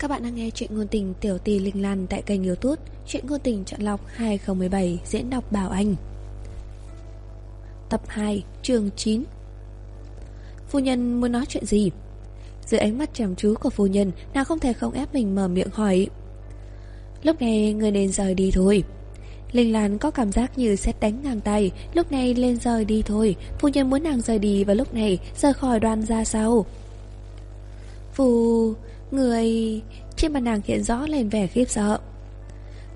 Các bạn đang nghe chuyện ngôn tình Tiểu Tì Linh Lan tại kênh youtube Chuyện ngôn tình chọn lọc 2017 diễn đọc Bảo Anh. Tập 2, chương 9 Phu nhân muốn nói chuyện gì? Dưới ánh mắt chăm chú của phu nhân Nàng không thể không ép mình mở miệng hỏi. Lúc này người nên rời đi thôi. Linh Lan có cảm giác như xét đánh ngang tay Lúc này lên rời đi thôi. Phu nhân muốn nàng rời đi và lúc này Rời khỏi đoàn ra sao? Phu... Người... Trên mặt nàng hiện rõ lên vẻ khiếp sợ.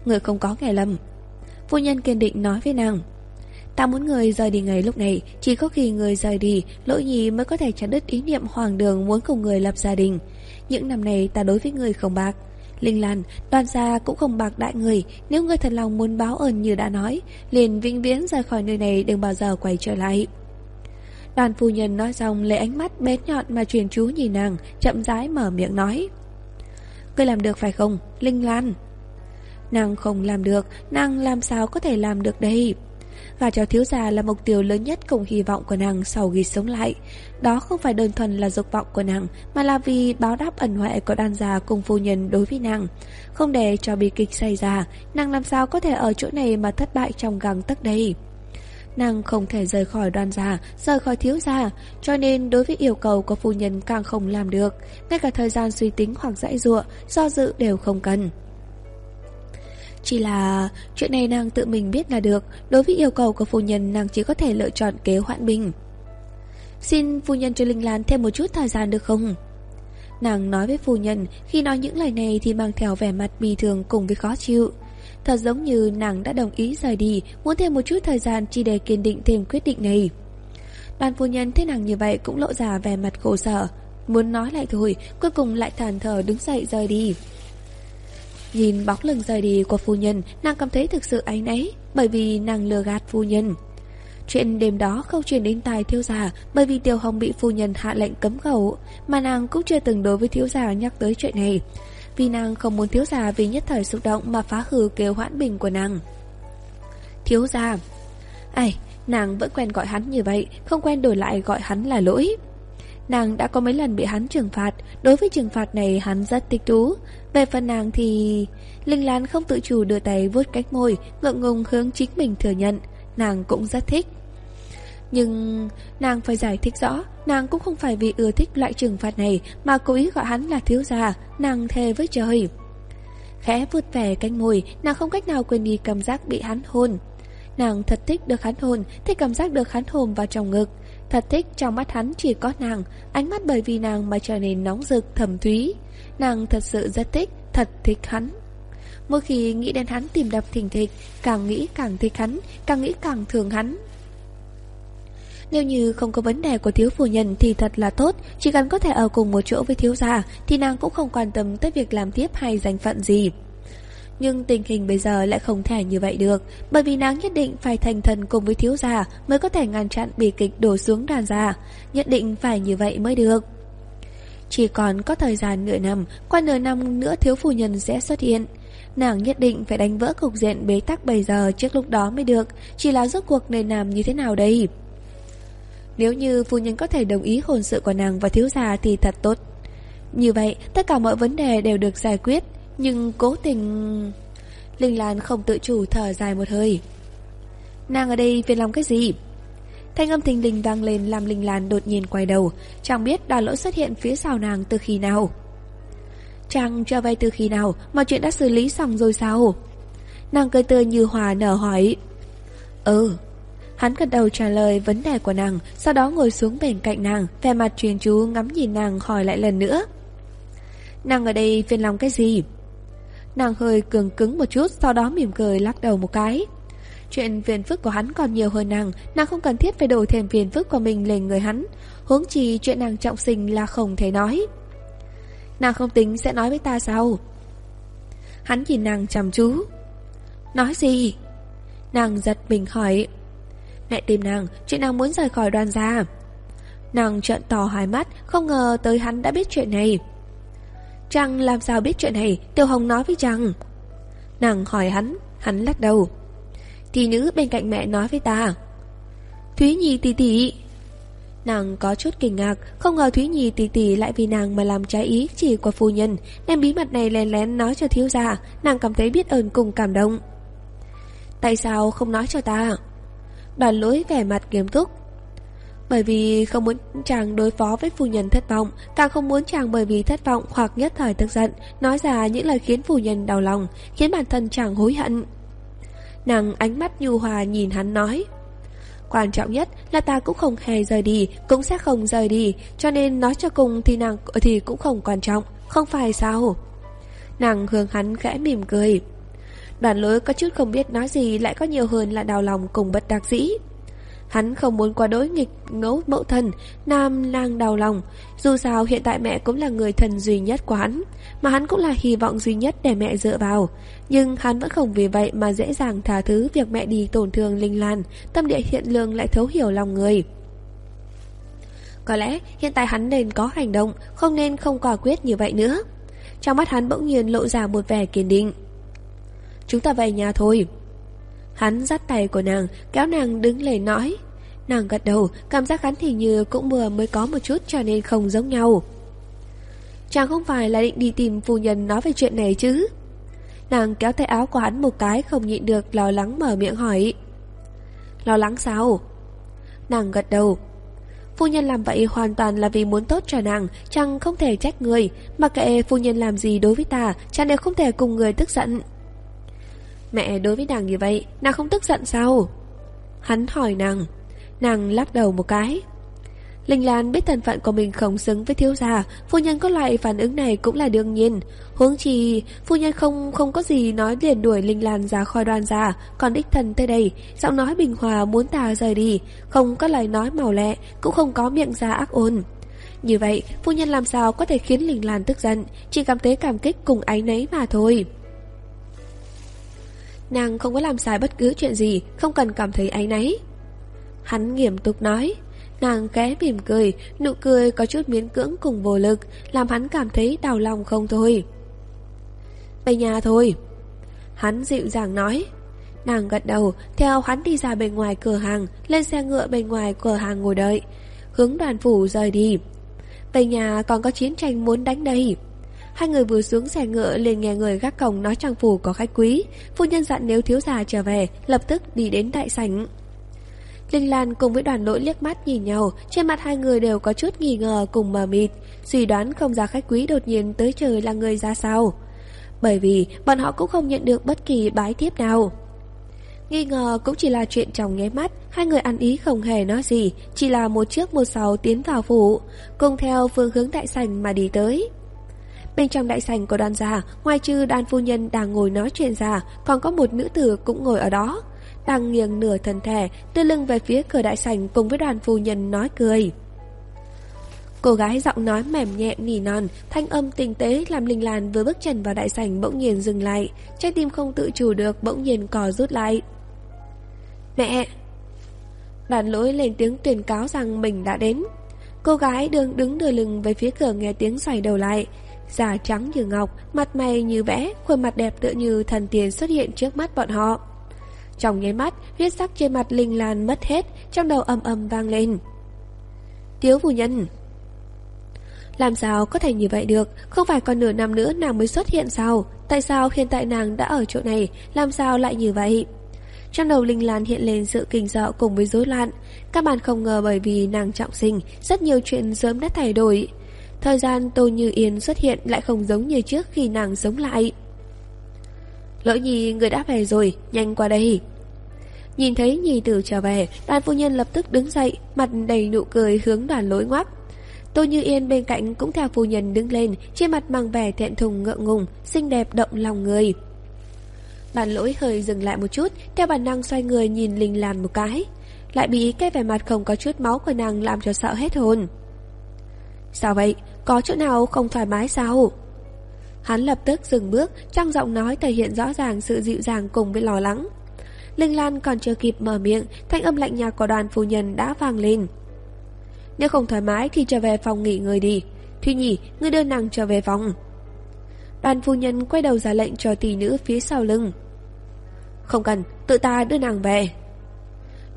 Người không có nghe lầm. Phu nhân kiên định nói với nàng Ta muốn người rời đi ngay lúc này Chỉ có khi người rời đi Lỗi nhì mới có thể chặt đứt ý niệm hoàng đường Muốn cùng người lập gia đình. Những năm này ta đối với người không bạc. Linh Lan, đoàn gia cũng không bạc đại người. Nếu người thật lòng muốn báo ơn như đã nói Liền vĩnh viễn rời khỏi nơi này Đừng bao giờ quay trở lại. Đoàn phu nhân nói xong lấy ánh mắt bén nhọn mà truyền chú nhìn nàng Chậm rãi mở miệng nói. Ngươi làm được phải không, Linh Lan? Nàng không làm được Nàng làm sao có thể làm được đây? Gà cho thiếu gia là mục tiêu lớn nhất cùng hy vọng của nàng sau khi sống lại. Đó không phải đơn thuần là dục vọng của nàng Mà là vì báo đáp ẩn huệ của đàn già cùng phu nhân đối với nàng. Không để cho bi kịch xảy ra Nàng làm sao có thể ở chỗ này mà thất bại trong găng tấc đây? Nàng không thể rời khỏi đoàn già, rời khỏi thiếu gia, cho nên đối với yêu cầu của phu nhân càng không làm được, ngay cả thời gian suy tính hoặc dãy dụa, do dự đều không cần. Chỉ là chuyện này nàng tự mình biết là được, đối với yêu cầu của phu nhân nàng chỉ có thể lựa chọn kế hoãn bình. Xin phu nhân cho Linh Lan thêm một chút thời gian được không? Nàng nói với phu nhân, khi nói những lời này thì mang theo vẻ mặt bì thường cùng với khó chịu. Thật giống như nàng đã đồng ý rời đi, Muốn thêm một chút thời gian chỉ để kiên định thêm quyết định này. Đoàn phu nhân thấy nàng như vậy Cũng lộ ra vẻ mặt khổ sở. Muốn nói lại thôi, Cuối cùng lại thản thở đứng dậy rời đi. Nhìn bóng lưng rời đi của phu nhân, Nàng cảm thấy thực sự áy náy, Bởi vì nàng lừa gạt phu nhân. Chuyện đêm đó không truyền đến tai thiếu gia, Bởi vì Tiêu Hồng bị phu nhân hạ lệnh cấm khẩu, Mà nàng cũng chưa từng đối với thiếu gia nhắc tới chuyện này vì nàng không muốn thiếu gia vì nhất thời xúc động mà phá hư kế hoãn bình của nàng. Thiếu gia Ai, nàng vẫn quen gọi hắn như vậy, không quen đổi lại gọi hắn là lỗi. Nàng đã có mấy lần bị hắn trừng phạt, đối với trừng phạt này hắn rất thích thú. Về phần nàng thì... Linh Lan không tự chủ đưa tay vuốt cách môi, ngượng ngùng hướng chính mình thừa nhận. Nàng cũng rất thích. Nhưng nàng phải giải thích rõ, Nàng cũng không phải vì ưa thích loại trừng phạt này Mà cố ý gọi hắn là thiếu gia, Nàng thề với trời. Khẽ vượt vẻ cánh môi, Nàng không cách nào quên đi cảm giác bị hắn hôn. Nàng thật thích được hắn hôn, Thích cảm giác được hắn hồn vào trong ngực. Thật thích trong mắt hắn chỉ có nàng, Ánh mắt bởi vì nàng mà trở nên nóng rực, thầm thúy. Nàng thật sự rất thích, Thật thích hắn. Mỗi khi nghĩ đến hắn tìm đập thỉnh thịch, Càng nghĩ càng thích hắn, Càng nghĩ càng thường hắn nếu như không có vấn đề của thiếu phu nhân thì thật là tốt, chỉ cần có thể ở cùng một chỗ với thiếu gia thì nàng cũng không quan tâm tới việc làm tiếp hay danh phận gì. Nhưng tình hình bây giờ lại không thể như vậy được, bởi vì nàng nhất định phải thành thần cùng với thiếu gia mới có thể ngăn chặn bi kịch đổ xuống đàn gia, nhất định phải như vậy mới được. Chỉ còn có thời gian nửa năm, qua nửa năm nữa thiếu phu nhân sẽ xuất hiện. Nàng nhất định phải đánh vỡ cục diện bế tắc bây giờ trước lúc đó mới được, chỉ là rốt cuộc nên làm như thế nào đây? Nếu như phu nhân có thể đồng ý hôn sự của nàng và thiếu gia thì thật tốt Như vậy, tất cả mọi vấn đề đều được giải quyết, Nhưng cố tình... Linh Lan không tự chủ thở dài một hơi Nàng ở đây phiền lòng cái gì? Thanh âm thình lình vang lên làm Linh Lan đột nhiên quay đầu, Chẳng biết đào lỗi xuất hiện phía sau nàng từ khi nào Chàng cho vay từ khi nào mà chuyện đã xử lý xong rồi sao? Nàng cười tươi như hòa nở hỏi Ừ Hắn gật đầu trả lời vấn đề của nàng, Sau đó ngồi xuống bên cạnh nàng, Vẻ mặt truyền chú ngắm nhìn nàng hỏi lại lần nữa. Nàng ở đây phiền lòng cái gì? Nàng hơi cường cứng một chút, Sau đó mỉm cười lắc đầu một cái. Chuyện phiền phức của hắn còn nhiều hơn nàng Nàng không cần thiết phải đổi thêm phiền phức của mình lên người hắn. Huống chi chuyện nàng trọng sinh là không thể nói. Nàng không tính sẽ nói với ta sao? Hắn nhìn nàng chăm chú. Nói gì? Nàng giật mình hỏi. Mẹ tìm nàng, chuyện nàng muốn rời khỏi đoàn gia Nàng trợn to hai mắt Không ngờ tới hắn đã biết chuyện này chàng làm sao biết chuyện này Tiêu Hồng nói với chàng. Nàng hỏi hắn, hắn lắc đầu Thì nữ bên cạnh mẹ nói với ta Thúy Nhi tỷ tỷ Nàng có chút kinh ngạc, không ngờ Thúy Nhi tỷ tỷ lại vì nàng mà làm trái ý chỉ của phu nhân, đem bí mật này lén lén nói cho thiếu gia, nàng cảm thấy biết ơn cùng cảm động. Tại sao không nói cho ta? Đoàn lỗi vẻ mặt nghiêm túc. Bởi vì không muốn chàng đối phó với phu nhân thất vọng, càng không muốn chàng bởi vì thất vọng hoặc nhất thời tức giận, nói ra những lời khiến phu nhân đau lòng, khiến bản thân chàng hối hận. Nàng ánh mắt nhu hòa nhìn hắn nói. Quan trọng nhất là ta cũng không hề rời đi, cũng sẽ không rời đi, cho nên nói cho cùng thì nàng thì cũng không quan trọng, không phải sao? Nàng hướng hắn khẽ mỉm cười. Đoàn lối có chút không biết nói gì lại có nhiều hơn là đau lòng cùng bất đắc dĩ. Hắn không muốn qua đối nghịch ngẫu mẫu thân, nam lang đau lòng. Dù sao hiện tại mẹ cũng là người thần duy nhất của hắn, mà hắn cũng là hy vọng duy nhất để mẹ dựa vào. Nhưng hắn vẫn không vì vậy mà dễ dàng tha thứ việc mẹ đi tổn thương linh lan, tâm địa hiện lương lại thấu hiểu lòng người. Có lẽ hiện tại hắn nên có hành động, không nên không quả quyết như vậy nữa. Trong mắt hắn bỗng nhiên lộ ra một vẻ kiên định. Chúng ta về nhà thôi. Hắn dắt tay của nàng, kéo nàng đứng lên nói. Nàng gật đầu, cảm giác hắn thì như cũng vừa mới có một chút cho nên không giống nhau. Chàng không phải là định đi tìm phu nhân nói về chuyện này chứ? Nàng kéo tay áo của hắn một cái không nhịn được lo lắng mở miệng hỏi. Lo lắng sao? Nàng gật đầu. Phu nhân làm vậy hoàn toàn là vì muốn tốt cho nàng, chàng không thể trách người, mặc kệ phu nhân làm gì đối với ta, chàng đều không thể cùng người tức giận. Mẹ đối với nàng như vậy, Nàng không tức giận sao? Hắn hỏi nàng Nàng lắc đầu một cái. Linh Lan biết thân phận của mình không xứng với thiếu gia, Phu nhân có loại phản ứng này cũng là đương nhiên. Huống chi, Phu nhân không không có gì nói liền đuổi Linh Lan ra khỏi đoàn gia, Còn đích thần tới đây, Giọng nói bình hòa muốn ta rời đi, Không có lời nói màu lẹ, Cũng không có miệng ra ác ôn. Như vậy, phu nhân làm sao có thể khiến Linh Lan tức giận, Chỉ cảm thấy cảm kích cùng ái nấy mà thôi. Nàng không có làm sai bất cứ chuyện gì, Không cần cảm thấy áy náy. Hắn nghiêm túc nói, Nàng khẽ mỉm cười, Nụ cười có chút miễn cưỡng cùng vô lực, Làm hắn cảm thấy đau lòng không thôi. Về nhà thôi. Hắn dịu dàng nói, Nàng gật đầu, Theo hắn đi ra bên ngoài cửa hàng, Lên xe ngựa bên ngoài cửa hàng ngồi đợi, Hướng đoàn phủ rời đi. Về nhà còn có chiến tranh muốn đánh đây. Hai người vừa xuống xe ngựa liền nghe người gác cổng nói trang phủ có khách quý. Phu nhân dặn nếu thiếu già trở về, lập tức đi đến đại sảnh. Linh Lan cùng với đoàn lỗi liếc mắt nhìn nhau, trên mặt hai người đều có chút nghi ngờ cùng mờ mịt, suy đoán không ra khách quý đột nhiên tới trời là người ra sao. Bởi vì bọn họ cũng không nhận được bất kỳ bái tiếp nào. Nghi ngờ cũng chỉ là chuyện trong nháy mắt, hai người ăn ý không hề nói gì, chỉ là một trước một sau tiến vào phủ, cùng theo phương hướng đại sảnh mà đi tới. Bên trong đại sảnh của đoàn già, ngoài trừ đàn phu nhân đang ngồi nói chuyện già, còn có một nữ tử cũng ngồi ở đó. Đang nghiêng nửa thân thể, đưa lưng về phía cửa đại sảnh cùng với đoàn phu nhân nói cười. Cô gái giọng nói mềm nhẹ nỉ non, thanh âm tinh tế làm Linh Lan vừa bước chân vào đại sảnh bỗng nhiên dừng lại, trái tim không tự chủ được bỗng nhiên cò rút lại. Mẹ! Đoàn lỗi lên tiếng tuyên cáo rằng mình đã đến. Cô gái đường đứng đưa lưng về phía cửa nghe tiếng xoay đầu lại, da trắng như ngọc, mặt mày như vẽ, khuôn mặt đẹp tựa như thần tiên xuất hiện trước mắt bọn họ. Trong nháy mắt, huyết sắc trên mặt Linh Lan mất hết, trong đầu âm âm vang lên. Tiếu phu nhân. Làm sao có thể như vậy được? Không phải còn nửa năm nữa nàng mới xuất hiện sao? Tại sao hiện tại nàng đã ở chỗ này? Làm sao lại như vậy? Trong đầu Linh Lan hiện lên sự kinh sợ cùng với rối loạn. Các bạn không ngờ bởi vì nàng trọng sinh Rất nhiều chuyện sớm đã thay đổi. Thời gian Tô Như Yên xuất hiện lại không giống như trước khi nàng sống lại. Lỡ nhi người đã về rồi, nhanh qua đây. Nhìn thấy nhì tử trở về, đoàn phu nhân lập tức đứng dậy, mặt đầy nụ cười hướng đoàn lối ngoắc. Tô Như Yên bên cạnh cũng theo phu nhân đứng lên, trên mặt mang vẻ thẹn thùng ngượng ngùng, xinh đẹp động lòng người. Bản lỗi hơi dừng lại một chút, theo bản năng xoay người nhìn Linh Lan một cái. Lại bị cái vẻ mặt không có chút máu của nàng làm cho sợ hết hồn. Sao vậy? Có chỗ nào không thoải mái sao? Hắn lập tức dừng bước, trong giọng nói thể hiện rõ ràng sự dịu dàng cùng với lo lắng. Linh Lan còn chưa kịp mở miệng, thanh âm lạnh nhạt của đoàn phu nhân đã vang lên. Nếu không thoải mái thì trở về phòng nghỉ người đi. Thùy Nhỉ, ngươi đưa nàng trở về phòng. Đoàn phu nhân quay đầu ra lệnh cho tỷ nữ phía sau lưng. Không cần, tự ta đưa nàng về.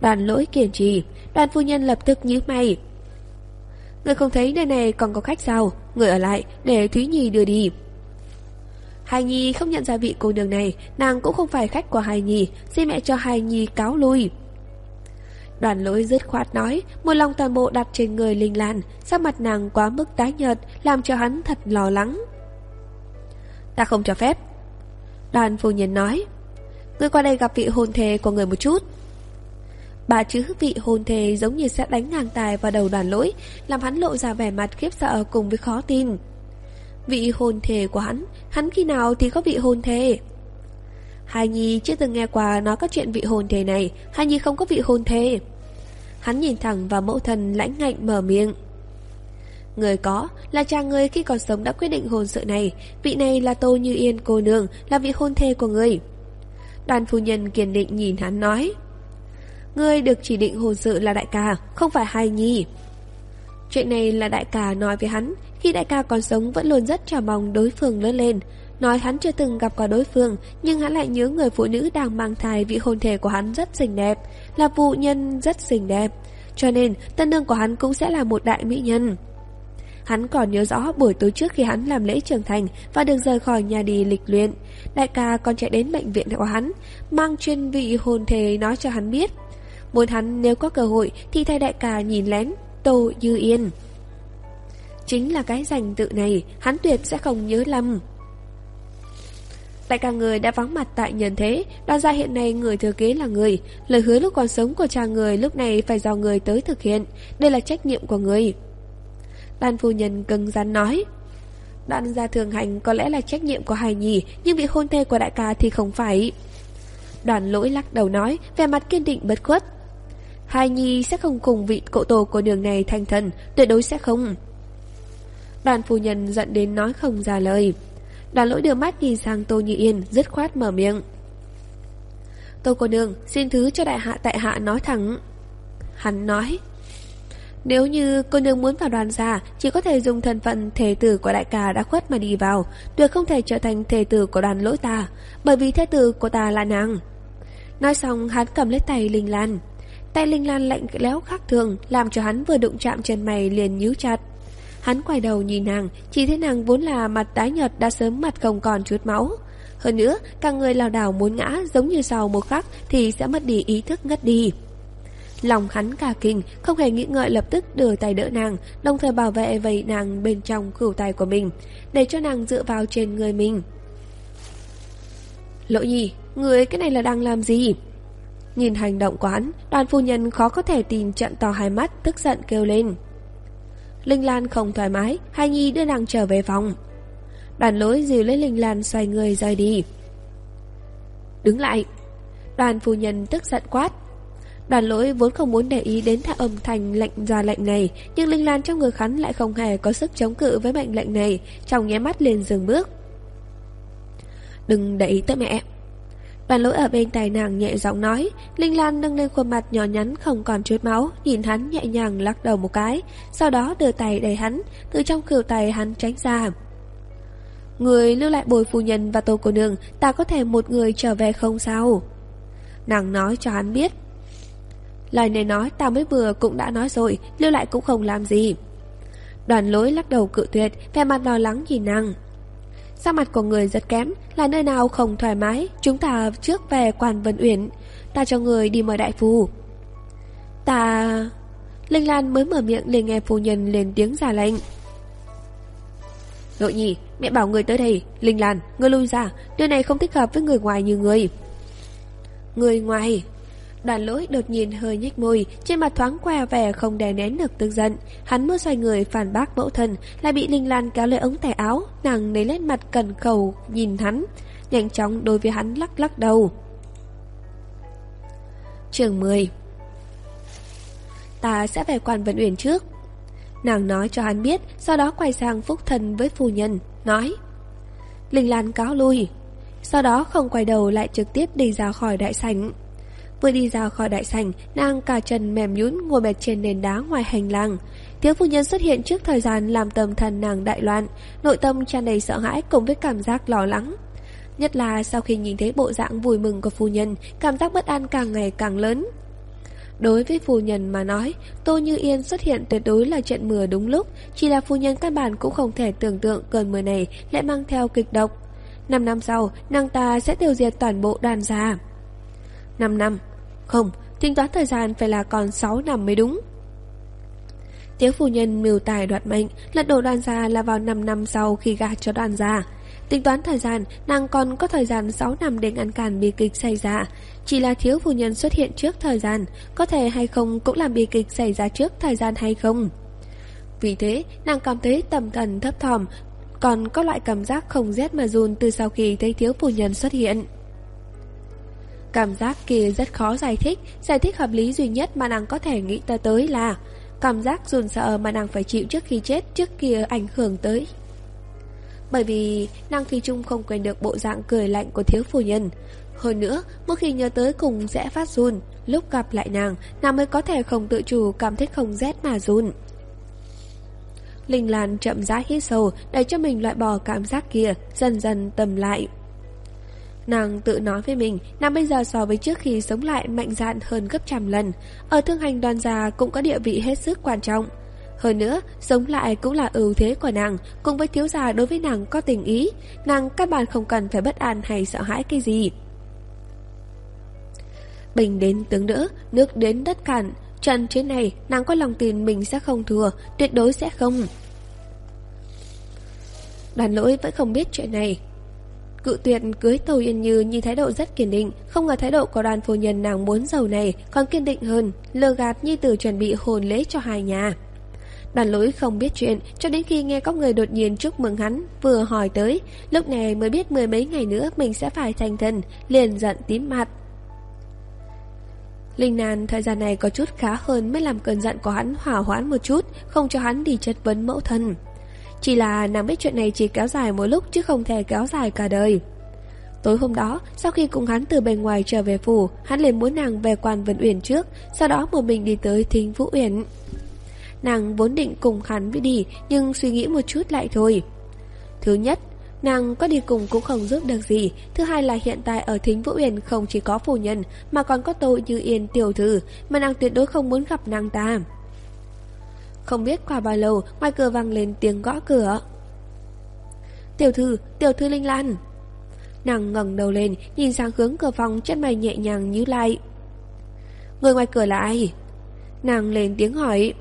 Đoàn lỗi kiên trì, đoàn phu nhân lập tức nhíu mày. Người không thấy nơi này còn có khách sao? Người ở lại, để Thúy Nhi đưa đi. Hai Nhi không nhận ra vị cô nương này. Nàng cũng không phải khách của Hai Nhi. Xin mẹ cho Hai Nhi cáo lui. Đoàn lỗi dứt khoát nói, Một lòng toàn bộ đặt trên người Linh Lan. Sắc mặt nàng quá mức tái nhợt, Làm cho hắn thật lo lắng. Ta không cho phép. Đoàn phu nhân nói, Người qua đây gặp vị hôn thề của người một chút. Bà chữ vị hôn thề giống như sẽ đánh ngang tài vào đầu đoàn lỗi, Làm hắn lộ ra vẻ mặt khiếp sợ cùng với khó tin. Vị hôn thề của hắn Hắn khi nào thì có vị hôn thề? Hai Nhi chưa từng nghe qua nói các chuyện vị hôn thề này, Hai Nhi không có vị hôn thề. Hắn nhìn thẳng vào mẫu thần lãnh ngạnh mở miệng. Người có là cha người khi còn sống đã quyết định hôn sự này, Vị này là Tô Như Yên cô nương, Là vị hôn thê của người. Đoàn phu nhân kiên định nhìn hắn nói. Ngươi được chỉ định hồ sự là đại ca Không phải hai nhi Chuyện này là đại ca nói với hắn Khi đại ca còn sống vẫn luôn rất chờ mong đối phương lớn lên Nói hắn chưa từng gặp qua đối phương Nhưng hắn lại nhớ người phụ nữ đang mang thai Vị hôn thể của hắn rất xinh đẹp Là phụ nhân rất xinh đẹp Cho nên tân nương của hắn cũng sẽ là một đại mỹ nhân Hắn còn nhớ rõ buổi tối trước khi hắn làm lễ trưởng thành và được rời khỏi nhà đi lịch luyện. Đại ca còn chạy đến bệnh viện của hắn, mang chuyên vị hồn thề nói cho hắn biết. Muốn hắn nếu có cơ hội thì thay đại ca nhìn lén Tô Như Yên. Chính là cái danh tự này, hắn tuyệt sẽ không nhớ lầm. Đại ca người đã vắng mặt tại nhân thế, đoàn gia hiện nay người thừa kế là người. Lời hứa lúc còn sống của cha người lúc này phải do người tới thực hiện. Đây là trách nhiệm của người. Đan phu nhân cưng rắn nói. Đoàn gia thường hành có lẽ là trách nhiệm của hài nhì, nhưng vị hôn thê của đại ca thì không phải. Đoàn lỗi lắc đầu nói, vẻ mặt kiên định bất khuất. Hai nhi sẽ không cùng vị cậu tổ của đường này thành thần, tuyệt đối sẽ không. Đoàn phu nhân giận đến nói không ra lời. Đoàn lỗi đưa mắt nhìn sang Tô Như Yên, dứt khoát mở miệng. Tô cô nương, xin thứ cho đại hạ tại hạ nói thẳng. Hắn nói, nếu như cô nương muốn vào đoàn gia, chỉ có thể dùng thân phận thể tử của đại ca đã khuất mà đi vào, tuyệt không thể trở thành thể tử của đoàn lỗi ta, bởi vì thế tử của ta là nàng. Nói xong, hắn cầm lấy tay Linh Lan. Tay Linh Lan lạnh lẽo khác thường, làm cho hắn vừa đụng chạm chân mày liền nhíu chặt. Hắn quay đầu nhìn nàng, chỉ thấy nàng vốn là mặt tái nhợt đã sớm mặt không còn chút máu. Hơn nữa, cả người lào đảo muốn ngã giống như sau một khắc thì sẽ mất đi ý thức ngất đi. Lòng hắn cả kinh, không hề nghĩ ngợi lập tức đưa tay đỡ nàng, đồng thời bảo vệ vầy nàng bên trong khửu tay của mình, để cho nàng dựa vào trên người mình. Lỗ nhi, người cái này là đang làm gì? Nhìn hành động của hắn, đoàn phu nhân khó có thể tìm trận to hai mắt, tức giận kêu lên. Linh Lan không thoải mái, hai nhi đưa nàng trở về phòng. Đoàn lối dìu lấy Linh Lan xoay người rời đi. Đứng lại! Đoàn phu nhân tức giận quát. Đoàn lỗi vốn không muốn để ý đến âm thanh lệnh ra lệnh này, nhưng Linh Lan trong người hắn lại không hề có sức chống cự với mệnh lệnh này, trong nháy mắt liền dừng bước. Đừng để ý tới mẹ. Đoàn lỗi ở bên tai nàng nhẹ giọng nói, Linh Lan nâng lên khuôn mặt nhỏ nhắn không còn chút máu, nhìn hắn nhẹ nhàng lắc đầu một cái, sau đó đưa tay đẩy hắn, từ trong khều tay hắn tránh ra. Người lưu lại bồi phu nhân và tô cô nương, ta có thể một người trở về không sao? Nàng nói cho hắn biết, Lời này nói ta mới vừa cũng đã nói rồi Lưu lại cũng không làm gì. Đoàn lối lắc đầu cự tuyệt Vẻ mặt lo lắng nhìn nàng. Sắc mặt của người rất kém Là nơi nào không thoải mái Chúng ta trước về quan Vân Uyển Ta cho người đi mời đại phu. Ta... Linh Lan mới mở miệng liền nghe phu nhân lên tiếng ra lệnh. Nội nhì, mẹ bảo người tới đây. Linh Lan, người lui ra Nơi này không thích hợp với người ngoài như người Người ngoài Đoàn lỗi đột nhiên hơi nhếch môi, trên mặt thoáng qua vẻ không đè nén được tức giận. Hắn mưa xoay người phản bác mẫu thân, lại bị Linh Lan kéo lấy ống tay áo, nàng lấy lên mặt cần cầu nhìn hắn, nhanh chóng đối với hắn lắc lắc đầu. Trường 10 Ta sẽ về quan vận uyển trước. Nàng nói cho hắn biết, sau đó quay sang phúc thân với phu nhân, nói. Linh Lan cáo lui. Sau đó không quay đầu lại trực tiếp đi ra khỏi đại sảnh. Vừa đi ra khỏi đại sảnh, nàng cả chân mềm nhũn ngồi bệt trên nền đá ngoài hành lang. Tiếng phu nhân xuất hiện trước thời gian làm tâm thần nàng đại loạn, nội tâm tràn đầy sợ hãi cùng với cảm giác lo lắng. Nhất là sau khi nhìn thấy bộ dạng vui mừng của phu nhân, cảm giác bất an càng ngày càng lớn. Đối với phu nhân mà nói, Tô Như Yên xuất hiện tuyệt đối là trận mưa đúng lúc, chỉ là phu nhân căn bản cũng không thể tưởng tượng cơn mưa này lại mang theo kịch độc. Năm năm sau, nàng ta sẽ tiêu diệt toàn bộ đàn gia. Năm năm? Không, tính toán thời gian phải là còn 6 năm mới đúng. Tiếng phu nhân mưu tài đoạt mệnh, lật đổ đoàn gia là vào 5 năm sau khi gả cho đoàn gia. Tính toán thời gian, nàng còn có thời gian 6 năm để ngăn cản bi kịch xảy ra. Chỉ là thiếu phu nhân xuất hiện trước thời gian, có thể hay không cũng làm bi kịch xảy ra trước thời gian hay không. Vì thế, nàng cảm thấy tâm thần thấp thỏm, còn có loại cảm giác không rét mà run từ sau khi thấy thiếu phu nhân xuất hiện. Cảm giác kia rất khó giải thích, giải thích hợp lý duy nhất mà nàng có thể nghĩ ta tới là cảm giác run sợ mà nàng phải chịu trước khi chết trước kia ảnh hưởng tới. Bởi vì nàng Phi Trung không quên được bộ dạng cười lạnh của thiếu phu nhân. Hơn nữa, mỗi khi nhớ tới cùng sẽ phát run, lúc gặp lại nàng, nàng mới có thể không tự chủ cảm thấy không rét mà run. Linh Lan chậm rãi hít sâu để cho mình loại bỏ cảm giác kia, dần dần tầm lại. Nàng tự nói với mình, nàng bây giờ so với trước khi sống lại mạnh dạn hơn gấp trăm lần. Ở thương hành đoàn già cũng có địa vị hết sức quan trọng. Hơn nữa, sống lại cũng là ưu thế của nàng, cùng với thiếu gia đối với nàng có tình ý, nàng các bạn không cần phải bất an hay sợ hãi cái gì. Bình đến tướng đỡ, nước đến đất cạn, trận chiến này nàng có lòng tin mình sẽ không thua, tuyệt đối sẽ không. Đoàn lỗi vẫn không biết chuyện này, Cự tuyệt cưới Tàu Yên Như nhìn thái độ rất kiên định, không ngờ thái độ của đoàn phu nhân nàng muốn giàu này còn kiên định hơn, lừa gạt như từ chuẩn bị hồn lễ cho hai nhà. Đoàn lỗi không biết chuyện cho đến khi nghe có người đột nhiên chúc mừng hắn, vừa hỏi tới, lúc này mới biết mười mấy ngày nữa mình sẽ phải thành thân, liền giận tím mặt. Linh Nan thời gian này có chút khá hơn mới làm cơn giận của hắn hỏa hoãn một chút, không cho hắn đi chất vấn mẫu thân. Chỉ là nàng biết chuyện này chỉ kéo dài mỗi lúc chứ không thể kéo dài cả đời. Tối hôm đó, sau khi cùng hắn từ bên ngoài trở về phủ, hắn liền muốn nàng về quan Vân Uyển trước, sau đó một mình đi tới Thính Vũ Uyển. Nàng vốn định cùng hắn với đi, nhưng suy nghĩ một chút lại thôi. Thứ nhất, nàng có đi cùng cũng không giúp được gì. Thứ hai là hiện tại ở Thính Vũ Uyển không chỉ có phu nhân, mà còn có tội như Yên tiểu thư, mà nàng tuyệt đối không muốn gặp nàng ta. Không biết qua bao lâu Ngoài cửa vang lên tiếng gõ cửa. Tiểu thư, tiểu thư Linh Lan. Nàng ngẩng đầu lên Nhìn sang hướng cửa phòng chân mày nhẹ nhàng như lại. Người ngoài cửa là ai? Nàng lên tiếng hỏi.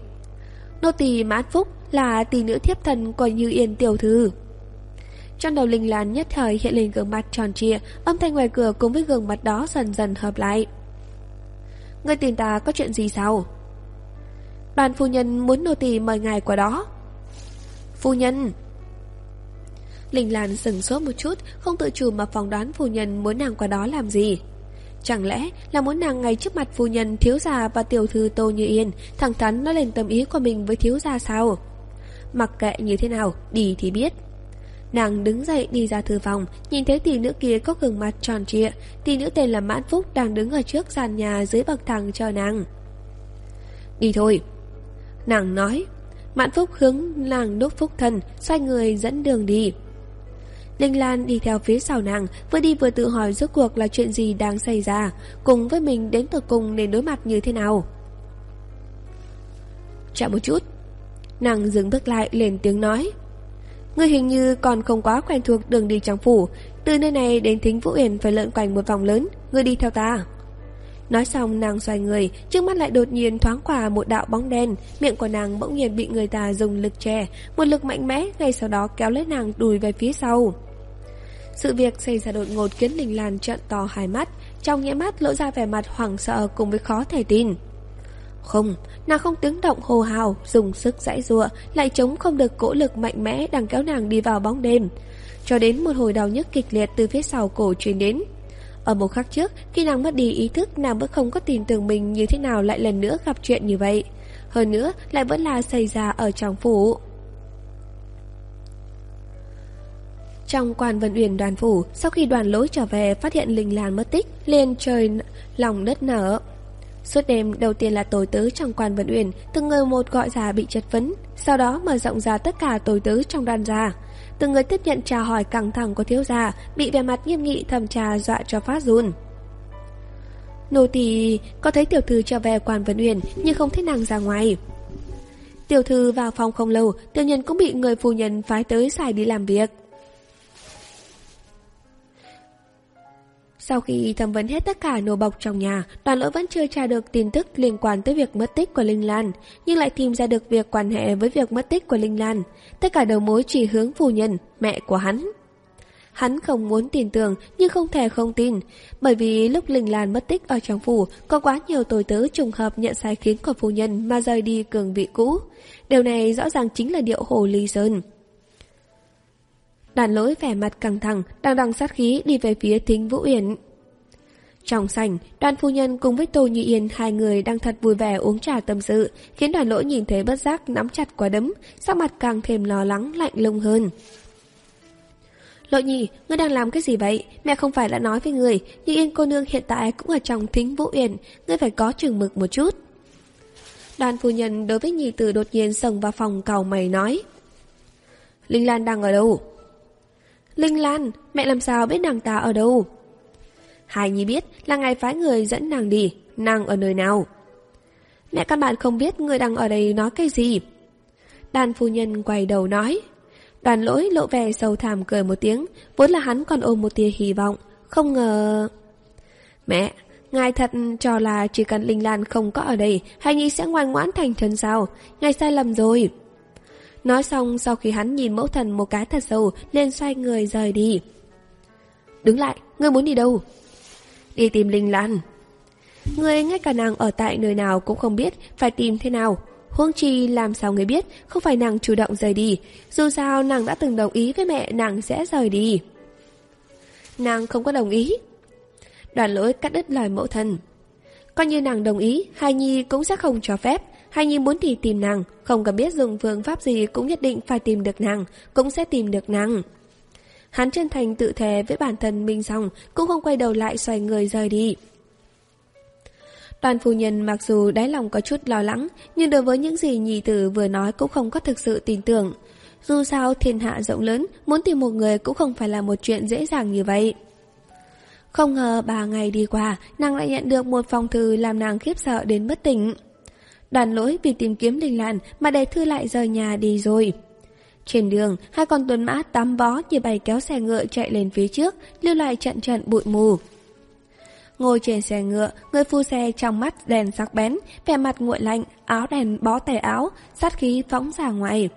Nô tỳ Mã Phúc là tỷ nữ thiếp thần của Như Yên tiểu thư. Trong đầu Linh Lan nhất thời hiện lên gương mặt tròn trịa Âm thanh ngoài cửa cùng với gương mặt đó dần dần hợp lại. Người tìm ta có chuyện gì sao? Đoàn phu nhân muốn nô tỳ mời ngài qua đó. Phu nhân. Linh Lan sừng sốt một chút, Không tự chủ mà phỏng đoán phu nhân muốn nàng qua đó làm gì. Chẳng lẽ là muốn nàng ngay trước mặt phu nhân thiếu gia và tiểu thư Tô Như Yên, Thẳng thắn nói lên tâm ý của mình với thiếu gia sao? Mặc kệ như thế nào, Đi thì biết. Nàng đứng dậy đi ra thư phòng, Nhìn thấy tỷ nữ kia có gương mặt tròn trịa, Tỷ nữ tên là Mãn Phúc đang đứng ở trước sàn nhà dưới bậc thang chờ nàng. Đi thôi. Nàng nói Mạn Phúc hướng nàng đốt phúc thần, Xoay người dẫn đường đi. Linh Lan đi theo phía sau nàng Vừa đi vừa tự hỏi rốt cuộc là chuyện gì đang xảy ra Cùng với mình đến từ cùng nên đối mặt như thế nào. Chạm một chút. Nàng dừng bước lại lên tiếng nói Người hình như còn không quá quen thuộc đường đi trong phủ Từ nơi này đến thính Vũ Uyển phải lượn quanh một vòng lớn Người đi theo ta. Nói xong nàng xoay người, trước mắt lại đột nhiên thoáng qua một đạo bóng đen, miệng của nàng bỗng nhiên bị người ta dùng lực chè, một lực mạnh mẽ ngay sau đó kéo lấy nàng đùi về phía sau. Sự việc xảy ra đột ngột khiến Linh Lan trợn to hai mắt, trong nhẽ mắt lộ ra vẻ mặt hoảng sợ cùng với khó thể tin. Không, nàng không tiếng động hồ hào, dùng sức giãy giụa, lại chống không được cỗ lực mạnh mẽ đang kéo nàng đi vào bóng đêm. Cho đến một hồi đau nhức kịch liệt từ phía sau cổ truyền đến, ở một khắc trước, khi nàng mất đi ý thức, nàng vẫn không có tin tưởng mình như thế nào lại lần nữa gặp chuyện như vậy. Hơn nữa, lại vẫn là xảy ra ở trong phủ. Trong quan vận uyển đoàn phủ, sau khi đoàn lối trở về phát hiện Linh Lan mất tích, liền trời lòng đất nở. Suốt đêm đầu tiên là tối tứ trong quan vận uyển, từng người một gọi già bị chất vấn, sau đó mở rộng ra tất cả tối tứ trong đoàn gia. Từng người tiếp nhận trà hỏi căng thẳng của thiếu gia Bị vẻ mặt nghiêm nghị thầm trà dọa cho phát run Nô tỳ có thấy tiểu thư trở về quan vấn Uyển nhưng không thấy nàng ra ngoài. Tiểu thư vào phòng không lâu, tiểu nhân cũng bị người phu nhân phái tới xài đi làm việc. Sau khi thẩm vấn hết tất cả nô bọc trong nhà, đoàn lỗi vẫn chưa tra được tin tức liên quan tới việc mất tích của Linh Lan, nhưng lại tìm ra được việc quan hệ với việc mất tích của Linh Lan. Tất cả đầu mối chỉ hướng phu nhân, mẹ của hắn. Hắn không muốn tin tưởng nhưng không thể không tin, bởi vì lúc Linh Lan mất tích ở trong phủ có quá nhiều tồi tớ trùng hợp nhận sai khiến của phu nhân mà rời đi cường vị cũ. Điều này rõ ràng chính là điệu hồ ly sơn. Đàn lỗi vẻ mặt căng thẳng, đang đằng sát khí đi về phía thính Vũ Uyển. Trong sảnh, đoàn phu nhân cùng với Tô Như Yên hai người đang thật vui vẻ uống trà tâm sự, khiến đoàn lỗi nhìn thấy bất giác nắm chặt quả đấm, sắc mặt càng thêm lo lắng lạnh lùng hơn. Lộ nhị ngươi đang làm cái gì vậy? Mẹ không phải đã nói với người, Như Yên cô nương hiện tại cũng ở trong thính Vũ Uyển, ngươi phải có chừng mực một chút. Đoàn phu nhân đối với nhị tử đột nhiên sồng vào phòng cầu mày nói. Linh Lan đang ở đâu? Linh Lan, mẹ làm sao biết nàng ta ở đâu? Hải Nhi biết là ngài phái người dẫn nàng đi, nàng ở nơi nào? Mẹ các bạn không biết người đang ở đây nói cái gì. Đàn phu nhân quay đầu nói. Đoàn lỗi lộ vẻ sầu thảm cười một tiếng, vốn là hắn còn ôm một tia hy vọng, không ngờ... Mẹ, ngài thật cho là chỉ cần Linh Lan không có ở đây, Hải Nhi sẽ ngoan ngoãn thành thân sao? Ngài sai lầm rồi. Nói xong sau khi hắn nhìn mẫu thần một cái thật sâu, lên xoay người rời đi. Đứng lại, ngươi muốn đi đâu? Đi tìm Linh Lan. Ngươi ngay cả nàng ở tại nơi nào cũng không biết, phải tìm thế nào. Huống chi làm sao người biết, không phải nàng chủ động rời đi. Dù sao nàng đã từng đồng ý với mẹ nàng sẽ rời đi. Nàng không có đồng ý. Đoàn lỗi cắt đứt lời mẫu thần Coi như nàng đồng ý, Hai Nhi cũng sẽ không cho phép hay như muốn thì tìm nàng, không cần biết dùng phương pháp gì cũng nhất định phải tìm được nàng, cũng sẽ tìm được nàng. Hắn chân thành tự thề với bản thân mình xong, cũng không quay đầu lại xoay người rời đi. Đoàn phu nhân mặc dù đáy lòng có chút lo lắng, nhưng đối với những gì nhị tử vừa nói cũng không có thực sự tin tưởng. Dù sao thiên hạ rộng lớn, muốn tìm một người cũng không phải là một chuyện dễ dàng như vậy. Không ngờ ba ngày đi qua, nàng lại nhận được một phong thư làm nàng khiếp sợ đến bất tỉnh. Đoàn lỗi vì tìm kiếm đình làn mà đề thư lại rời nhà đi rồi. Trên đường, hai con tuần mã tám bó như bày kéo xe ngựa chạy lên phía trước, lưu lại trận trận bụi mù. Ngồi trên xe ngựa, người phu xe trong mắt đèn sắc bén, vẻ mặt nguội lạnh, áo đèn bó tay áo, sát khí phóng ra ngoài.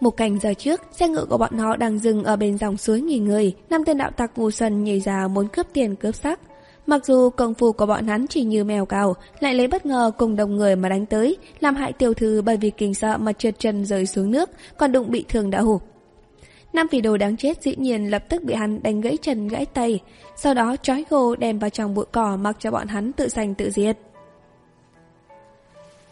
Một cảnh giờ trước, xe ngựa của bọn họ đang dừng ở bên dòng suối nghỉ người, năm tên đạo tặc vù sần nhảy ra muốn cướp tiền cướp sắc. Mặc dù công phu của bọn hắn chỉ như mèo cào, lại lấy bất ngờ cùng đồng người mà đánh tới, làm hại tiểu thư bởi vì kinh sợ mà trượt chân rơi xuống nước, còn đụng bị thương đã hụt. Năm phỉ đồ đáng chết dĩ nhiên lập tức bị hắn đánh gãy chân gãy tay, sau đó trói gô đem vào trong bụi cỏ mặc cho bọn hắn tự sành tự diệt.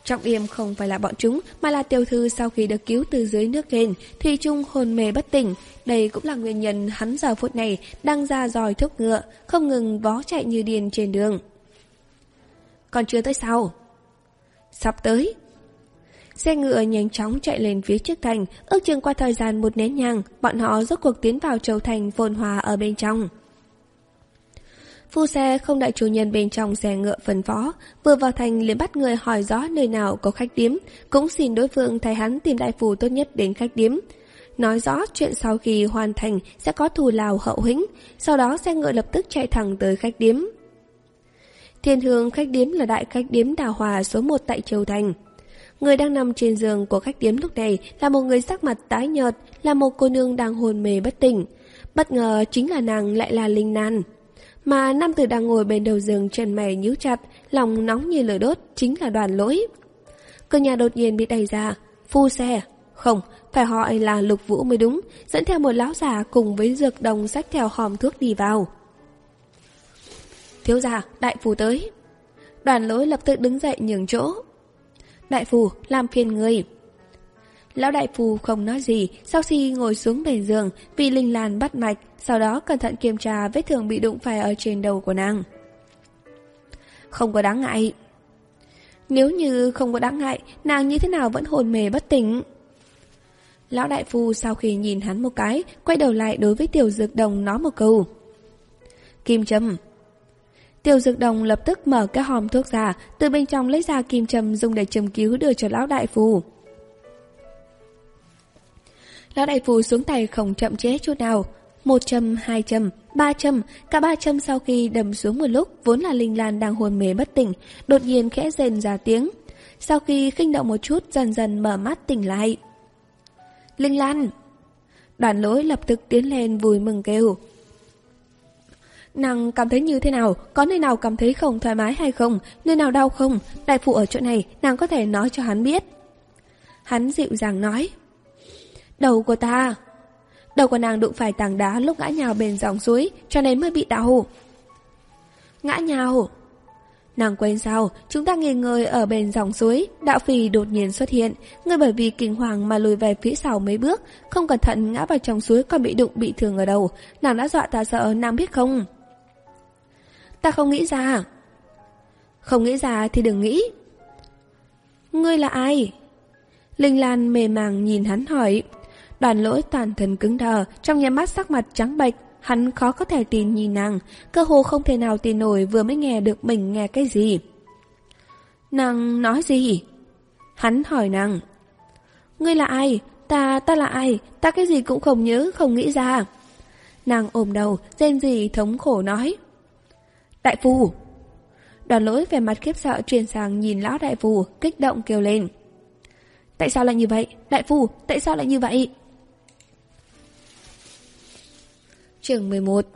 Trọng yểm không phải là bọn chúng, mà là tiểu thư sau khi được cứu từ dưới nước lên, thì Trung hồn mê bất tỉnh. Đây cũng là nguyên nhân hắn giờ phút này đang ra dòi thúc ngựa, không ngừng vó chạy như điên trên đường. Còn chưa tới sao? Sắp tới. Xe ngựa nhanh chóng chạy lên phía trước thành, ước chừng qua thời gian một nén nhang, bọn họ rốt cuộc tiến vào châu thành phồn hòa ở bên trong. Phu xe không đợi chủ nhân bên trong xe ngựa phần phó, vừa vào thành liền bắt người hỏi rõ nơi nào có khách điếm, cũng xin đối phương thay hắn tìm đại phù tốt nhất đến khách điếm. Nói rõ chuyện sau khi hoàn thành sẽ có thù lào hậu hĩnh, sau đó xe ngựa lập tức chạy thẳng tới khách điếm. Thiên hương khách điếm là đại khách điếm đào hòa số 1 tại triều Thành. Người đang nằm trên giường của khách điếm lúc này là một người sắc mặt tái nhợt, là một cô nương đang hồn mê bất tỉnh. Bất ngờ chính là nàng lại là Linh Nan. Mà nam tử đang ngồi bên đầu giường chân mày nhíu chặt, lòng nóng như lửa đốt, chính là đoàn lỗi. Cửa nhà đột nhiên bị đẩy ra, phu xe. Không, phải hỏi là lục vũ mới đúng, dẫn theo một lão già cùng với dược đồng sách theo hòm thuốc đi vào. Thiếu gia, đại phù tới. Đoàn lỗi lập tức đứng dậy nhường chỗ. Đại phù, làm phiền người. Lão đại phù không nói gì, sau khi ngồi xuống bề giường, vì linh lan bắt mạch, sau đó cẩn thận kiểm tra vết thương bị đụng phải ở trên đầu của nàng. Không có đáng ngại. Nếu như không có đáng ngại, nàng như thế nào vẫn hồn mề bất tỉnh. Lão đại phu sau khi nhìn hắn một cái, quay đầu lại đối với tiểu dược đồng nói một câu. Kim châm. tiểu Dược Đồng lập tức mở cái hòm thuốc ra, từ bên trong lấy ra kim châm dùng để châm cứu đưa cho lão đại phu Lão đại phu xuống tay không chậm chế chút nào. Một châm, hai châm, ba châm, cả ba châm sau khi đầm xuống một lúc, vốn là Linh Lan đang hôn mê bất tỉnh, đột nhiên khẽ rền ra tiếng. Sau khi khinh động một chút, dần dần mở mắt tỉnh lại. Linh Lan! Đoàn lỗi lập tức tiến lên vui mừng kêu. Nàng cảm thấy như thế nào? Có nơi nào cảm thấy không thoải mái hay không? Nơi nào đau không? Đại phụ ở chỗ này, nàng có thể nói cho hắn biết. Hắn dịu dàng nói. Đầu của ta... Đầu của nàng đụng phải tảng đá lúc ngã nhào bên dòng suối, cho nên mới bị đau. Ngã nhào... Nàng quên sao, chúng ta nghỉ ngơi ở bên dòng suối, đạo phì đột nhiên xuất hiện, người bởi vì kinh hoàng mà lùi về phía sau mấy bước, không cẩn thận ngã vào trong suối còn bị đụng bị thương ở đầu, nàng đã dọa ta sợ, nàng biết không? Ta không nghĩ ra. Không nghĩ ra thì đừng nghĩ. Ngươi là ai? Linh Lan mềm màng nhìn hắn hỏi. Đoàn lỗi toàn thân cứng đờ, trong nhà mắt sắc mặt trắng bệch, hắn khó có thể tin nhìn nàng, cơ hồ không thể nào tin nổi vừa mới nghe được mình nghe cái gì. Nàng nói gì? Hắn hỏi nàng. Ngươi là ai? Ta, ta là ai? Ta cái gì cũng không nhớ, không nghĩ ra. Nàng ôm đầu, rên gì thống khổ nói. Đại phù! Đoàn lỗi về mặt khiếp sợ truyền sang nhìn lão đại phù, kích động kêu lên. Tại sao lại như vậy? Đại phù, tại sao lại như vậy? Trường 11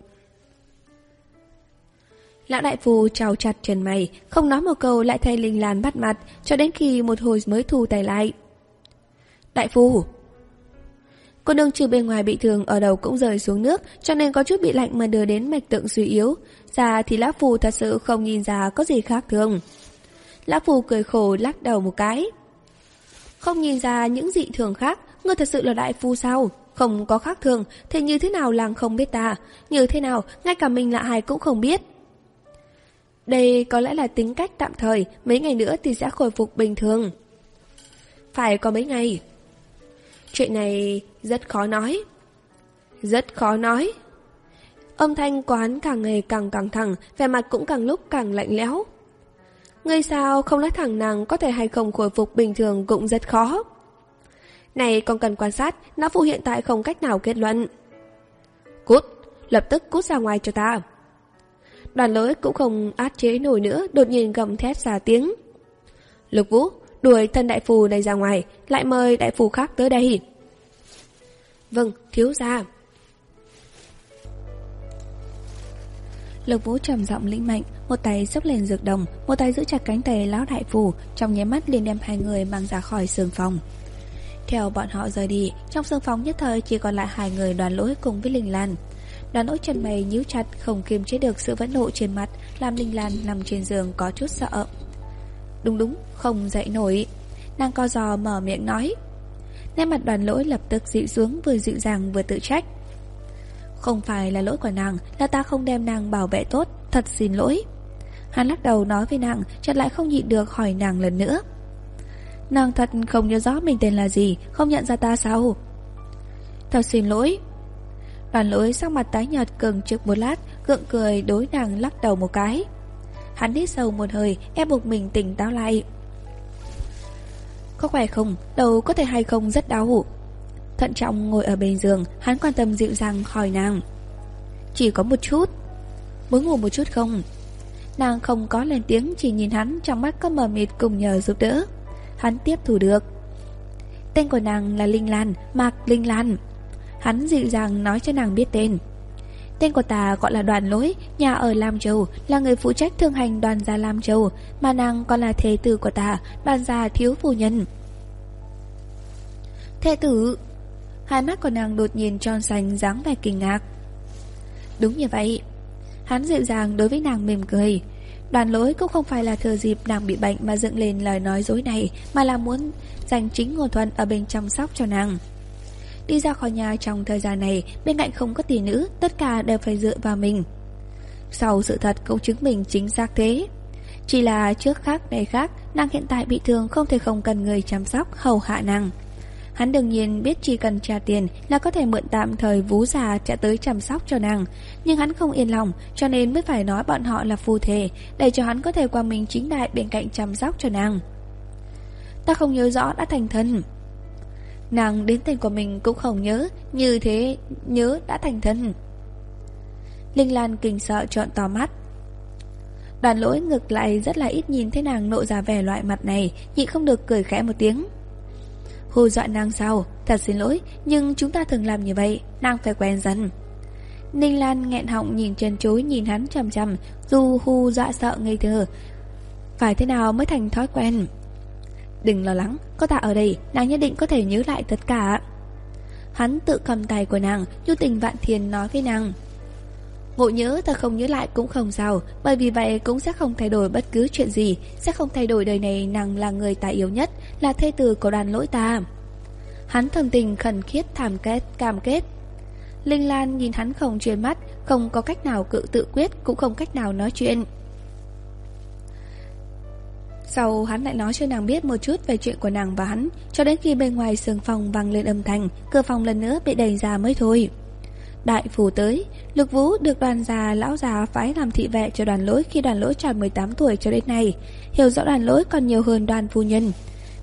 Lão đại phù trào chặt chân mày, không nói một câu lại thay Linh Lan bắt mặt, cho đến khi một hồi mới thu tay lại. Đại phù Cô đương trừ bên ngoài bị thương ở đầu cũng rơi xuống nước, cho nên có chút bị lạnh mà đưa đến mạch tượng suy yếu. Ra thì lão phù thật sự không nhìn ra có gì khác thường. Lão phù cười khổ lắc đầu một cái. Không nhìn ra những dị thường khác, ngươi thật sự là đại phu sao? Không có khác thường, thế như thế nào làng không biết ta? Như thế nào, ngay cả mình là ai cũng không biết. Đây có lẽ là tính cách tạm thời, mấy ngày nữa thì sẽ khôi phục bình thường. Phải có mấy ngày. Chuyện này rất khó nói. Rất khó nói. Âm thanh quán càng ngày càng căng thẳng, vẻ mặt cũng càng lúc càng lạnh lẽo. Người sao không nói thẳng nàng có thể hay không khôi phục bình thường cũng rất khó. Này còn cần quan sát, não phụ hiện tại không cách nào kết luận. Cút, lập tức cút ra ngoài cho ta. Đoàn lỗi cũng không át chế nổi nữa, đột nhiên gầm thét ra tiếng. Lục vũ, đuổi thân đại phù này ra ngoài, lại mời đại phù khác tới đây. Vâng, thiếu gia. Lục Vũ trầm giọng lĩnh mệnh, một tay xốc lên dược đồng, một tay giữ chặt cánh tay lão đại phù, trong nháy mắt liền đem hai người mang ra khỏi sườn phòng. Theo bọn họ rời đi, trong sương phóng nhất thời chỉ còn lại hai người đoàn lỗi cùng với Linh Lan. Đoàn lỗi chân mày nhíu chặt, không kiềm chế được sự vẫn nộ trên mặt, làm Linh Lan nằm trên giường có chút sợ. Đúng đúng, không dậy nổi. Nàng co giò mở miệng nói. Nét mặt đoàn lỗi lập tức dịu xuống vừa dịu dàng vừa tự trách. Không phải là lỗi của nàng, là ta không đem nàng bảo vệ tốt, thật xin lỗi. Hắn lắc đầu nói với nàng, chợt lại không nhịn được hỏi nàng lần nữa. Nàng thật không nhớ rõ mình tên là gì, không nhận ra ta sao? Thật xin lỗi. Đoàn lỗi sắc mặt tái nhợt cường trước một lát, gượng cười đối nàng lắc đầu một cái. Hắn hít sâu một hơi, ép buộc mình tỉnh táo lại. Có khỏe không? Đầu có thể hay không rất đau. Thận trọng ngồi ở bên giường, hắn quan tâm dịu dàng hỏi nàng. Chỉ có một chút. Muốn ngủ một chút không? Nàng không có lên tiếng, chỉ nhìn hắn trong mắt có mờ mịt cùng nhờ giúp đỡ. Hắn tiếp thu được. Tên của nàng là Linh Lan, Mạc Linh Lan. Hắn dịu dàng nói cho nàng biết tên. Tên của ta gọi là đoàn lỗi, nhà ở Lam Châu, là người phụ trách thương hành đoàn gia Lam Châu, mà nàng còn là thế tử của ta, đoàn gia thiếu phu nhân. Thế tử... Hai mắt của nàng đột nhiên tròn xanh dáng vẻ kinh ngạc. Đúng như vậy. Hắn dịu dàng đối với nàng mềm cười. Đoàn lỗi cũng không phải là thừa dịp nàng bị bệnh mà dựng lên lời nói dối này, mà là muốn dành chính Ngô thuận ở bên chăm sóc cho nàng. Đi ra khỏi nhà trong thời gian này, bên cạnh không có tỷ nữ, tất cả đều phải dựa vào mình. Sau sự thật cũng chứng minh chính xác thế. Chỉ là trước khác này khác, nàng hiện tại bị thương không thể không cần người chăm sóc, hầu hạ nàng. Hắn đương nhiên biết chỉ cần trả tiền là có thể mượn tạm thời vú già trả tới chăm sóc cho nàng. Nhưng hắn không yên lòng, cho nên mới phải nói bọn họ là phù thể, để cho hắn có thể qua mình chính đại bên cạnh chăm sóc cho nàng. Ta không nhớ rõ đã thành thân. Nàng đến tên của mình cũng không nhớ, như thế nhớ đã thành thân. Linh Lan kinh sợ trọn to mắt. Đoàn lỗi ngược lại rất là ít nhìn thấy nàng nộ ra vẻ loại mặt này, nhịn không được cười khẽ một tiếng. Hù dọa nàng sao? Thật xin lỗi, nhưng chúng ta thường làm như vậy, nàng phải quen dần. Ninh Lan nghẹn họng nhìn chân chối nhìn hắn chầm chầm, dù hù dọa sợ ngây thơ. Phải thế nào mới thành thói quen? Đừng lo lắng, có ta ở đây, nàng nhất định có thể nhớ lại tất cả. Hắn tự cầm tay của nàng, nhu tình vạn thiền nói với nàng. Ngộ nhớ ta không nhớ lại cũng không sao, Bởi vì vậy cũng sẽ không thay đổi bất cứ chuyện gì, Sẽ không thay đổi đời này nàng là người ta yêu nhất, Là thê tử của đoàn lỗi ta. Hắn thầm tình khẩn khiết, thảm kết, cam kết. Linh Lan nhìn hắn không chuyên mắt, Không có cách nào cự tự quyết, Cũng không cách nào nói chuyện. Sau hắn lại nói cho nàng biết một chút về chuyện của nàng và hắn, Cho đến khi bên ngoài sườn phòng vang lên âm thanh, Cửa phòng lần nữa bị đẩy ra mới thôi. Đại phủ tới, Lục Vũ được đoàn già lão già phái làm thị vệ cho đoàn lỗi khi đoàn lỗi tròn 18 tuổi cho đến nay, hiểu rõ đoàn lỗi còn nhiều hơn đoàn phu nhân.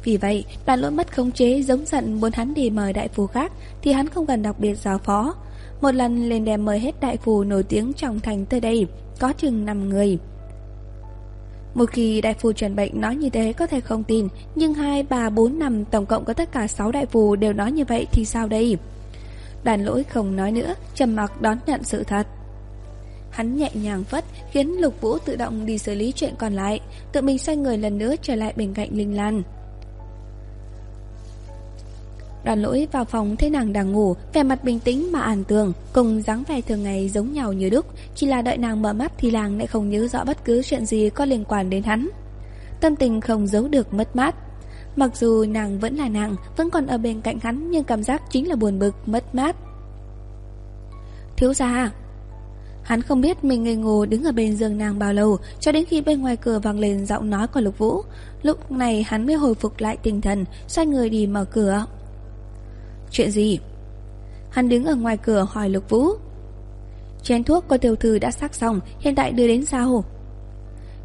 Vì vậy, đoàn lỗi mất khống chế giống giận muốn hắn đi mời đại phù khác thì hắn không cần đặc biệt giáo phó. Một lần lên đem mời hết đại phù nổi tiếng trong thành tới đây, có chừng 5 người. Một khi đại phù truyền bệnh nói như thế có thể không tin, nhưng 2, 3, 4, 5 tổng cộng có tất cả 6 đại phù đều nói như vậy thì sao đây? Đàn lỗi không nói nữa, trầm mặc đón nhận sự thật. Hắn nhẹ nhàng vất, Khiến Lục Vũ tự động đi xử lý chuyện còn lại, Tự mình xoay người lần nữa trở lại bên cạnh Linh Lan. Đoàn lỗi vào phòng thấy nàng đang ngủ, Vẻ mặt bình tĩnh mà an tường, Cùng dáng vẻ thường ngày giống nhau như đúc, Chỉ là đợi nàng mở mắt thì nàng lại không nhớ rõ bất cứ chuyện gì có liên quan đến hắn. Tâm tình không giấu được mất mát. Mặc dù nàng vẫn là nàng Vẫn còn ở bên cạnh hắn Nhưng cảm giác chính là buồn bực, mất mát. Thiếu gia Hắn không biết mình ngây ngô đứng ở bên giường nàng bao lâu Cho đến khi bên ngoài cửa vang lên giọng nói của Lục Vũ. Lúc này hắn mới hồi phục lại tinh thần Xoay người đi mở cửa. Chuyện gì? Hắn đứng ở ngoài cửa hỏi Lục Vũ. Chén thuốc của tiểu thư đã sắc xong Hiện tại đưa đến sao?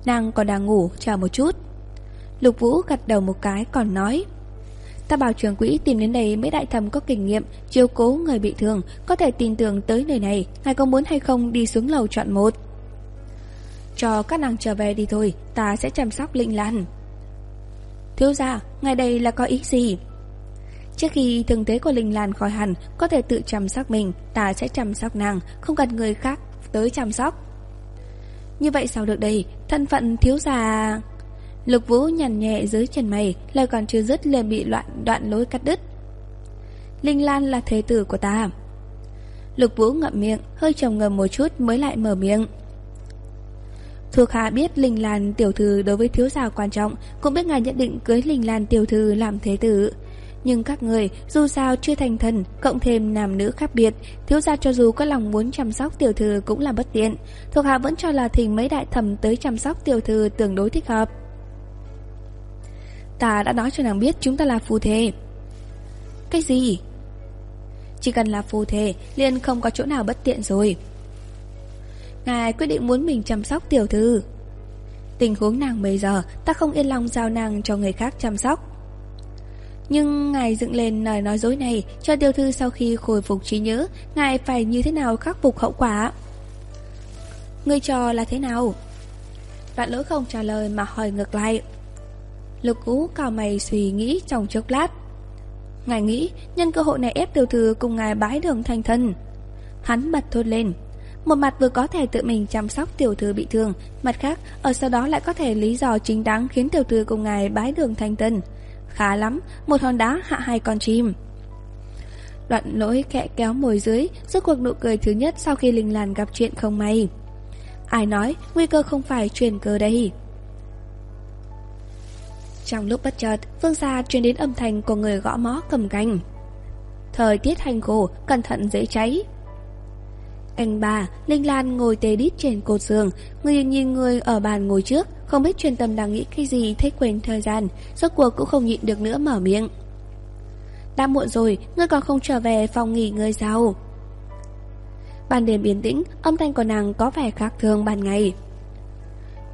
Nàng còn đang ngủ, chờ một chút. Lục Vũ gật đầu một cái, còn nói, Ta bảo trường quỹ tìm đến đây mấy đại thẩm có kinh nghiệm, Chiếu cố người bị thương, Có thể tin tưởng tới nơi này, Ngài có muốn hay không đi xuống lầu chọn một. Cho các nàng trở về đi thôi, Ta sẽ chăm sóc Linh Lan. Thiếu gia, Ngài đây là có ý gì? Trước khi thương thế của Linh Lan khỏi hẳn, Có thể tự chăm sóc mình, Ta sẽ chăm sóc nàng, Không cần người khác tới chăm sóc. Như vậy sao được đây, Thân phận thiếu gia Lục Vũ nhằn nhẹ dưới chân mày, lời còn chưa dứt liền bị loạn đoạn lối cắt đứt. Linh Lan là thế tử của ta. Lục Vũ ngậm miệng, hơi trầm ngầm một chút mới lại mở miệng. Thuộc hạ biết Linh Lan tiểu thư đối với thiếu gia quan trọng, cũng biết ngài nhận định cưới Linh Lan tiểu thư làm thế tử. Nhưng các người dù sao chưa thành thần, cộng thêm nam nữ khác biệt, thiếu gia cho dù có lòng muốn chăm sóc tiểu thư cũng là bất tiện. Thuộc hạ vẫn cho là thỉnh mấy đại thẩm tới chăm sóc tiểu thư tương đối thích hợp. Ta đã nói cho nàng biết chúng ta là phù thề Cái gì? Chỉ cần là phù thề liền không có chỗ nào bất tiện rồi. Ngài quyết định muốn mình chăm sóc tiểu thư. Tình huống nàng bây giờ, Ta không yên lòng giao nàng cho người khác chăm sóc. Nhưng ngài dựng lên lời nói dối này, Cho tiểu thư sau khi khôi phục trí nhớ, Ngài phải như thế nào khắc phục hậu quả? Người trò là thế nào? Vạn lỗi không trả lời mà hỏi ngược lại. Lục Vũ cao mày suy nghĩ trong chốc lát. Ngài nghĩ nhân cơ hội này ép tiểu thư cùng ngài bái đường thành thân. Hắn bật thốt lên. Một mặt vừa có thể tự mình chăm sóc tiểu thư bị thương, mặt khác ở sau đó lại có thể lý do chính đáng khiến tiểu thư cùng ngài bái đường thành thân. Khá lắm, một hòn đá hạ hai con chim. Đoạn lỗi kẹ kéo mồi dưới, rốt cuộc nụ cười thứ nhất sau khi Linh Lan gặp chuyện không may. Ai nói, nguy cơ không phải truyền cơ đây. Trong lúc bất chợt, phương xa truyền đến âm thanh của người gõ mó cầm canh. Thời tiết hành cổ cẩn thận dễ cháy. Anh bà, Linh Lan ngồi tê đít trên cột giường, người nhìn người ở bàn ngồi trước, không biết chuyên tâm đang nghĩ cái gì thấy quên thời gian, rốt cuộc cũng không nhịn được nữa mở miệng. Đã muộn rồi, ngươi còn không trở về phòng nghỉ ngơi sao? Ban đêm yên tĩnh, âm thanh của nàng có vẻ khác thường ban ngày.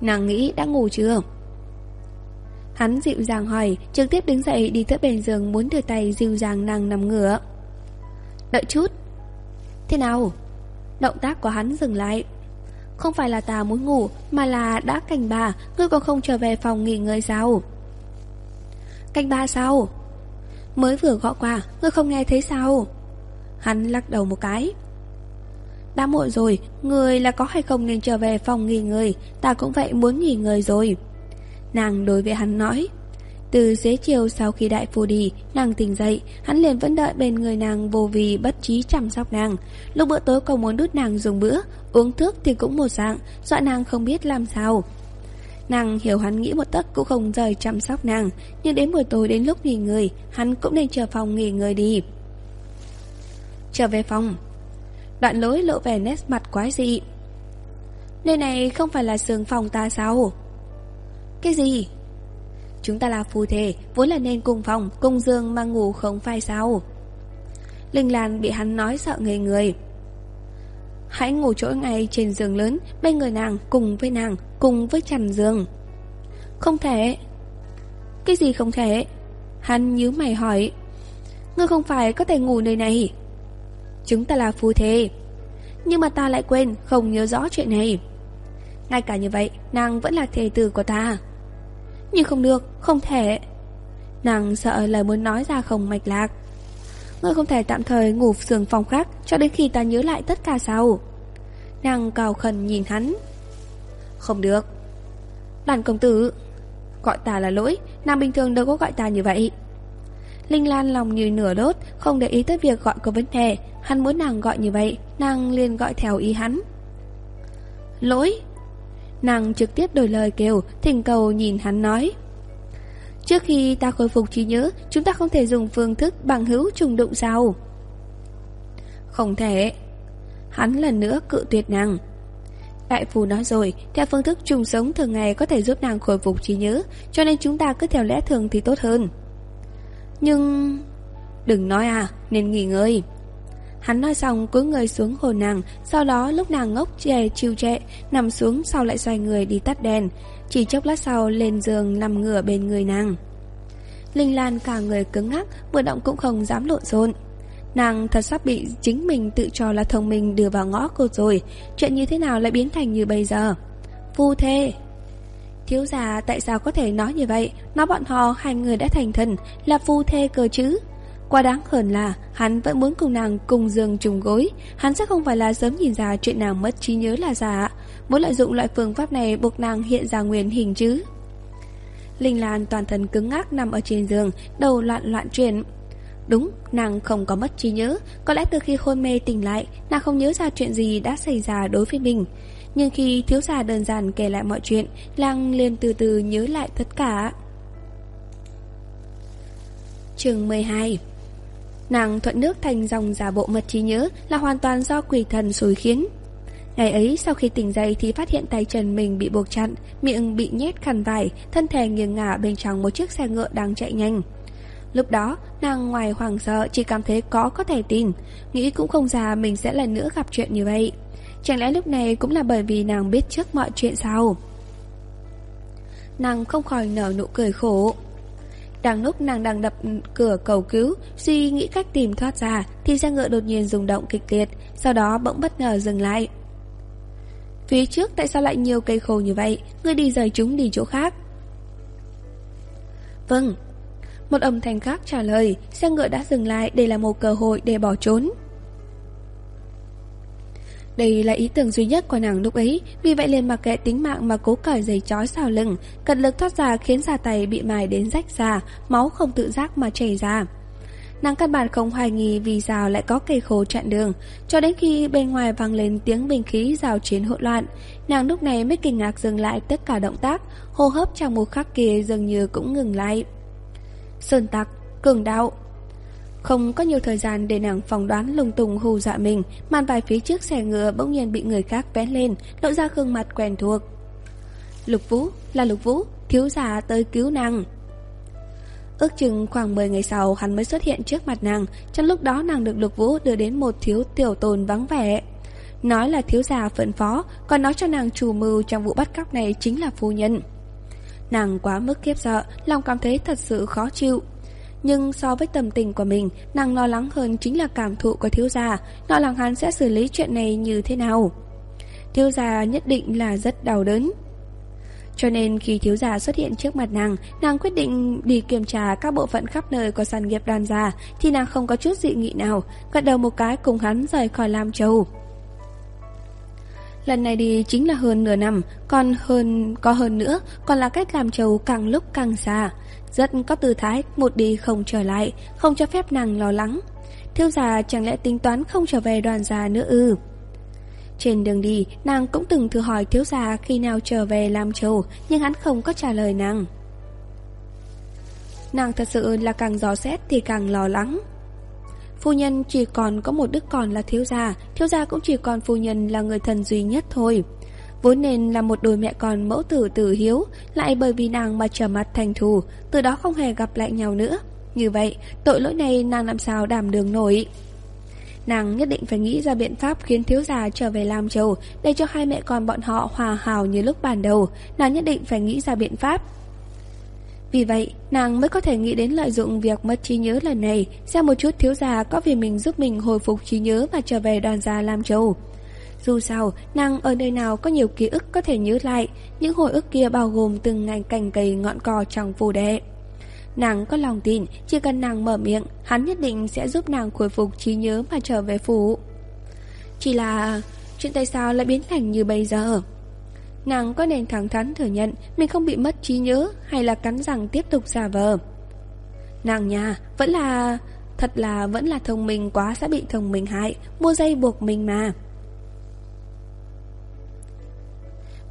Nàng nghĩ đã ngủ chưa? Hắn dịu dàng hỏi, trực tiếp đứng dậy đi tới bên giường muốn đưa tay dịu dàng nàng nằm ngửa. Đợi chút. Thế nào? Động tác của hắn dừng lại. Không phải là ta muốn ngủ, mà là đã canh bà, ngươi còn không trở về phòng nghỉ ngơi sao? Canh ba sao? Mới vừa gõ qua, ngươi không nghe thấy sao? Hắn lắc đầu một cái. Đã muộn rồi, người là có hay không nên trở về phòng nghỉ ngơi, ta cũng vậy muốn nghỉ ngơi rồi. Nàng đối với hắn nói. Từ xế chiều sau khi đại phu đi, nàng tỉnh dậy, hắn liền vẫn đợi bên người nàng vô vì bất trí chăm sóc nàng. Lúc bữa tối còn muốn đút nàng dùng bữa, uống thuốc thì cũng một dạng, dọa nàng không biết làm sao. Nàng hiểu hắn nghĩ một tấc cũng không rời chăm sóc nàng, nhưng đến buổi tối đến lúc nghỉ người, hắn cũng nên chờ phòng nghỉ người đi. Trở về phòng, Đoạn lối lộ vẻ nét mặt quái dị Nơi này không phải là sườn phòng ta sao cái gì? Chúng ta là phù thể, Vốn là nên cùng phòng, Cùng giường mà ngủ không phải sao? Linh Lan bị hắn nói sợ ngây người. Hãy ngủ chỗ ngay trên giường lớn, Bên người nàng, cùng với nàng, Cùng với chằn giường. Không thể. Cái gì không thể? Hắn nhíu mày hỏi. Ngươi không phải có thể ngủ nơi này. Chúng ta là phù thể. Nhưng mà ta lại quên, Không nhớ rõ chuyện này. Ngay cả như vậy, Nàng vẫn là thề tử của ta. Nhưng không được, Không thể. Nàng sợ lời muốn nói ra không mạch lạc. Ngươi không thể tạm thời ngủ giường phòng khác Cho đến khi ta nhớ lại tất cả sau Nàng cào khẩn nhìn hắn. Không được. Đàn công tử, Gọi ta là lỗi, Nàng bình thường đâu có gọi ta như vậy. Linh Lan lòng như nửa đốt, Không để ý tới việc gọi có vấn đề. Hắn muốn nàng gọi như vậy, Nàng liền gọi theo ý hắn. Lỗi? Nàng trực tiếp đổi lời kêu, Thỉnh cầu nhìn hắn nói. Trước khi ta khôi phục trí nhớ, Chúng ta không thể dùng phương thức bằng hữu trùng đụng sao? Không thể. Hắn lần nữa cự tuyệt nàng. Đại phù nói rồi, Theo phương thức trùng sống thường ngày Có thể giúp nàng khôi phục trí nhớ, Cho nên chúng ta cứ theo lẽ thường thì tốt hơn. Nhưng... Đừng nói à Nên nghỉ ngơi. Hắn nói xong cứ người xuống hồ nàng, Sau đó lúc nàng ngốc chè, chiêu trệ, Nằm xuống sau lại xoay người đi tắt đèn. Chỉ chốc lát sau lên giường nằm ngửa bên người nàng. Linh Lan cả người cứng ngắc Vừa động cũng không dám lộn xộn. Nàng thật sắp bị chính mình tự cho là thông minh đưa vào ngõ cô rồi, Chuyện như thế nào lại biến thành như bây giờ? Phu thê! Thiếu già tại sao có thể nói như vậy? Nó bọn họ hai người đã thành thần, Là phu thê cơ chứ? Quá đáng hơn là hắn vẫn muốn cùng nàng cùng giường trùng gối. Hắn sẽ không phải là sớm nhìn ra chuyện nàng mất trí nhớ là giả. Muốn lợi dụng loại phương pháp này buộc nàng hiện ra nguyên hình chứ? Linh Lan toàn thân cứng ngắc nằm ở trên giường Đầu loạn loạn chuyển. Đúng, nàng không có mất trí nhớ. Có lẽ từ khi hôn mê tỉnh lại Nàng không nhớ ra chuyện gì đã xảy ra đối với mình. Nhưng khi thiếu gia đơn giản kể lại mọi chuyện Nàng liền từ từ nhớ lại tất cả. Trường 12 Nàng thuận nước thành dòng giả bộ mật trí nhớ là hoàn toàn do quỷ thần xối khiến. Ngày ấy sau khi tỉnh dậy thì phát hiện tay chân mình bị buộc chặn, miệng bị nhét khăn vải, thân thể nghiêng ngả bên trong một chiếc xe ngựa đang chạy nhanh. Lúc đó, nàng ngoài hoảng sợ chỉ cảm thấy có có thể tin, nghĩ cũng không ra mình sẽ lần nữa gặp chuyện như vậy. Chẳng lẽ lúc này cũng là bởi vì nàng biết trước mọi chuyện sao? Nàng không khỏi nở nụ cười khổ. Đang lúc nàng đang đập cửa cầu cứu, Suy nghĩ cách tìm thoát ra, Thì xe ngựa đột nhiên rung động kịch liệt, Sau đó bỗng bất ngờ dừng lại. Phía trước tại sao lại nhiều cây khô như vậy? Ngươi đi rời chúng đi chỗ khác. Vâng. Một âm thanh khác trả lời, Xe ngựa đã dừng lại, Đây là một cơ hội để bỏ trốn đây là ý tưởng duy nhất của nàng lúc ấy Vì vậy liền mặc kệ tính mạng mà cố cởi giày chói xào lưng Cật lực thoát ra khiến da tay bị mài đến rách ra Máu không tự giác mà chảy ra. Nàng căn bản không hoài nghi vì rào lại có cây khô chặn đường Cho đến khi bên ngoài vang lên tiếng bình khí rào chiến hỗn loạn. Nàng lúc này mới kinh ngạc dừng lại tất cả động tác Hô hấp trong một khắc kia dường như cũng ngừng lại. Sơn tặc, cường đạo không có nhiều thời gian để nàng phỏng đoán lung tung hù dọa mình Màn vài phía trước xe ngựa bỗng nhiên bị người khác vén lên Lộ ra gương mặt quen thuộc. Lục Vũ, là Lục Vũ Thiếu gia tới cứu nàng. Ước chừng khoảng 10 ngày sau hắn mới xuất hiện trước mặt nàng Trong lúc đó nàng được Lục Vũ đưa đến một thiếu tiểu tồn vắng vẻ. Nói là thiếu già phận phó Còn nói cho nàng chủ mưu trong vụ bắt cóc này chính là phu nhân. Nàng quá mức khiếp sợ Lòng cảm thấy thật sự khó chịu. Nhưng so với tâm tình của mình Nàng lo lắng hơn chính là cảm thụ của thiếu gia Lo lắng hắn sẽ xử lý chuyện này như thế nào Thiếu gia nhất định là rất đau đớn cho nên khi thiếu gia xuất hiện trước mặt nàng, nàng quyết định đi kiểm tra các bộ phận khắp nơi của sản nghiệp đoàn gia, thì nàng không có chút dị nghị nào, gật đầu một cái cùng hắn rời khỏi Lam Châu. Lần này đi chính là hơn nửa năm, còn hơn có hơn nữa, còn là cách làm Châu càng lúc càng xa. Rất có tư thái, một đi không trở lại, không cho phép nàng lo lắng. Thiếu gia chẳng lẽ tính toán không trở về đoàn già nữa ư? Trên đường đi, nàng cũng từng thử hỏi thiếu gia khi nào trở về làm Châu, nhưng hắn không có trả lời nàng. Nàng thật sự là càng gió xét thì càng lo lắng. Phu nhân chỉ còn có một đứa con là thiếu gia, thiếu gia cũng chỉ còn phu nhân là người thân duy nhất thôi. Vốn nên là một đôi mẹ con mẫu tử tử hiếu, lại bởi vì nàng mà trở mặt thành thù, từ đó không hề gặp lại nhau nữa. Như vậy, tội lỗi này nàng làm sao đảm đường nổi. Nàng nhất định phải nghĩ ra biện pháp khiến thiếu gia trở về Lam Châu để cho hai mẹ con bọn họ hòa hào như lúc ban đầu. Nàng nhất định phải nghĩ ra biện pháp. Vì vậy, nàng mới có thể nghĩ đến lợi dụng việc mất trí nhớ lần này, xem một chút thiếu gia có vì mình giúp mình hồi phục trí nhớ và trở về đoàn gia Lam Châu. Dù sao, nàng ở nơi nào có nhiều ký ức có thể nhớ lại, những hồi ức kia bao gồm từng ngành cành cây ngọn cò trong phù đệ. Nàng có lòng tin, chỉ cần nàng mở miệng, hắn nhất định sẽ giúp nàng khôi phục trí nhớ mà trở về phủ. Chỉ là, chuyện tại sao lại biến thành như bây giờ? Nàng có nên thẳng thắn thừa nhận mình không bị mất trí nhớ hay là cắn răng tiếp tục giả vờ? Nàng nhà, vẫn là... Thật là vẫn là thông minh quá sẽ bị thông minh hại, mua dây buộc mình mà.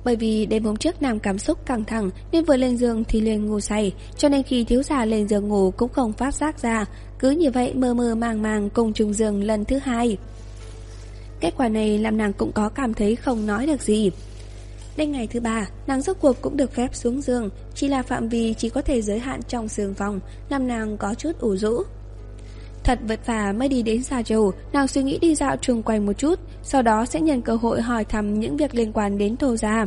Bởi vì đêm hôm trước nàng cảm xúc căng thẳng Nên vừa lên giường thì liền ngủ say. Cho nên khi thiếu gia lên giường ngủ cũng không phát giác ra. Cứ như vậy mơ mơ màng màng cùng chung giường lần thứ hai. Kết quả này làm nàng cũng có cảm thấy không nói được gì. Đến ngày thứ ba, nàng rốt cuộc cũng được phép xuống giường. Chỉ là phạm vi chỉ có thể giới hạn trong giường phòng Làm nàng có chút ủ rũ. Thật vất vả mới đi đến xa Châu, nàng suy nghĩ đi dạo trường quanh một chút, sau đó sẽ nhận cơ hội hỏi thăm những việc liên quan đến Tô Gia.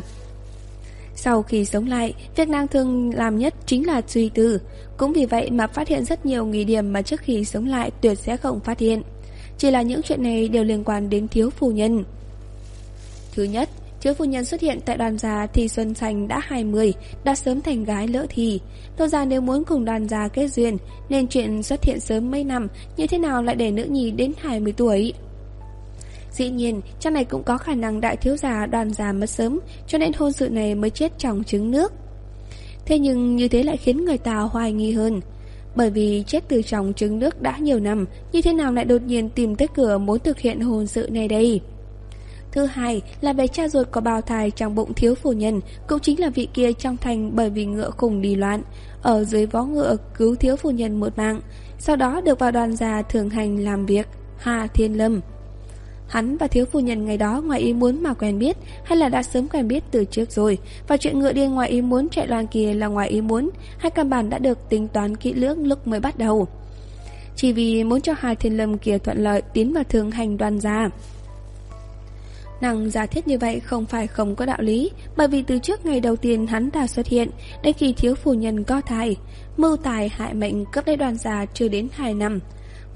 Sau khi sống lại, việc nàng thường làm nhất chính là suy tư. Cũng vì vậy mà phát hiện rất nhiều nghỉ điểm mà trước khi sống lại tuyệt sẽ không phát hiện. Chỉ là những chuyện này đều liên quan đến thiếu phu nhân. Thứ nhất, chứ phu nhân xuất hiện tại đoàn già thì Xuân Thành đã 20, đã sớm thành gái lỡ thì. thôi già nếu muốn cùng đoàn già kết duyên, nên chuyện xuất hiện sớm mấy năm, như thế nào lại để nữ nhi đến 20 tuổi? Dĩ nhiên, cha này cũng có khả năng đại thiếu già đoàn già mất sớm, cho nên hôn sự này mới chết trong trứng nước. Thế nhưng như thế lại khiến người ta hoài nghi hơn. Bởi vì chết từ trong trứng nước đã nhiều năm, như thế nào lại đột nhiên tìm tới cửa muốn thực hiện hôn sự này đây? Thứ hai là về cha ruột có bào thai trong bụng thiếu phu nhân, cũng chính là vị kia trong thành bởi vì ngựa khùng đi loạn, ở dưới vó ngựa cứu thiếu phu nhân một mạng, sau đó được vào đoàn già thường hành làm việc, Hà Thiên Lâm. Hắn và thiếu phu nhân ngày đó ngoài ý muốn mà quen biết hay là đã sớm quen biết từ trước rồi và chuyện ngựa điên ngoài ý muốn chạy loan kia là ngoài ý muốn hai căn bản đã được tính toán kỹ lưỡng lúc mới bắt đầu. Chỉ vì muốn cho Hà Thiên Lâm kia thuận lợi tiến vào thường hành đoàn gia. Nàng giả thiết như vậy không phải không có đạo lý, bởi vì từ trước ngày đầu tiên hắn đã xuất hiện, đến khi thiếu phu nhân có thai, mưu tài hại mệnh cấp đế đoàn già chưa đến 2 năm.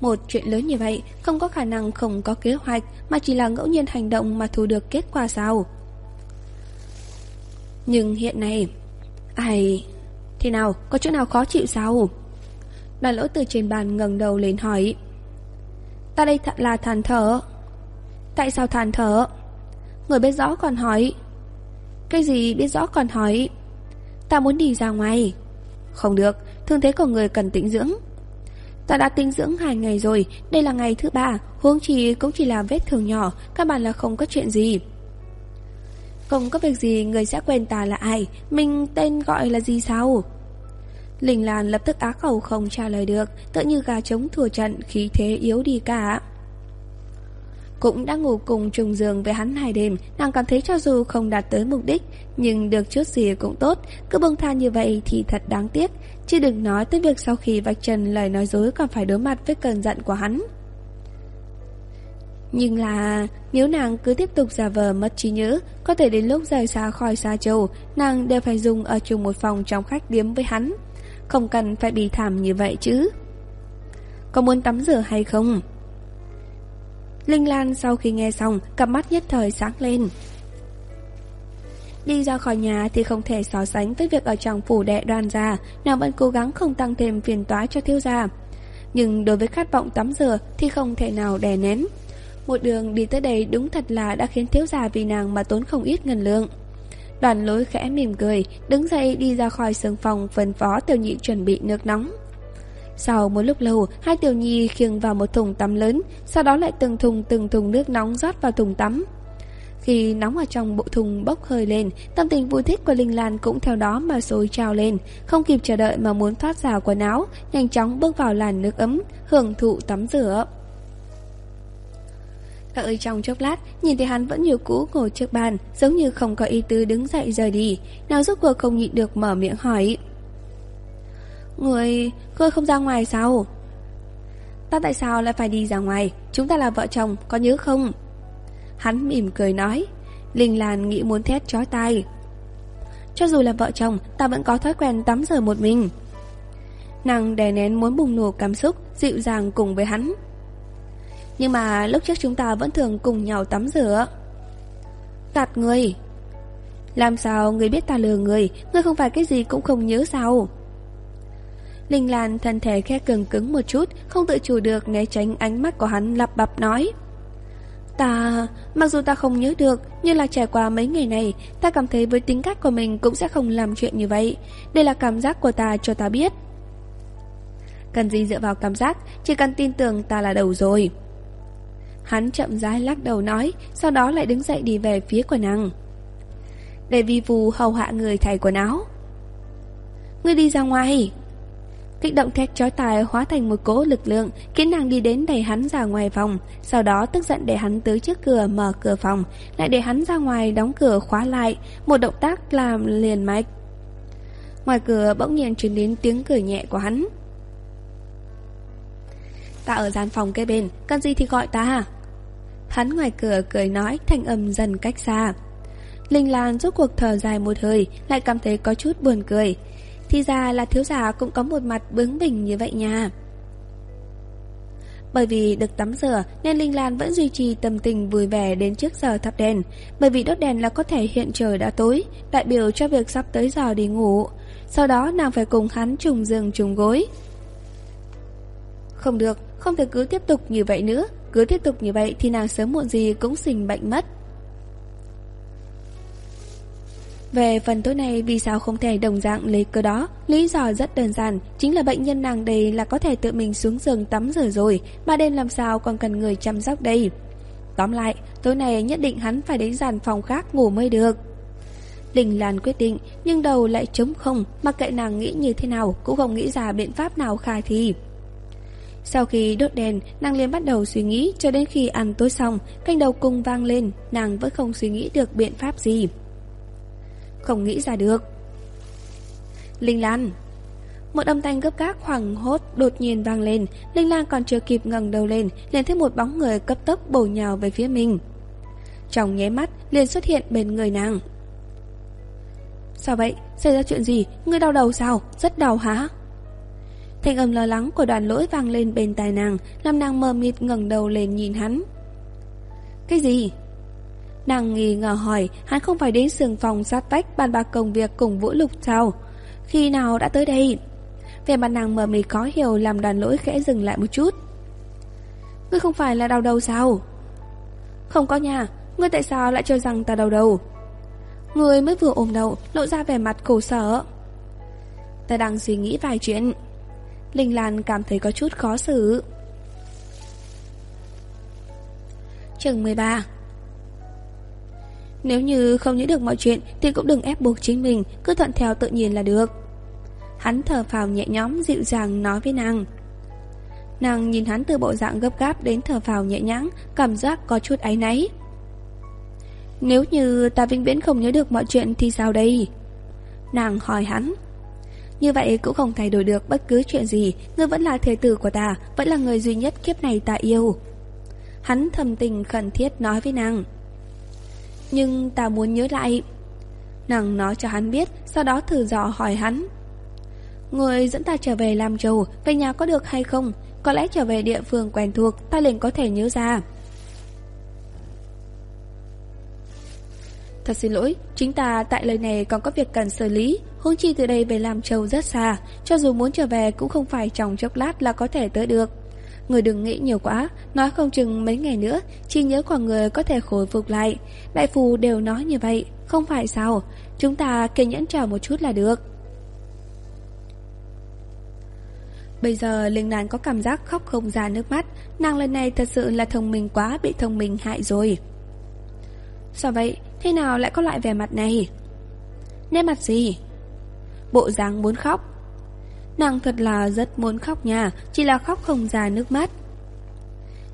Một chuyện lớn như vậy không có khả năng không có kế hoạch mà chỉ là ngẫu nhiên hành động mà thu được kết quả sao. Nhưng hiện nay, ai... Thế nào, có chỗ nào khó chịu sao? Đoàn lỗ từ trên bàn ngẩng đầu lên hỏi. Ta đây thật là than thở. Tại sao than thở? Người biết rõ còn hỏi. Cái gì biết rõ còn hỏi? Ta muốn đi ra ngoài. Không được, thương thế của người cần tĩnh dưỡng. Ta đã tĩnh dưỡng hai ngày rồi Đây là ngày thứ ba Huống chi cũng chỉ là vết thương nhỏ Các bạn là không có chuyện gì. Không có việc gì người sẽ quên ta là ai Mình tên gọi là gì sao? Linh Lan lập tức á khẩu không trả lời được Tự như gà trống thua trận Khí thế yếu đi cả. Cũng đã ngủ cùng trùng giường với hắn hai đêm. Nàng cảm thấy cho dù không đạt tới mục đích, Nhưng được chút gì cũng tốt. Cứ bông tha như vậy thì thật đáng tiếc. Chứ đừng nói tới việc sau khi vạch trần lời nói dối Còn phải đối mặt với cơn giận của hắn. Nhưng là, nếu nàng cứ tiếp tục giả vờ mất trí nhớ, Có thể đến lúc rời xa khỏi xa châu, Nàng đều phải dùng ở chung một phòng trong khách điếm với hắn. Không cần phải bị thảm như vậy chứ. Có muốn tắm rửa hay không? Linh Lan sau khi nghe xong Cặp mắt nhất thời sáng lên Đi ra khỏi nhà thì không thể so sánh với việc ở trong phủ đệ đoàn gia Nàng vẫn cố gắng không tăng thêm phiền toái cho thiếu gia Nhưng đối với khát vọng tắm rửa thì không thể nào đè nén một đường đi tới đây đúng thật là đã khiến thiếu gia vì nàng mà tốn không ít ngân lượng. Đoàn lối khẽ mỉm cười, đứng dậy đi ra khỏi sương phòng phân phó tiểu nhị chuẩn bị nước nóng. Sau một lúc lâu, hai tiểu nhi khiêng vào một thùng tắm lớn, sau đó lại từng thùng từng thùng nước nóng rót vào thùng tắm. Khi nóng ở trong bộ thùng bốc hơi lên, tâm tình vui thích của Linh Lan cũng theo đó mà sôi trào lên, không kịp chờ đợi mà muốn thoát ra quần áo, nhanh chóng bước vào làn nước ấm, hưởng thụ tắm rửa. Đợi trong chốc lát, nhìn thấy hắn vẫn như cũ ngồi trước bàn, giống như không có ý tư đứng dậy rời đi. Nào rốt cuộc không nhịn được mở miệng hỏi. Người, ngươi không ra ngoài sao? Ta tại sao lại phải đi ra ngoài? Chúng ta là vợ chồng, có nhớ không? Hắn mỉm cười nói. Linh Lan nghĩ muốn thét chói tai. Cho dù là vợ chồng, ta vẫn có thói quen tắm rửa một mình. Nàng đè nén muốn bùng nổ cảm xúc, dịu dàng cùng với hắn. Nhưng mà lúc trước chúng ta vẫn thường cùng nhau tắm rửa Gạt người Làm sao người biết ta lừa người Người không phải cái gì cũng không nhớ sao Linh Lan thân thể khe cứng cứng một chút Không tự chủ được né tránh ánh mắt của hắn lặp bập nói. Ta, mặc dù ta không nhớ được Nhưng là trải qua mấy ngày này Ta cảm thấy với tính cách của mình cũng sẽ không làm chuyện như vậy. Đây là cảm giác của ta cho ta biết. Cần gì dựa vào cảm giác Chỉ cần tin tưởng ta là đầu rồi. Hắn chậm rãi lắc đầu nói Sau đó lại đứng dậy đi về phía của nàng. Để vi vù hầu hạ người thầy quần áo. Ngươi đi ra ngoài. Kích động thét chói tai hóa thành một cỗ lực lượng, Khiến nàng đi đến đẩy hắn ra ngoài phòng Sau đó tức giận để hắn tới trước cửa mở cửa phòng, Lại để hắn ra ngoài đóng cửa khóa lại, Một động tác làm liền mạch Ngoài cửa bỗng nhiên truyền đến tiếng cười nhẹ của hắn. Ta ở gian phòng kế bên, Cần gì thì gọi ta? Hắn ngoài cửa cười nói thanh âm dần cách xa. Linh Lan rốt cuộc thở dài một hơi, Lại cảm thấy có chút buồn cười. Thì ra là thiếu giả cũng có một mặt bướng bỉnh như vậy nha. Bởi vì được tắm rửa Nên Linh Lan vẫn duy trì tâm tình vui vẻ đến trước giờ thắp đèn. Bởi vì đốt đèn là có thể hiện trời đã tối Đại biểu cho việc sắp tới giờ đi ngủ. Sau đó nàng phải cùng hắn trùng giường trùng gối. Không được, không thể cứ tiếp tục như vậy nữa. Cứ tiếp tục như vậy thì nàng sớm muộn gì cũng xình bệnh mất. Về phần tối nay vì sao không thể đồng dạng lấy cơ đó? Lý do rất đơn giản Chính là bệnh nhân nàng đây là có thể tự mình xuống giường tắm rửa rồi Mà đêm làm sao còn cần người chăm sóc đây? Tóm lại Tối nay nhất định hắn phải đến dàn phòng khác ngủ mới được. Đình Lan quyết định Nhưng đầu lại trống không Mặc kệ nàng nghĩ như thế nào Cũng không nghĩ ra biện pháp nào khai thi. Sau khi đốt đèn, nàng liền bắt đầu suy nghĩ cho đến khi ăn tối xong, canh đầu cung vang lên, nàng vẫn không suy nghĩ được biện pháp gì. Không nghĩ ra được. Linh Lan Một âm thanh gấp gáp hoảng hốt đột nhiên vang lên, Linh Lan còn chưa kịp ngẩng đầu lên, liền thấy một bóng người cấp tốc bổ nhào về phía mình. Trong nháy mắt, liền xuất hiện bên người nàng. Sao vậy? Xảy ra chuyện gì? Ngươi đau đầu sao? Rất đau hả? Thanh âm lo lắng của đoàn lỗi vang lên bên tai nàng Làm nàng mờ mịt ngẩng đầu lên nhìn hắn Cái gì? Nàng nghi ngờ hỏi, Hắn không phải đến sườn phòng sát vách Bàn bạc công việc cùng Vũ Lục sao? Khi nào đã tới đây? Về mặt nàng mờ mịt khó hiểu, Làm đoàn lỗi khẽ dừng lại một chút. Ngươi không phải là đau đầu sao? Không có nhà Ngươi tại sao lại cho rằng ta đau đầu? Ngươi mới vừa ôm đầu, Lộ ra vẻ mặt khổ sở. Ta đang suy nghĩ vài chuyện. Linh Lan cảm thấy có chút khó xử. Chừng 13 nếu như không nhớ được mọi chuyện thì cũng đừng ép buộc chính mình, cứ thuận theo tự nhiên là được. Hắn thở phào nhẹ nhõm dịu dàng nói với nàng. Nàng nhìn hắn từ bộ dạng gấp gáp đến thở phào nhẹ nhõm, cảm giác có chút áy náy. Nếu như ta vĩnh viễn không nhớ được mọi chuyện thì sao đây? Nàng hỏi hắn. Như vậy cũng không thay đổi được bất cứ chuyện gì, ngươi vẫn là thế tử của ta, vẫn là người duy nhất kiếp này ta yêu. Hắn thầm tình khẩn thiết nói với nàng. Nhưng ta muốn nhớ lại. Nàng nói cho hắn biết, sau đó thử dò hỏi hắn. Người dẫn ta trở về làm trầu, về nhà có được hay không? Có lẽ trở về địa phương quen thuộc, ta liền có thể nhớ ra. Thật xin lỗi, chính ta tại lời này còn có việc cần xử lý, huống chi từ đây về làm trầu rất xa, cho dù muốn trở về cũng không phải trong chốc lát là có thể tới được. Người đừng nghĩ nhiều quá, nói không chừng mấy ngày nữa, chi nhớ của người có thể khôi phục lại. Đại phù đều nói như vậy, không phải sao, chúng ta kiên nhẫn chờ một chút là được. Bây giờ Linh Lan có cảm giác khóc không ra nước mắt, nàng lần này thật sự là thông minh quá, bị thông minh hại rồi. Sao vậy? Thế nào lại có loại vẻ mặt này? Nét mặt gì? Bộ dáng muốn khóc. Nàng thật là rất muốn khóc nha, chỉ là khóc không ra nước mắt.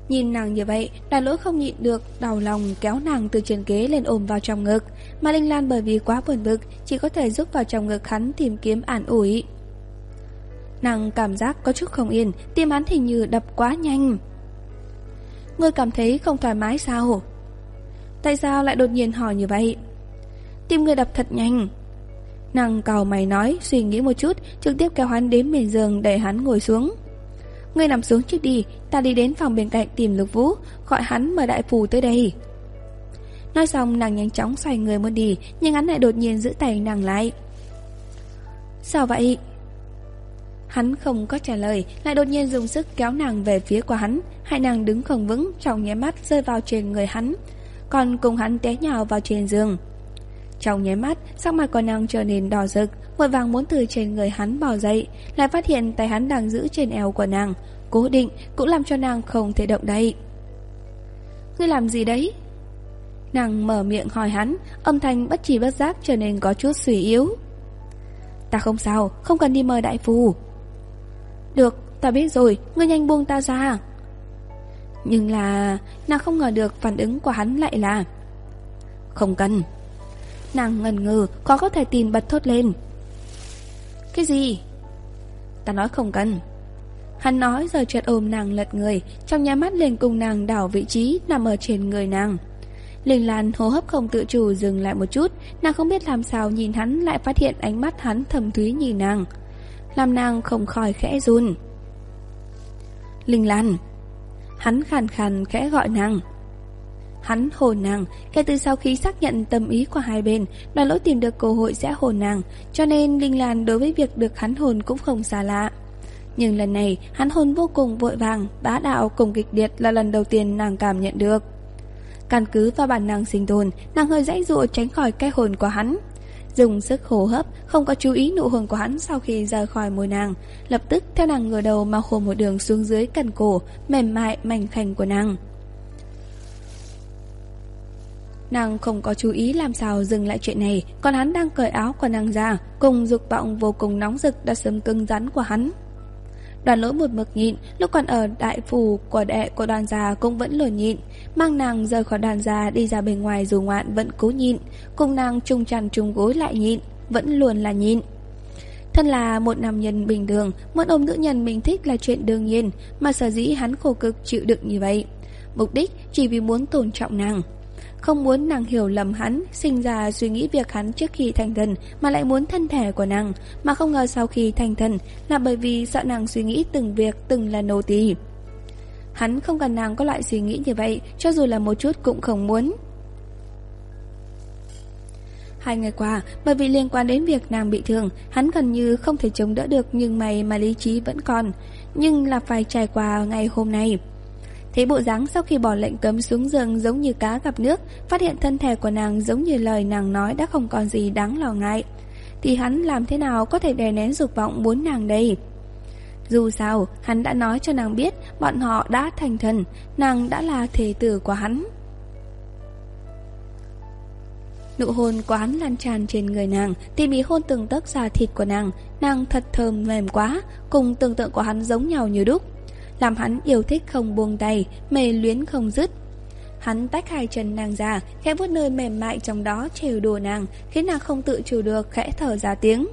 Nhìn nàng như vậy, đàn lỗi không nhịn được, đau lòng kéo nàng từ trên ghế lên ôm vào trong ngực. Mà Linh Lan bởi vì quá buồn bực, chỉ có thể giúp vào trong ngực hắn tìm kiếm an ủi. Nàng cảm giác có chút không yên, tim hắn hình như đập quá nhanh. Ngươi cảm thấy không thoải mái sao? Tại sao lại đột nhiên hỏi như vậy? Tim ngươi đập thật nhanh. Nàng cào mày nói, suy nghĩ một chút, trực tiếp kéo hắn đến bên giường để hắn ngồi xuống. Ngươi nằm xuống trước đi, ta đi đến phòng bên cạnh tìm Lục Vũ, gọi hắn mời đại phù tới đây. Nói xong nàng nhanh chóng xoay người muốn đi, nhưng hắn lại đột nhiên giữ tay nàng lại. Sao vậy? Hắn không có trả lời, lại đột nhiên dùng sức kéo nàng về phía của hắn, hai nàng đứng không vững, trong nháy mắt rơi vào trên người hắn, còn cùng hắn té nhào vào trên giường. Trong nháy mắt, sắc mặt của nàng trở nên đỏ rực, vội vàng muốn từ trên người hắn bỏ dậy, lại phát hiện tay hắn đang giữ trên eo của nàng, cố định cũng làm cho nàng không thể động đậy. Ngươi làm gì đấy? Nàng mở miệng hỏi hắn, âm thanh bất chỉ bất giác trở nên có chút suy yếu. Ta không sao, không cần đi mời đại phù. Được, ta biết rồi, ngươi nhanh buông ta ra. Nhưng là... Nàng không ngờ được phản ứng của hắn lại là... Không cần. Nàng ngần ngừ, khó có thể tin bật thốt lên. Cái gì? Ta nói không cần. Hắn nói rồi chợt ôm nàng lật người, trong nhà mắt liền cùng nàng đảo vị trí nằm ở trên người nàng. Linh Lan hô hấp không tự chủ dừng lại một chút, nàng không biết làm sao nhìn hắn lại phát hiện ánh mắt hắn thầm thúy nhìn nàng làm nàng không khỏi khẽ run. Linh Lan Hắn khàn khàn khẽ gọi nàng Hắn hồn nàng Kể từ sau khi xác nhận tâm ý của hai bên Đoàn lỗi tìm được cơ hội sẽ hồn nàng Cho nên Linh Lan đối với việc được hắn hồn cũng không xa lạ. Nhưng lần này hắn hồn vô cùng vội vàng Bá đạo cùng kịch liệt là lần đầu tiên nàng cảm nhận được. Căn cứ vào bản năng sinh tồn Nàng hơi dãy dụa tránh khỏi cái hồn của hắn. Dùng sức hô hấp, không có chú ý nụ hôn của hắn sau khi rời khỏi môi nàng, lập tức theo nàng ngửa đầu mà hôn một đường xuống dưới cần cổ, mềm mại, mảnh khảnh của nàng. Nàng không có chú ý làm sao dừng lại chuyện này, còn hắn đang cởi áo của nàng ra, cùng dục vọng vô cùng nóng rực đã sớm cứng rắn của hắn. Đoàn lỗi một mực nhịn, lúc còn ở đại phủ của đệ của đoàn già cũng vẫn lừa nhịn, mang nàng rời khỏi đoàn già đi ra bên ngoài dù ngoạn vẫn cố nhịn, cùng nàng chung chăn chung gối lại nhịn, vẫn luôn là nhịn. Thân là một nam nhân bình thường, muốn ôm nữ nhân mình thích là chuyện đương nhiên, mà sở dĩ hắn khổ cực chịu đựng như vậy. Mục đích chỉ vì muốn tôn trọng nàng. Không muốn nàng hiểu lầm hắn, sinh ra suy nghĩ việc hắn trước khi thành thần mà lại muốn thân thể của nàng, mà không ngờ sau khi thành thần là bởi vì sợ nàng suy nghĩ từng việc từng là nô tỳ. Hắn không cần nàng có loại suy nghĩ như vậy, cho dù là một chút cũng không muốn. Hai ngày qua, bởi vì liên quan đến việc nàng bị thương, hắn gần như không thể chống đỡ được nhưng may mà lý trí vẫn còn, nhưng là phải trải qua ngày hôm nay. Thấy bộ dáng sau khi bỏ lệnh cấm xuống giường giống như cá gặp nước, phát hiện thân thể của nàng giống như lời nàng nói đã không còn gì đáng lo ngại. Thì hắn làm thế nào có thể đè nén dục vọng muốn nàng đây? Dù sao, hắn đã nói cho nàng biết bọn họ đã thành thần, nàng đã là thể tử của hắn. Nụ hôn của hắn lan tràn trên người nàng, tỉ mỉ hôn từng tấc da thịt của nàng, nàng thật thơm mềm quá, cùng tưởng tượng của hắn giống nhau như đúc. Làm hắn yêu thích không buông tay, Mê luyến không dứt. Hắn tách hai chân nàng ra, Khẽ vuốt nơi mềm mại trong đó trêu đùa nàng, Khiến nàng không tự chủ được, khẽ thở ra tiếng.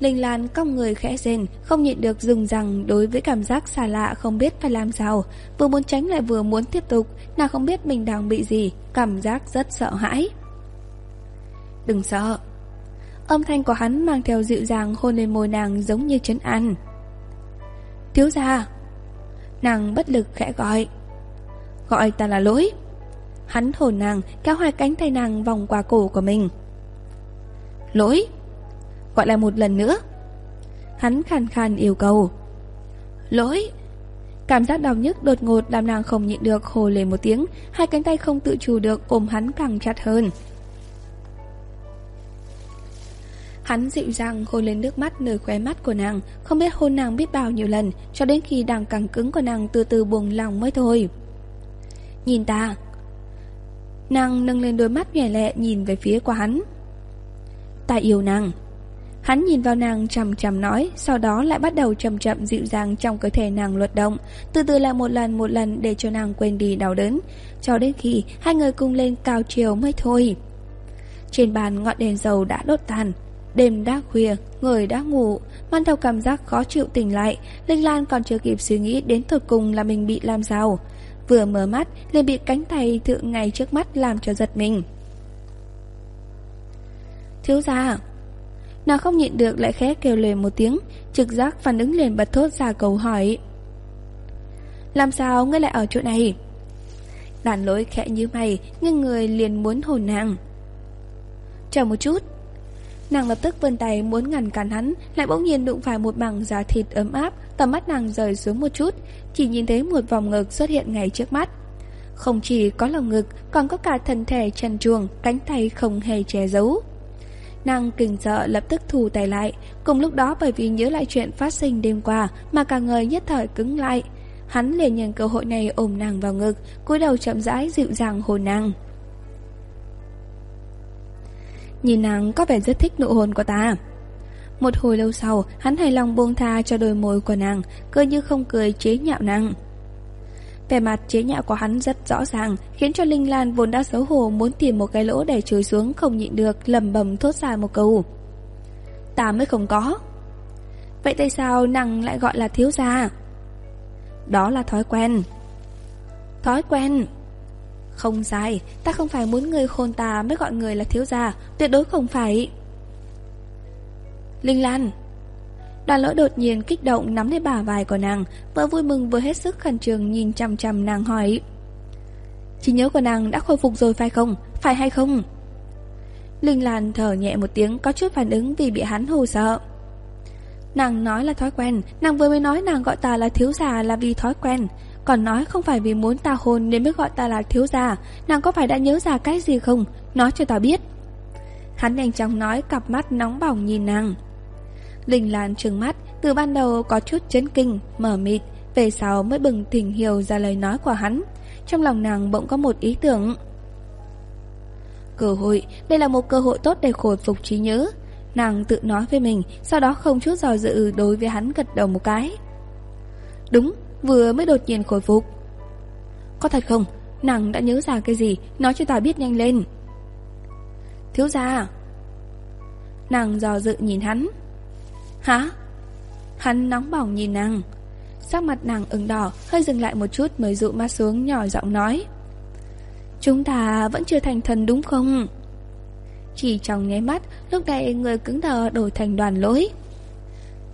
Linh Lan cong người khẽ rên, Không nhịn được dừng rằng đối với cảm giác xa lạ Không biết phải làm sao. Vừa muốn tránh lại vừa muốn tiếp tục, Nàng không biết mình đang bị gì, Cảm giác rất sợ hãi. Đừng sợ. Âm thanh của hắn mang theo dịu dàng hôn lên môi nàng giống như chấn an. Thiếu gia Nàng bất lực khẽ gọi. Gọi ta là lỗi. Hắn hồn nàng, kéo hai cánh tay nàng vòng qua cổ của mình. Lỗi? Gọi lại một lần nữa. Hắn khàn khàn yêu cầu. Lỗi? Cảm giác đau nhức đột ngột làm nàng không nhịn được hồ lên một tiếng, Hai cánh tay không tự chủ được ôm hắn càng chặt hơn. Hắn dịu dàng hôn lên nước mắt nơi khóe mắt của nàng, Không biết hôn nàng biết bao nhiêu lần, Cho đến khi đằng cẳng cứng của nàng từ từ buông lòng mới thôi. Nhìn ta. Nàng nâng lên đôi mắt nhòe lẹ nhìn về phía của hắn. Ta yêu nàng. Hắn nhìn vào nàng chầm chầm nói, Sau đó lại bắt đầu chậm chậm dịu dàng Trong cơ thể nàng luật động, Từ từ lại một lần một lần để cho nàng quên đi đau đớn, Cho đến khi hai người cùng lên cao chiều mới thôi. Trên bàn ngọn đèn dầu đã đốt tàn Đêm đã khuya, người đã ngủ. Mang theo cảm giác khó chịu tỉnh lại Linh Lan còn chưa kịp suy nghĩ đến thật cùng là mình bị làm sao. Vừa mở mắt liền bị cánh tay thượng ngày trước mắt làm cho giật mình. Thiếu gia Nàng không nhịn được lại khẽ kêu lề một tiếng Trực giác phản ứng liền bật thốt ra cầu hỏi. Làm sao ngươi lại ở chỗ này? Đàn lối khẽ như mày Nhưng người liền muốn hồn nàng. Chờ một chút. Nàng lập tức vươn tay muốn ngăn cản hắn, Lại bỗng nhiên đụng phải một bằng da thịt ấm áp, Tầm mắt nàng rời xuống một chút, Chỉ nhìn thấy một vòng ngực xuất hiện ngay trước mắt. Không chỉ có lòng ngực, Còn có cả thân thể trần truồng, Cánh tay không hề che giấu. Nàng kinh sợ lập tức thu tay lại, Cùng lúc đó bởi vì nhớ lại chuyện phát sinh đêm qua Mà cả người nhất thời cứng lại. Hắn liền nhận cơ hội này ôm nàng vào ngực, cúi đầu chậm rãi dịu dàng hôn nàng. Nhìn nàng có vẻ rất thích nụ hôn của ta. Một hồi lâu sau, Hắn hài lòng buông tha cho đôi môi của nàng Cười như không cười chế nhạo nàng. Vẻ mặt chế nhạo của hắn rất rõ ràng, Khiến cho Linh Lan vốn đã xấu hổ Muốn tìm một cái lỗ để chui xuống Không nhịn được lầm bầm thốt ra một câu. Ta mới không có. Vậy tại sao nàng lại gọi là thiếu gia? Đó là thói quen. Thói quen? Không sai, ta không phải muốn người khôn ta mới gọi người là thiếu gia, tuyệt đối không phải. Linh Lan Đoàn lỗi đột nhiên kích động nắm lấy bả vai của nàng, vừa vui mừng vừa hết sức khẩn trương nhìn chằm chằm nàng hỏi. Trí nhớ của nàng đã khôi phục rồi phải không? Phải hay không? Linh Lan thở nhẹ một tiếng có chút phản ứng vì bị hắn hù sợ. Nàng nói là thói quen, nàng vừa mới nói nàng gọi ta là thiếu già là vì thói quen. Còn nói không phải vì muốn ta hôn nên mới gọi ta là thiếu gia, Nàng có phải đã nhớ ra cái gì không? Nói cho ta biết. Hắn nhanh chóng nói, cặp mắt nóng bỏng nhìn nàng. Linh Lan trừng mắt, Từ ban đầu có chút chấn kinh Mở mịt, Về sau mới bừng thỉnh hiểu ra lời nói của hắn. Trong lòng nàng bỗng có một ý tưởng. Cơ hội, Đây là một cơ hội tốt để khôi phục trí nhớ. Nàng tự nói với mình, Sau đó không chút dò dự đối với hắn gật đầu một cái. Đúng Vừa mới đột nhiên khôi phục. Có thật không? Nàng đã nhớ ra cái gì? Nói cho ta biết nhanh lên. Thiếu gia. Nàng dò dự nhìn hắn. Hả? Hắn nóng bỏng nhìn nàng. Sắc mặt nàng ửng đỏ, Hơi dừng lại một chút mới dụ mắt xuống nhỏ giọng nói. Chúng ta vẫn chưa thành thần đúng không? Chỉ trong nháy mắt, Lúc này người cứng đờ đổi thành đoàn lối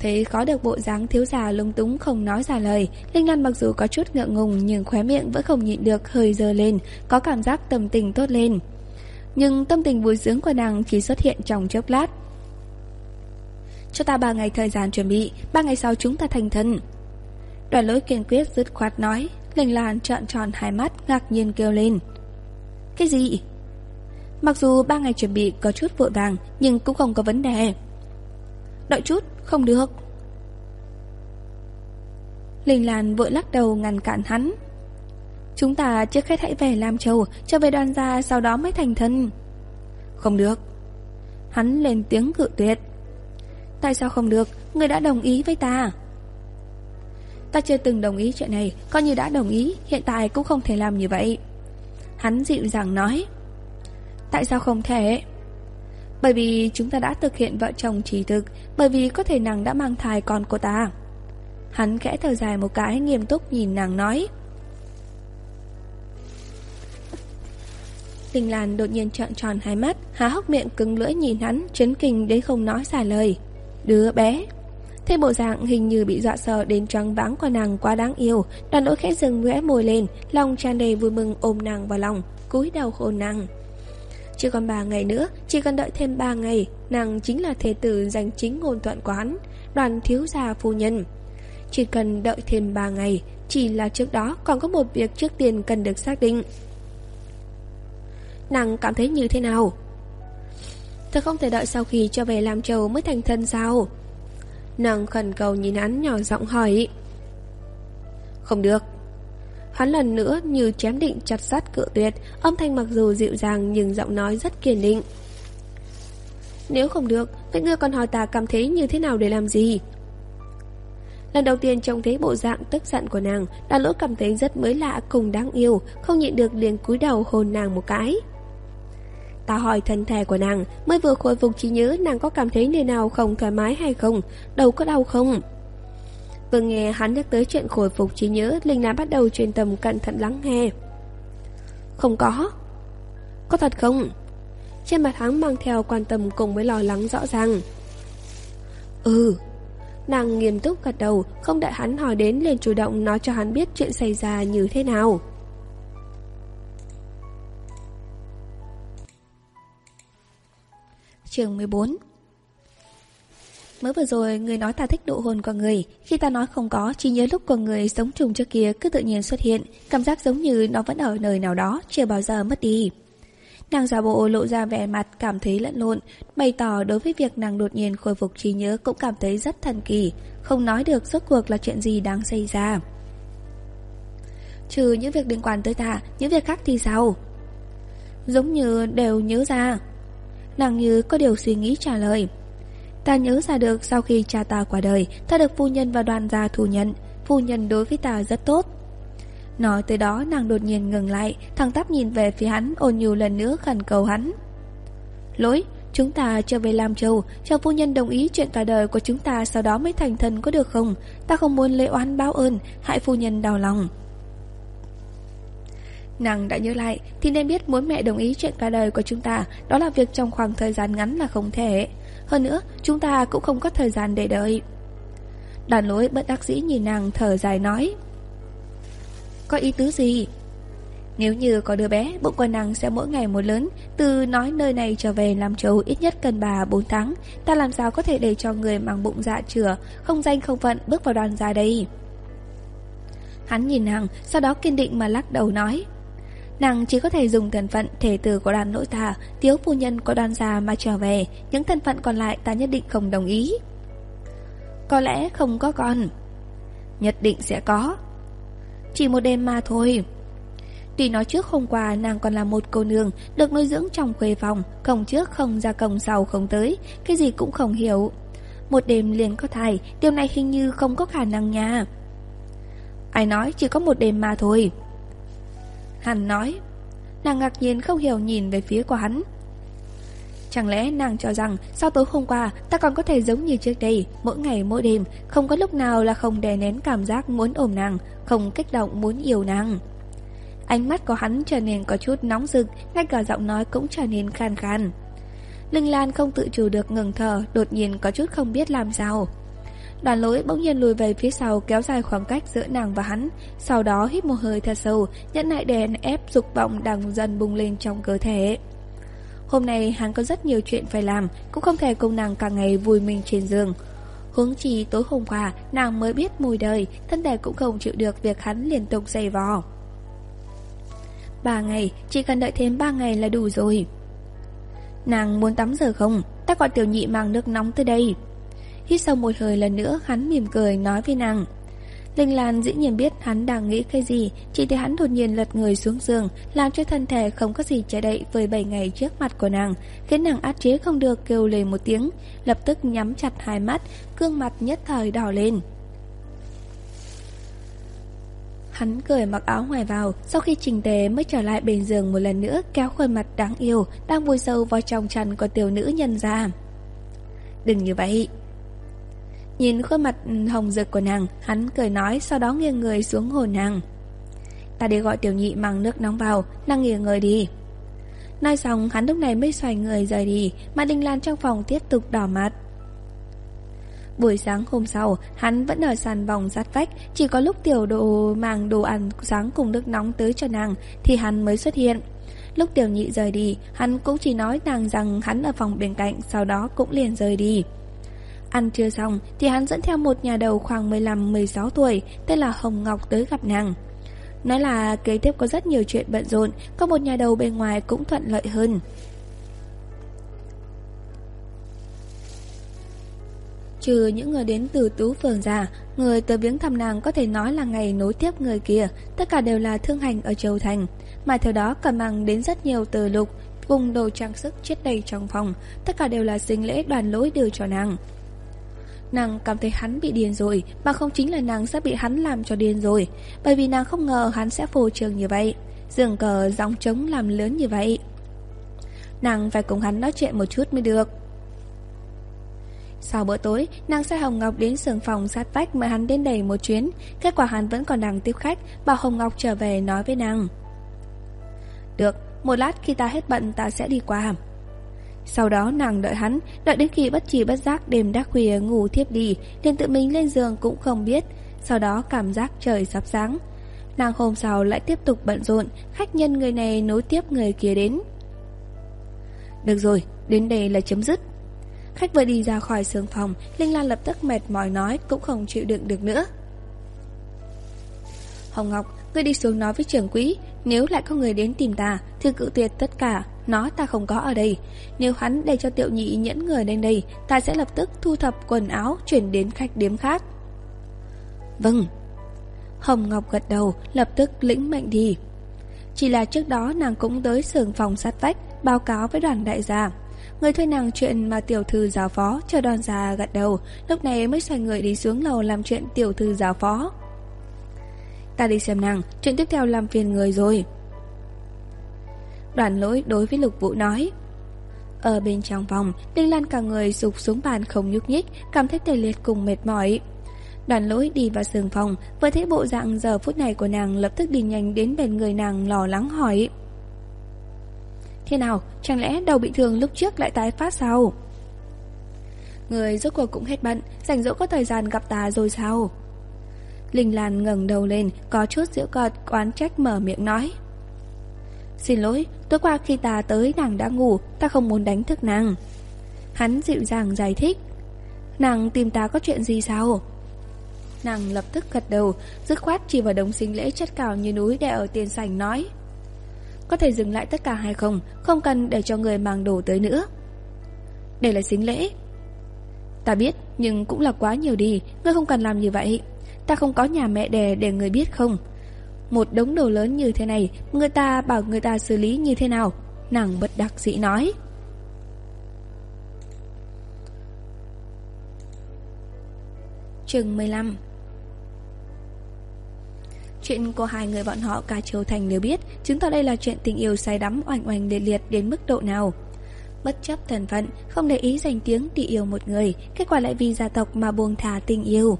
Thấy khó được bộ dáng thiếu già lung túng không nói ra lời Linh Lan mặc dù có chút ngượng ngùng Nhưng khóe miệng vẫn không nhịn được hơi dơ lên Có cảm giác tâm tình tốt lên. Nhưng tâm tình vui sướng của nàng chỉ xuất hiện trong chốc lát. Cho ta ba ngày thời gian chuẩn bị Ba ngày sau chúng ta thành thân. Đoàn lối kiên quyết dứt khoát nói Linh Lan trợn tròn hai mắt ngạc nhiên kêu lên. Cái gì? Mặc dù ba ngày chuẩn bị có chút vội vàng Nhưng cũng không có vấn đề. Đợi chút, không được. Linh Lan vội lắc đầu ngăn cản hắn. Chúng ta trước hết hãy về Lam Châu, Trở về đoàn gia, sau đó mới thành thân. Không được. Hắn lên tiếng cự tuyệt. Tại sao không được? Người đã đồng ý với ta. Ta chưa từng đồng ý chuyện này, Coi như đã đồng ý, Hiện tại cũng không thể làm như vậy. Hắn dịu dàng nói. Tại sao không thể? Bởi vì chúng ta đã thực hiện vợ chồng trí thực Bởi vì có thể nàng đã mang thai con cô ta. Hắn khẽ thở dài một cái, nghiêm túc nhìn nàng nói. Tình Lan đột nhiên trợn tròn hai mắt, Há hốc miệng cứng lưỡi nhìn hắn, Chấn kinh đến không nói xả lời. Đứa bé. Thế bộ dạng hình như bị dọa sợ đến trắng váng của nàng quá đáng yêu. Đoàn lỗi khẽ dừng vẽ môi lên, Lòng tràn đầy vui mừng ôm nàng vào lòng, cúi đầu hôn nàng. Chỉ còn 3 ngày nữa, Chỉ cần đợi thêm 3 ngày, Nàng chính là thế tử danh chính ngôn thuận quán Đoàn thiếu gia phu nhân. Chỉ cần đợi thêm 3 ngày, Chỉ là trước đó còn có một việc trước tiên cần được xác định. Nàng cảm thấy như thế nào? Thật không thể đợi sau khi cho về làm trầu mới thành thân sao? Nàng khẩn cầu nhìn hắn nhỏ giọng hỏi. Không được. Hắn lần nữa như chém định chặt sắt cự tuyệt, Âm thanh mặc dù dịu dàng Nhưng giọng nói rất kiên định. Nếu không được Vậy ngươi còn hỏi ta cảm thấy như thế nào để làm gì? Lần đầu tiên trông thấy bộ dạng tức giận của nàng Đà lỗ cảm thấy rất mới lạ cùng đáng yêu, Không nhịn được liền cúi đầu hôn nàng một cái. Ta hỏi thân thể của nàng, Mới vừa khôi phục trí nhớ, Nàng có cảm thấy nơi nào không thoải mái hay không? Đầu có đau không? Vừa nghe hắn nhắc tới chuyện khôi phục trí nhớ, Linh Nam bắt đầu truyền tâm cẩn thận lắng nghe. Không có. Có thật không? Trên mặt hắn mang theo quan tâm cùng với lo lắng rõ ràng. Ừ. Nàng nghiêm túc gật đầu, Không đợi hắn hỏi đến liền chủ động nói cho hắn biết chuyện xảy ra như thế nào. Trường 14 Mới vừa rồi, người nói ta thích độ hồn của người. Khi ta nói không có, Chỉ nhớ lúc của người sống trùng trước kia cứ tự nhiên xuất hiện. Cảm giác giống như nó vẫn ở nơi nào đó, Chưa bao giờ mất đi. Nàng giả bộ lộ ra vẻ mặt cảm thấy lẫn lộn, Bày tỏ đối với việc nàng đột nhiên khôi phục trí nhớ Cũng cảm thấy rất thần kỳ. Không nói được rốt cuộc là chuyện gì đang xảy ra. Trừ những việc liên quan tới ta, Những việc khác thì sao? Giống như đều nhớ ra. Nàng như có điều suy nghĩ trả lời. Ta nhớ ra được sau khi cha ta qua đời, Ta được phu nhân và đoàn gia thu nhận. Phu nhân đối với ta rất tốt. Nói tới đó, nàng đột nhiên ngừng lại Thằng tắp nhìn về phía hắn, ôn nhiều lần nữa khẩn cầu hắn. Lỗi, Chúng ta trở về Lam châu, Cho phu nhân đồng ý chuyện cả đời của chúng ta Sau đó mới thành thân có được không? Ta không muốn lễ oán báo ơn, Hại phu nhân đau lòng. Nàng đã nhớ lại, thì nên biết muốn mẹ đồng ý chuyện cả đời của chúng ta, Đó là việc trong khoảng thời gian ngắn là không thể. Hơn nữa chúng ta cũng không có thời gian để đợi. Đàn lối bất đắc dĩ nhìn nàng thở dài nói Có ý tứ gì? Nếu như có đứa bé, bụng của nàng sẽ mỗi ngày một lớn. Từ nói nơi này trở về làm trâu ít nhất cần bà 4 tháng. Ta làm sao có thể để cho người mang bụng dạ chửa Không danh không phận bước vào đoàn gia đây? Hắn nhìn nàng, sau đó kiên định mà lắc đầu nói Nàng chỉ có thể dùng thân phận thể tử của đoàn nội tà, thiếu phu nhân của đoàn già mà trở về, những thân phận còn lại ta nhất định không đồng ý. Có lẽ không có con. Nhất định sẽ có. Chỉ một đêm mà thôi. Tuy nói trước hôm qua nàng còn là một cô nương Được nuôi dưỡng trong khuê phòng Không trước không ra công sau không tới Cái gì cũng không hiểu Một đêm liền có thai Điều này hình như không có khả năng nha Ai nói chỉ có một đêm mà thôi Hắn nói. Nàng ngạc nhiên không hiểu nhìn về phía của hắn. Chẳng lẽ nàng cho rằng Sau tối hôm qua, ta còn có thể giống như trước đây, Mỗi ngày mỗi đêm, Không có lúc nào là không đè nén cảm giác muốn ôm nàng, Không kích động muốn yêu nàng. Ánh mắt của hắn trở nên có chút nóng rực, Ngay cả giọng nói cũng trở nên khan khan. Linh Lan không tự chủ được ngừng thở, Đột nhiên có chút không biết làm sao. Đoàn lỗi bỗng nhiên lùi về phía sau kéo dài khoảng cách giữa nàng và hắn, Sau đó hít một hơi thật sâu, Nhẫn nại đèn ép dục vọng đang dần bùng lên trong cơ thể. Hôm nay hắn có rất nhiều chuyện phải làm, Cũng không thể cùng nàng cả ngày vui mình trên giường. Hướng chỉ tối hôm qua, Nàng mới biết mùi đời, Thân thể cũng không chịu được việc hắn liên tục dày vò. Ba ngày, Chỉ cần đợi thêm ba ngày là đủ rồi. Nàng muốn tắm giờ không? Ta gọi tiểu nhị mang nước nóng tới đây. Hít sâu một hơi lần nữa hắn mỉm cười nói với nàng Linh Lan dĩ nhiên biết hắn đang nghĩ cái gì Chỉ thấy hắn đột nhiên lật người xuống giường Làm cho thân thể không có gì che đậy Với 7 ngày trước mặt của nàng Khiến nàng át chế không được kêu lên một tiếng Lập tức nhắm chặt hai mắt Cương mặt nhất thời đỏ lên Hắn cười mặc áo ngoài vào, sau khi trình tề mới trở lại bên giường một lần nữa kéo khuôn mặt đáng yêu, đang vùi sâu vào trong chăn của tiểu nữ nhân ra. Đừng như vậy. Nhìn khuôn mặt hồng rực của nàng, hắn cười nói sau đó nghiêng người xuống hồn nàng. Ta đi gọi tiểu nhị mang nước nóng vào, nàng nghỉ người đi. Nói xong hắn lúc này mới xoay người rời đi Mà Đinh Lan trong phòng tiếp tục đỏ mặt Buổi sáng hôm sau Hắn vẫn ở sàn vòng sát vách Chỉ có lúc tiểu đồ mang đồ ăn sáng cùng nước nóng tới cho nàng Thì hắn mới xuất hiện Lúc tiểu nhị rời đi Hắn cũng chỉ nói nàng rằng hắn ở phòng bên cạnh Sau đó cũng liền rời đi Ăn chưa xong thì hắn dẫn theo một nhà đầu khoảng 15-16 tuổi, Tên là Hồng Ngọc tới gặp nàng. Nói là kế tiếp có rất nhiều chuyện bận rộn, Có một nhà đầu bên ngoài cũng thuận lợi hơn. Trừ những người đến từ Tú Phường già Người tới viếng thăm nàng có thể nói là ngày nối tiếp người kia, Tất cả đều là thương hành ở Châu Thành. Mà theo đó cả mang đến rất nhiều từ lục, Cùng đồ trang sức chết đầy trong phòng, Tất cả đều là sinh lễ đoàn lối đưa cho nàng. Nàng cảm thấy hắn bị điên rồi Mà không chính là nàng sẽ bị hắn làm cho điên rồi Bởi vì nàng không ngờ hắn sẽ phô trường như vậy. Dường cờ gióng trống làm lớn như vậy. Nàng phải cùng hắn nói chuyện một chút mới được. Sau bữa tối, nàng sẽ Hồng Ngọc đến sườn phòng sát vách mời hắn đến đầy một chuyến. Kết quả hắn vẫn còn đang tiếp khách Bảo Hồng Ngọc trở về nói với nàng. Được, một lát khi ta hết bận ta sẽ đi qua sau đó nàng đợi hắn, đợi đến khi bất trì bất giác đêm đã khuya ngủ thiếp đi, liền tự mình lên giường cũng không biết, sau đó cảm giác trời sắp sáng. Nàng hôm sau lại tiếp tục bận rộn, khách nhân người này nối tiếp người kia đến. Được rồi, đến đây là chấm dứt. Khách vừa đi ra khỏi sương phòng, Linh Lan lập tức mệt mỏi nói cũng không chịu đựng được nữa. Hồng Ngọc, ngươi đi xuống nói với trưởng quỹ, nếu lại có người đến tìm ta, thì cự tuyệt tất cả, Nói ta không có ở đây. Nếu hắn để cho tiệu nhị nhẫn người lên đây Ta sẽ lập tức thu thập quần áo Chuyển đến khách điếm khác. Vâng. Hồng Ngọc gật đầu Lập tức lĩnh mệnh đi. Chỉ là trước đó nàng cũng tới sưởng phòng sát vách Báo cáo với đoàn đại gia. Người thuê nàng chuyện mà tiểu thư giáo phó Chờ đoàn già gật đầu Lúc này mới xoay người đi xuống lầu làm chuyện tiểu thư giáo phó. Ta đi xem nàng Chuyện tiếp theo làm phiền người rồi Đoàn lỗi đối với lục vũ nói Ở bên trong phòng Đinh Lan cả người sụp xuống bàn không nhúc nhích Cảm thấy tê liệt cùng mệt mỏi Đoàn lỗi đi vào sườn phòng Vừa thấy bộ dạng giờ phút này của nàng Lập tức đi nhanh đến bên người nàng lo lắng hỏi Thế nào, chẳng lẽ đầu bị thương lúc trước lại tái phát sao? Người rốt cuộc cũng hết bận Rảnh rỗi có thời gian gặp ta rồi sao? Linh Lan ngẩng đầu lên Có chút giễu cợt oán trách mở miệng nói Xin lỗi, tối qua khi ta tới nàng đã ngủ, ta không muốn đánh thức nàng. Hắn dịu dàng giải thích. Nàng tìm ta có chuyện gì sao? Nàng lập tức gật đầu, dứt khoát chỉ vào đống sinh lễ chất cao như núi đè ở tiền sảnh nói. Có thể dừng lại tất cả hay không, không cần để cho người mang đồ tới nữa. Đây là sinh lễ. Ta biết, nhưng cũng là quá nhiều đi, ngươi không cần làm như vậy. Ta không có nhà mẹ đẻ để người biết không. Một đống đồ lớn như thế này, Người ta bảo người ta xử lý như thế nào? Nàng bất đắc dĩ nói. Chừng 15 Chuyện của hai người bọn họ cả Châu Thành đều biết, Chứng tỏ đây là chuyện tình yêu say đắm, oanh oanh liệt liệt đến mức độ nào. Bất chấp thần phận, Không để ý danh tiếng đi yêu một người, Kết quả lại vì gia tộc mà buông thả tình yêu.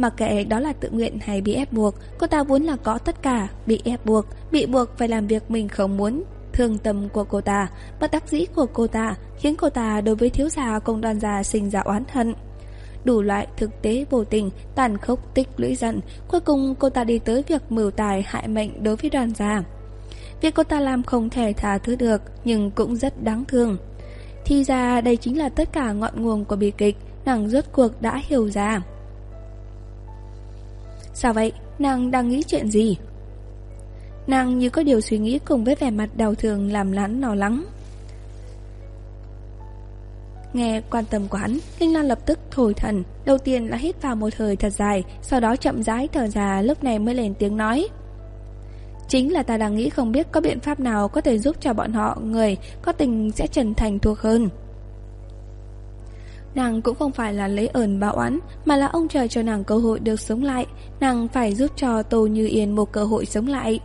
Mặc kệ đó là tự nguyện hay bị ép buộc Cô ta vốn là có tất cả Bị ép buộc, bị buộc phải làm việc mình không muốn. Thương tâm của cô ta Bất đắc dĩ của cô ta Khiến cô ta đối với thiếu gia công đoàn gia sinh ra oán hận. Đủ loại thực tế vô tình Tàn khốc tích lũy giận Cuối cùng cô ta đi tới việc mưu tài hại mệnh đối với đoàn gia Việc cô ta làm không thể tha thứ được Nhưng cũng rất đáng thương. Thì ra đây chính là tất cả ngọn nguồn của bi kịch Nàng rốt cuộc đã hiểu ra. Sao vậy? Nàng đang nghĩ chuyện gì? Nàng như có điều suy nghĩ cùng với vẻ mặt đau thương làm lắn lo lắng. Nghe quan tâm của hắn, Linh Lan lập tức thổi thần, đầu tiên là hít vào một hơi thật dài, sau đó chậm rãi thở ra lúc này mới lên tiếng nói. Chính là ta đang nghĩ không biết có biện pháp nào có thể giúp cho bọn họ người có tình sẽ chân thành thuộc hơn. Nàng cũng không phải là lấy ẩn báo oán, Mà là ông trời cho nàng cơ hội được sống lại. Nàng phải giúp cho Tô Như Yên một cơ hội sống lại.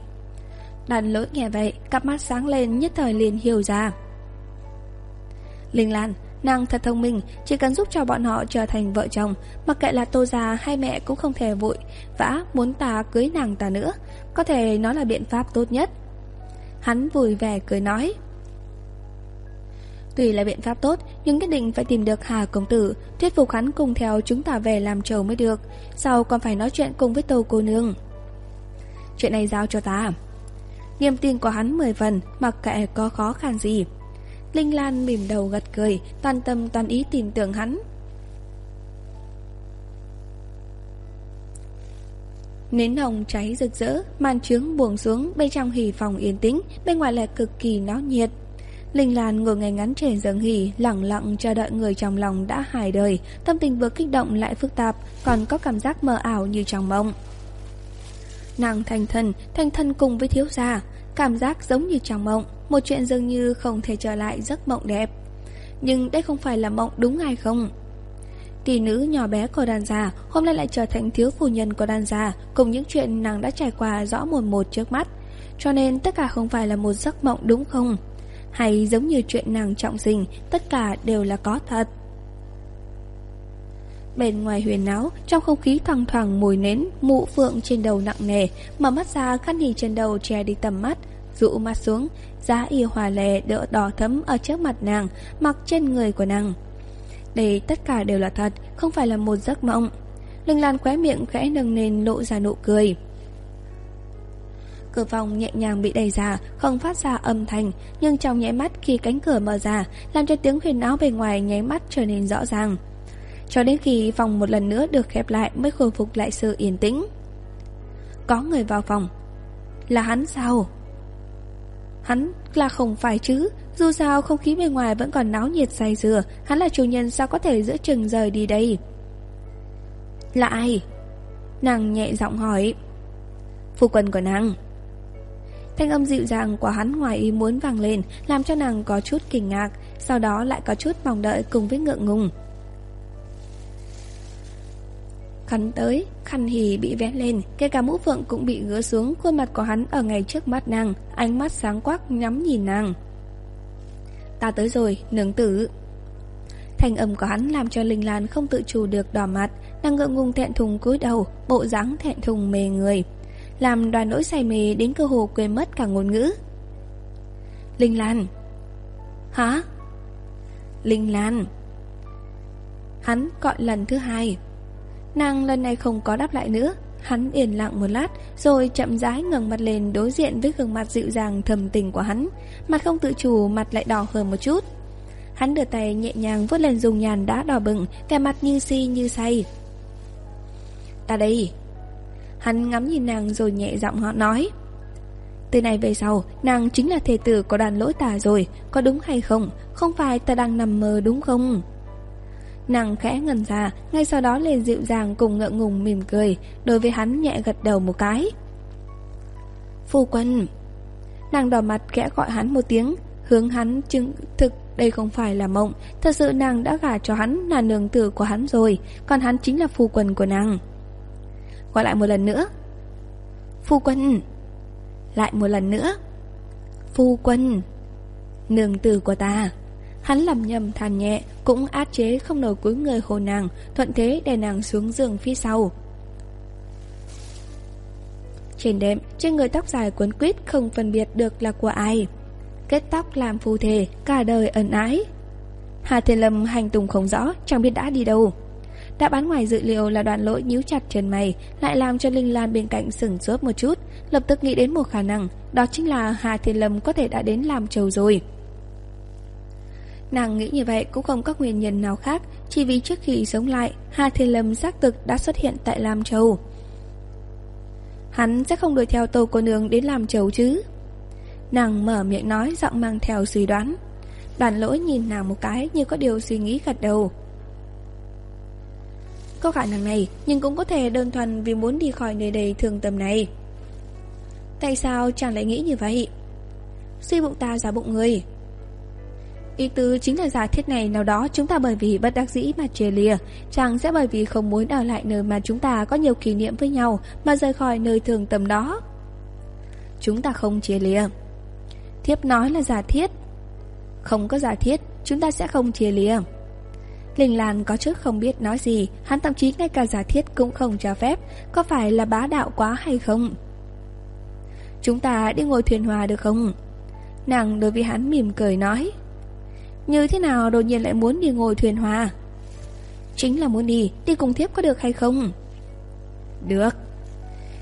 Đàn lỗi nghe vậy, Cặp mắt sáng lên, nhất thời liền hiểu ra. Linh Lan, Nàng thật thông minh, Chỉ cần giúp cho bọn họ trở thành vợ chồng Mặc kệ là tô già hay mẹ cũng không thể vội. Vã muốn ta cưới nàng ta nữa, Có thể nó là biện pháp tốt nhất. Hắn vui vẻ cười nói. Tuy là biện pháp tốt, Nhưng nhất định phải tìm được Hà Công Tử, Thuyết phục hắn cùng theo chúng ta về làm trầu mới được. Sau còn phải nói chuyện cùng với Tô cô nương. Chuyện này giao cho ta. Niềm tin của hắn 10 phần, Mặc kệ có khó khăn gì. Linh Lan mỉm đầu gật cười, Toàn tâm toàn ý tin tưởng hắn. Nến hồng cháy rực rỡ, Màn trướng buông xuống, Bên trong hỉ phòng yên tĩnh, Bên ngoài lại cực kỳ náo nhiệt. Linh Lan ngồi ngay ngắn trên giường hỉ Lặng lặng chờ đợi người trong lòng đã hài đời. Tâm tình vừa kích động lại phức tạp, Còn có cảm giác mơ ảo như trong mộng. Nàng thành thân Thành thân cùng với thiếu gia, Cảm giác giống như trong mộng, Một chuyện dường như không thể trở lại giấc mộng đẹp. Nhưng đây không phải là mộng đúng hay không? Tỷ nữ nhỏ bé của đàn già Hôm nay lại trở thành thiếu phu nhân của đàn già Cùng những chuyện nàng đã trải qua rõ một một trước mắt. Cho nên tất cả không phải là một giấc mộng đúng không? Hay giống như chuyện nàng trọng sinh Tất cả đều là có thật Bên ngoài huyền áo, trong không khí thoang thoảng mùi nến, mụ phượng trên đầu nặng nề, mở mắt ra khăn hì trên đầu che đi tầm mắt, rũ mắt xuống, giá y hòa lệ đỡ đỏ thấm ở trước mặt nàng, mặc trên người của nàng. Đây tất cả đều là thật, không phải là một giấc mộng. Lưng lan khóe miệng khẽ nâng nền lộ ra nụ cười. Cửa phòng nhẹ nhàng bị đẩy ra, không phát ra âm thanh, nhưng trong nháy mắt khi cánh cửa mở ra, làm cho tiếng huyền áo bên ngoài nháy mắt trở nên rõ ràng. Cho đến khi phòng một lần nữa được khép lại mới khôi phục lại sự yên tĩnh. Có người vào phòng. Là hắn sao? Hắn là không phải chứ, dù sao không khí bên ngoài vẫn còn náo nhiệt say dừa, hắn là chủ nhân sao có thể giữa chừng rời đi đây? Là ai? Nàng nhẹ giọng hỏi. Phu quân của nàng. Thanh âm dịu dàng của hắn ngoài ý muốn vang lên, làm cho nàng có chút kinh ngạc, sau đó lại có chút mong đợi cùng với ngượng ngùng. Khăn tới, khăn hì bị vén lên, kể cả mũ phượng cũng bị gỡ xuống, khuôn mặt của hắn ở ngay trước mắt nàng, ánh mắt sáng quắc nhắm nhìn nàng. Ta tới rồi, nướng tử. Thành âm của hắn làm cho Linh Lan không tự chủ được đỏ mặt, nàng ngượng ngùng thẹn thùng cúi đầu, bộ dáng thẹn thùng mề người, làm đoàn nỗi say mê đến cơ hồ quên mất cả ngôn ngữ. Linh Lan. Hả? Linh Lan. Hắn gọi lần thứ hai. Nàng lần này không có đáp lại nữa. Hắn yên lặng một lát, Rồi chậm rãi ngẩng mặt lên đối diện với gương mặt dịu dàng thầm tình của hắn. Mặt không tự chủ, mặt lại đỏ hơn một chút. Hắn đưa tay nhẹ nhàng vuốt lên dùng nhàn đã đỏ bừng, Vẻ mặt như si như say. Ta đây. Hắn ngắm nhìn nàng rồi nhẹ giọng họ nói. Từ này về sau, Nàng chính là thể tử của đàn lỗi tà rồi, Có đúng hay không? Không phải ta đang nằm mơ đúng không? Nàng khẽ ngần ra, Ngay sau đó liền dịu dàng cùng ngượng ngùng mỉm cười, Đối với hắn nhẹ gật đầu một cái. Phu quân. Nàng đỏ mặt khẽ gọi hắn một tiếng, Hướng hắn chứng thực đây không phải là mộng. Thật sự nàng đã gả cho hắn là nương tử của hắn rồi, Còn hắn chính là phu quân của nàng. Gọi lại một lần nữa. Phu quân. Lại một lần nữa. Phu quân. Nương tử của ta. Hắn lầm nhầm, than nhẹ, Cũng át chế không nổi cúi người hồ nàng, Thuận thế đè nàng xuống giường phía sau. Trên đệm, Trên người tóc dài cuốn quýt Không phân biệt được là của ai. Kết tóc làm phù thể, Cả đời ẩn ái. Hà Thiên Lâm hành tùng không rõ, Chẳng biết đã đi đâu đã bán ngoài dự liệu là đoàn lỗi nhíu chặt chân mày, Lại làm cho Linh Lan bên cạnh sửng sốt một chút, Lập tức nghĩ đến một khả năng, Đó chính là Hà Thiên Lâm có thể đã đến làm trầu rồi. Nàng nghĩ như vậy cũng không có nguyên nhân nào khác, Chỉ vì trước khi sống lại, Hà Thiên Lâm xác thực đã xuất hiện tại Lam Châu. Hắn sẽ không đuổi theo tô cô nương đến làm trầu chứ? Nàng mở miệng nói, giọng mang theo suy đoán. Đoàn lỗi nhìn nàng một cái như có điều suy nghĩ gật đầu. Có khả năng này Nhưng cũng có thể đơn thuần vì muốn đi khỏi nơi đầy thường tâm này Tại sao chàng lại nghĩ như vậy Suy bụng ta giả bụng người ý tứ chính là giả thiết này nào đó chúng ta bởi vì bất đắc dĩ mà chia lìa, chàng sẽ bởi vì không muốn ở lại nơi mà chúng ta có nhiều kỷ niệm với nhau mà rời khỏi nơi thường tầm đó. Chúng ta không chia lìa. Thiếp nói là giả thiết. Không có giả thiết, chúng ta sẽ không chia lìa. Linh Lan có chút không biết nói gì, hắn thậm chí ngay cả giả thiết cũng không cho phép, có phải là bá đạo quá hay không? Chúng ta đi ngồi thuyền hòa được không? Nàng đối với hắn mỉm cười nói. Như thế nào đột nhiên lại muốn đi ngồi thuyền hòa? Chính là muốn đi, đi cùng thiếp có được hay không? Được.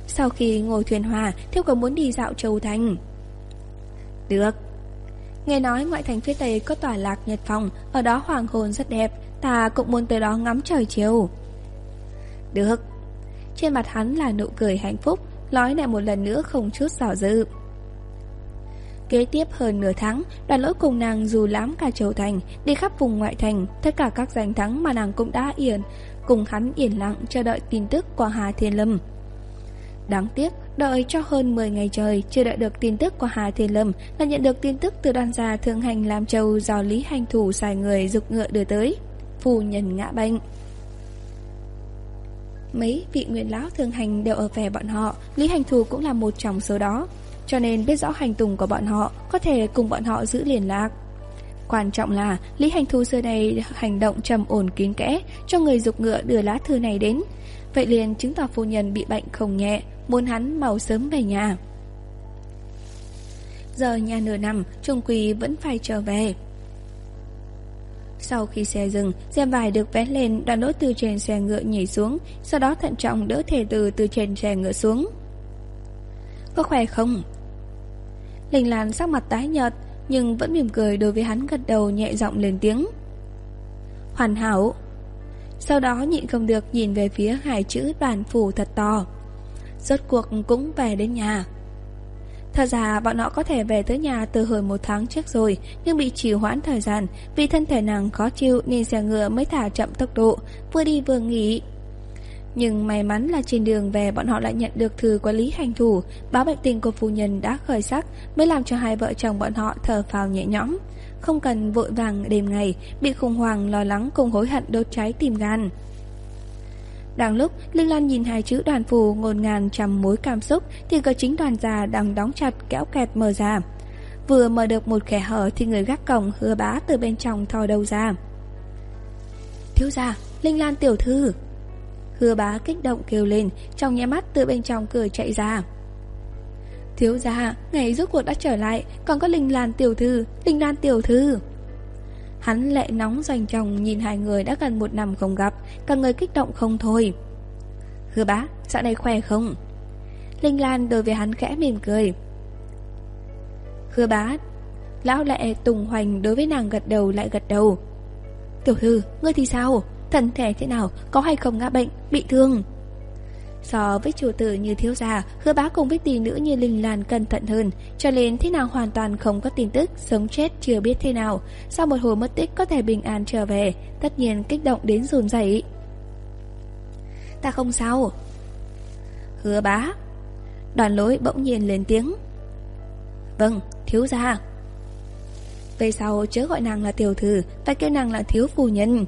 Sau khi ngồi thuyền hòa, thiếp còn muốn đi dạo châu thành. Được. Nghe nói ngoại thành phía Tây có tòa lạc nhật phòng, ở đó hoàng hồn rất đẹp, ta cũng muốn tới đó ngắm trời chiều. Được. Trên mặt hắn là nụ cười hạnh phúc, lói lại một lần nữa không chút giỏ dự. Kế tiếp hơn nửa tháng, đoàn lỗi cùng nàng dù lắm cả châu thành, đi khắp vùng ngoại thành, tất cả các giành thắng mà nàng cũng đã yên, cùng hắn yên lặng chờ đợi tin tức của Hà Thiên Lâm. Đáng tiếc, đợi cho hơn 10 ngày trời, chưa đợi được tin tức của Hà Thiên Lâm, là nhận được tin tức từ đoàn gia thương hành làm châu do Lý Hành Thủ xài người dục ngựa đưa tới. Phu nhân ngã bệnh. Mấy vị nguyên lão thường hành đều ở về bọn họ, Lý Hành Thù cũng là một trong số đó. Cho nên biết rõ hành tùng của bọn họ, có thể cùng bọn họ giữ liên lạc. Quan trọng là Lý Hành Thu xưa này hành động trầm ổn kín kẽ cho người dục ngựa đưa lá thư này đến. Vậy liền chứng tỏ phu nhân bị bệnh không nhẹ, muốn hắn mau sớm về nhà. Giờ nhà nửa năm, Trung Quỳ vẫn phải trở về. Sau khi xe dừng, xe vải được vén lên, đoàn đỗ từ trên xe ngựa nhảy xuống, sau đó thận trọng đỡ thể từ từ trên xe ngựa xuống. Có khỏe không? Linh Lan sắc mặt tái nhợt, nhưng vẫn mỉm cười đối với hắn gật đầu nhẹ giọng lên tiếng. Hoàn hảo. Sau đó nhịn không được nhìn về phía hai chữ đoàn phủ thật to. Rốt cuộc cũng về đến nhà. Thật ra, bọn họ có thể về tới nhà từ hồi một tháng trước rồi, Nhưng bị trì hoãn thời gian, Vì thân thể nàng khó chịu nên xe ngựa mới thả chậm tốc độ, Vừa đi vừa nghỉ. Nhưng may mắn là trên đường về, bọn họ lại nhận được thư của Lý Hành Thủ, Báo bệnh tình của phu nhân đã khởi sắc, Mới làm cho hai vợ chồng bọn họ thở phào nhẹ nhõm. Không cần vội vàng đêm ngày, Bị khủng hoảng lo lắng cùng hối hận đốt cháy tim gan đang lúc Linh Lan nhìn hai chữ đoàn phù ngồn ngàn trăm mối cảm xúc Thì cửa chính đoàn già đang đóng chặt kéo kẹt mở ra. Vừa mở được một kẻ hở thì người gác cổng hứa bá từ bên trong thò đầu ra. Thiếu gia, Linh Lan tiểu thư. Hứa bá kích động kêu lên Trong nhé mắt từ bên trong cửa chạy ra. Thiếu gia Ngày rốt cuộc đã trở lại Còn có Linh Lan tiểu thư Linh Lan tiểu thư. Hắn lệ nóng dành chồng nhìn hai người đã gần một năm không gặp Cả người kích động không thôi. Hứa bá Dạo này khỏe không? Linh Lan đối với hắn khẽ mỉm cười. Hứa bá Lão lệ tùng hoành đối với nàng gật đầu lại gật đầu. Tiểu thư, ngươi thì sao? Thân thể thế nào, có hay không ngã bệnh, bị thương? So với chủ tử như thiếu gia Hứa bá cùng với tỷ nữ như Linh Lan cẩn thận hơn. Cho nên thế nào hoàn toàn không có tin tức Sống chết chưa biết thế nào. Sau một hồi mất tích có thể bình an trở về Tất nhiên kích động đến run rẩy. Ta không sao. Hứa bá Đoàn lối bỗng nhiên lên tiếng. Vâng, thiếu gia. Về sau chớ gọi nàng là tiểu thư Phải kêu nàng là thiếu phu nhân.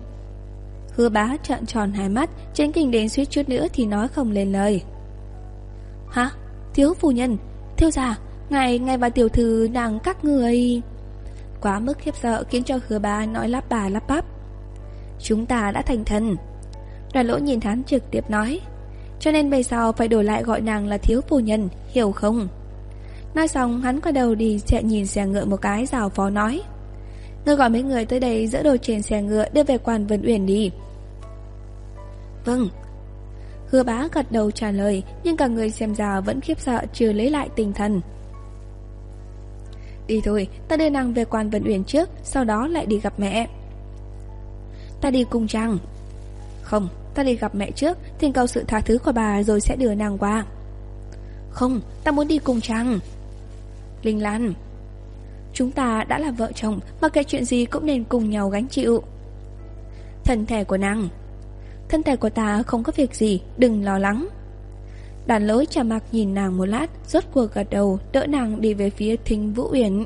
Hứa bá trợn tròn hai mắt Trên kinh đến suýt chút nữa thì nói không lên lời. Hả? Thiếu phu nhân Thiếu gia Ngài, ngài và tiểu thư nàng các người. Quá mức khiếp sợ khiến cho hứa bá nói lắp bà lắp bắp. Chúng ta đã thành thần. Đoàn lỗ nhìn hắn trực tiếp nói Cho nên bây giờ phải đổi lại gọi nàng là thiếu phu nhân Hiểu không? Nói xong hắn quay đầu đi chạy nhìn xe ngựa một cái rào phó nói Ngươi gọi mấy người tới đây dỡ đồ trên xe ngựa đưa về quan Vân Uyển đi. Vâng. Hứa bá gật đầu trả lời, Nhưng cả người xem ra vẫn khiếp sợ Chưa lấy lại tinh thần. Đi thôi, Ta đưa nàng về quan vận Uyển trước, Sau đó lại đi gặp mẹ. Ta đi cùng chàng Không, Ta đi gặp mẹ trước, Thỉnh cầu sự tha thứ của bà rồi sẽ đưa nàng qua. Không, Ta muốn đi cùng chàng Linh Lan. Chúng ta đã là vợ chồng Mà kể chuyện gì cũng nên cùng nhau gánh chịu. Thân thể của nàng. Thân thể của ta không có việc gì Đừng lo lắng Đàn lối trà mặc nhìn nàng một lát Rốt cuộc gật đầu đỡ nàng đi về phía thính Vũ Uyển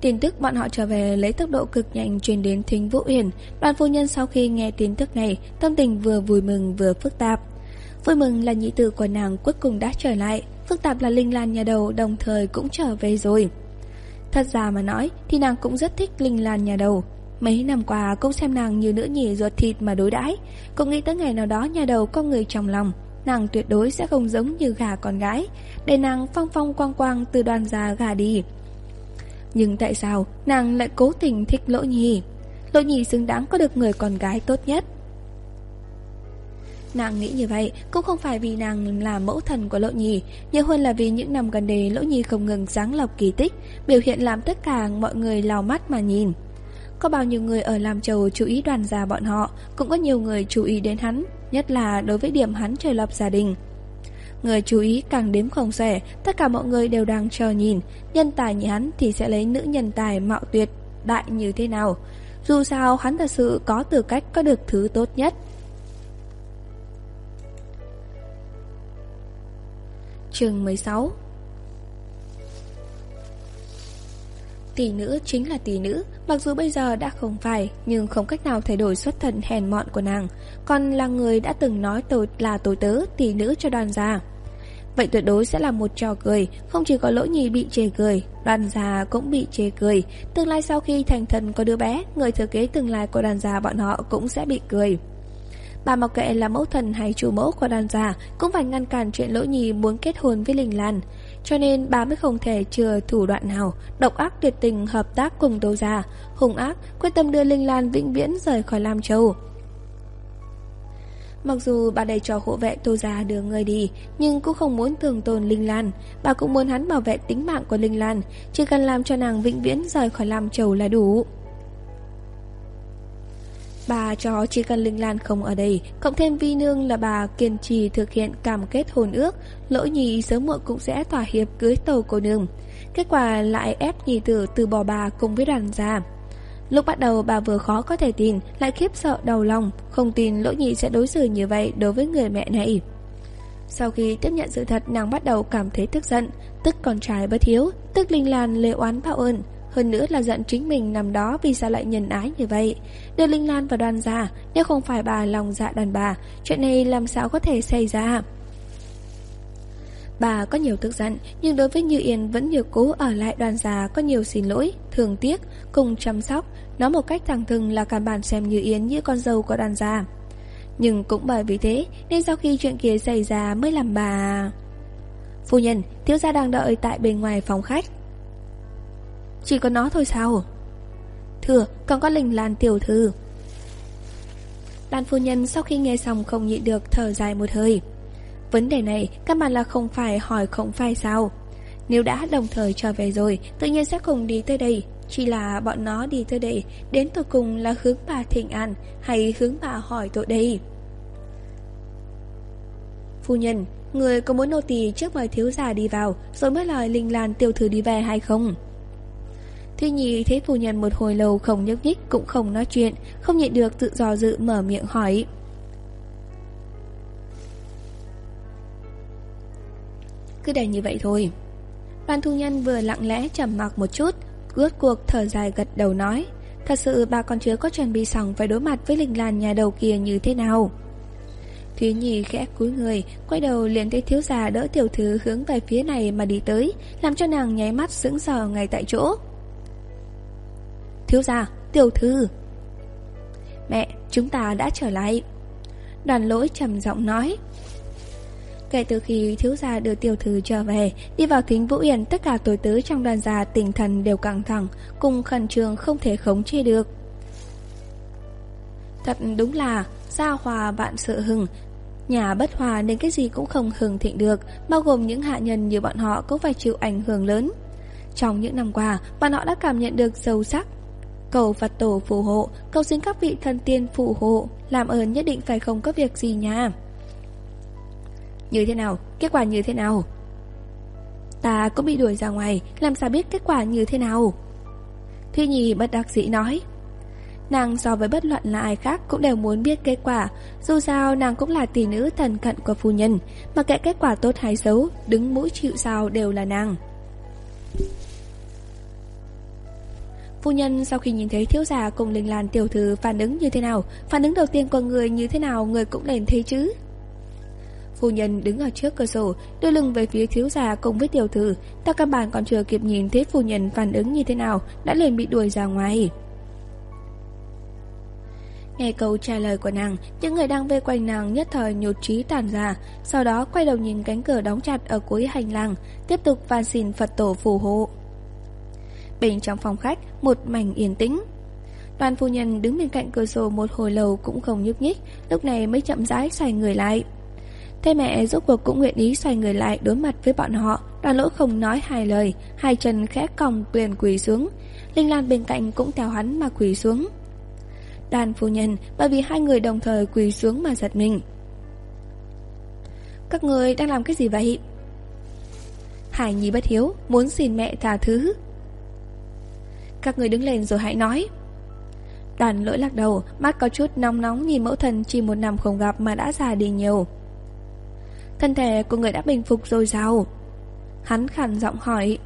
Tin tức bọn họ trở về lấy tốc độ cực nhanh truyền đến Thính Vũ Uyển. Đoàn phu nhân sau khi nghe tin tức này, tâm tình vừa vui mừng vừa phức tạp. Vui mừng là nhị tử của nàng cuối cùng đã trở lại, phức tạp là Linh Lan nhà đầu đồng thời cũng trở về rồi. Thật ra mà nói thì nàng cũng rất thích Linh Lan nhà đầu. Mấy năm qua cũng xem nàng như nữ nhì ruột thịt mà đối đãi. Cũng nghĩ tới ngày nào đó nhà đầu có người trong lòng Nàng tuyệt đối sẽ không giống như gà con gái Để nàng phong phong quang quang từ đoàn già gà đi. Nhưng tại sao nàng lại cố tình thích lỗ nhì? Lỗ nhì xứng đáng có được người con gái tốt nhất. Nàng nghĩ như vậy cũng không phải vì nàng là mẫu thần của Lỗ Nhi, nhiều hơn là vì những năm gần đây Lỗ Nhi không ngừng sáng lọc kỳ tích, biểu hiện làm tất cả mọi người lau mắt mà nhìn. Có bao nhiêu người ở làm chầu chú ý đoàn gia bọn họ, cũng có nhiều người chú ý đến hắn, nhất là đối với điểm hắn trời lập gia đình. Người chú ý càng đếm không xuể, tất cả mọi người đều đang chờ nhìn, nhân tài như hắn thì sẽ lấy nữ nhân tài mạo tuyệt, đại như thế nào. Dù sao hắn thật sự có tư cách có được thứ tốt nhất. Trường 16 Tỷ nữ chính là tỷ nữ, mặc dù bây giờ đã không phải, nhưng không cách nào thay đổi xuất thần hèn mọn của nàng, còn là người đã từng nói tôi là tôi tớ tỷ nữ cho đoàn gia. Vậy tuyệt đối sẽ là một trò cười, không chỉ có lỗ nhì bị chê cười, đoàn gia cũng bị chê cười. Tương lai sau khi thành thần có đứa bé, người thừa kế tương lai của đoàn gia bọn họ cũng sẽ bị cười. Bà mặc kệ là mẫu thần hay chủ mẫu của đoàn gia cũng phải ngăn cản chuyện lỗ nhì muốn kết hôn với Linh Lan. Cho nên bà mới không thể chừa thủ đoạn nào, Độc ác tuyệt tình hợp tác cùng Tô Gia Hùng ác, quyết tâm đưa Linh Lan vĩnh viễn rời khỏi Lam Châu. Mặc dù bà đầy cho hộ vệ Tô Gia đưa người đi, Nhưng cũng không muốn thường tồn Linh Lan. Bà cũng muốn hắn bảo vệ tính mạng của Linh Lan, Chỉ cần làm cho nàng vĩnh viễn rời khỏi Lam Châu là đủ. Bà cho chỉ cần Linh Lan không ở đây, cộng thêm Vi Nương là bà kiên trì thực hiện cam kết hồn ước, lỗi nhì sớm muộn cũng sẽ thỏa hiệp cưới tàu cô nương. Kết quả lại ép nhì tử từ bỏ bà cùng với đoàn gia. Lúc bắt đầu bà vừa khó có thể tin, lại khiếp sợ đầu lòng, không tin lỗi nhị sẽ đối xử như vậy đối với người mẹ này. Sau khi tiếp nhận sự thật, nàng bắt đầu cảm thấy tức giận, tức con trai bất hiếu, tức Linh Lan lệ oán bạo ơn. Hơn nữa là giận chính mình nằm đó vì sao lại nhân ái như vậy. Đưa Linh Lan vào đoàn ra Nếu không phải bà lòng dạ đàn bà Chuyện này làm sao có thể xảy ra? Bà có nhiều tức giận Nhưng đối với Như Yên vẫn nhiều cố ở lại đoàn già Có nhiều xin lỗi, thường tiếc Cùng chăm sóc. Nói một cách thẳng thừng là cả bản xem Như Yên như con dâu của đoàn già. Nhưng cũng bởi vì thế Nên sau khi chuyện kia xảy ra mới làm bà Phu nhân, thiếu gia đang đợi tại bên ngoài phòng khách chỉ có nó thôi sao? Thưa còn có linh lan tiểu thư. Lan phu nhân sau khi nghe xong không nhịn được thở dài một hơi. Vấn đề này các bạn là không phải hỏi không phải sao. Nếu đã đồng thời trở về rồi, Tự nhiên sẽ cùng đi tới đây. Chỉ là bọn nó đi tới đây, Đến cuối cùng là hướng bà thịnh an Hay hướng bà hỏi tội đây? Phu nhân, Người có muốn nô tỳ trước mời thiếu già đi vào, Rồi mới lời Linh Lan tiểu thư đi về hay không? Thi Nhi thấy phu nhân một hồi lâu không nhúc nhích cũng không nói chuyện, không nhịn được tự do dự mở miệng hỏi. Cứ để như vậy thôi. Đoàn thu nhân vừa lặng lẽ trầm mặc một chút, ướt cuộc thở dài gật đầu nói. Thật sự bà còn chưa có chuẩn bị xong phải đối mặt với linh làn nhà đầu kia như thế nào. Thúy Nhi khẽ cúi người, quay đầu liền thấy thiếu già đỡ tiểu thư hướng về phía này mà đi tới, làm cho nàng nháy mắt sững sờ ngay tại chỗ. Thiếu gia, tiểu thư. Mẹ, chúng ta đã trở lại. Đoàn lỗi trầm giọng nói. Kể từ khi thiếu gia đưa tiểu thư trở về Đi vào thính Vũ Yên Tất cả tuổi tứ trong đoàn gia tinh thần đều căng thẳng Cùng khẩn trương không thể khống chế được. Thật đúng là Gia hòa vạn sự hừng. Nhà bất hòa nên cái gì cũng không hưởng thịnh được Bao gồm những hạ nhân như bọn họ Cũng phải chịu ảnh hưởng lớn. Trong những năm qua Bọn họ đã cảm nhận được sâu sắc. Cầu Phật tổ phù hộ, cầu xin các vị thần tiên phù hộ, làm ơn nhất định phải không có việc gì nha. Như thế nào? Kết quả như thế nào? Ta cũng bị đuổi ra ngoài, làm sao biết kết quả như thế nào? Thuy Nhi bất đắc dĩ nói. Nàng so với bất luận là ai khác cũng đều muốn biết kết quả Dù sao nàng cũng là tỷ nữ thần cận của phu nhân Mà kệ kết quả tốt hay xấu Đứng mũi chịu sao đều là nàng Phu nhân sau khi nhìn thấy thiếu gia cùng Linh Lan tiểu thư phản ứng như thế nào? Phản ứng đầu tiên của người như thế nào Người cũng nên thấy chứ. Phu nhân đứng ở trước cửa sổ Đưa lưng về phía thiếu gia cùng với tiểu thư. Ta các bạn còn chưa kịp nhìn thấy phu nhân phản ứng như thế nào Đã liền bị đuổi ra ngoài. Nghe câu trả lời của nàng, những người đang vây quanh nàng nhất thời nhột trí tàn ra, sau đó quay đầu nhìn cánh cửa đóng chặt ở cuối hành lang, tiếp tục van xin Phật tổ phù hộ. Bên trong phòng khách, một mảnh yên tĩnh. Đoàn phu nhân đứng bên cạnh cửa sổ một hồi lâu cũng không nhúc nhích, lúc này mới chậm rãi xoay người lại. Thế mẹ rốt cuộc cũng nguyện ý xoay người lại đối mặt với bọn họ, đoàn lỗ không nói hai lời, hai chân khẽ còng quyền quỳ xuống. Linh Lan bên cạnh cũng theo hắn mà quỳ xuống. Đoàn phu nhân bởi vì hai người đồng thời quỳ xuống mà giật mình. Các người đang làm cái gì vậy? Hải Nhi bất hiếu, muốn xin mẹ tha thứ. Các người đứng lên rồi hãy nói. Đoàn lỗi lạc đầu, mắt có chút nóng nóng nhìn mẫu thần chỉ một năm không gặp mà đã già đi nhiều. Thân thể của người đã bình phục rồi sao? Hắn khàn giọng hỏi.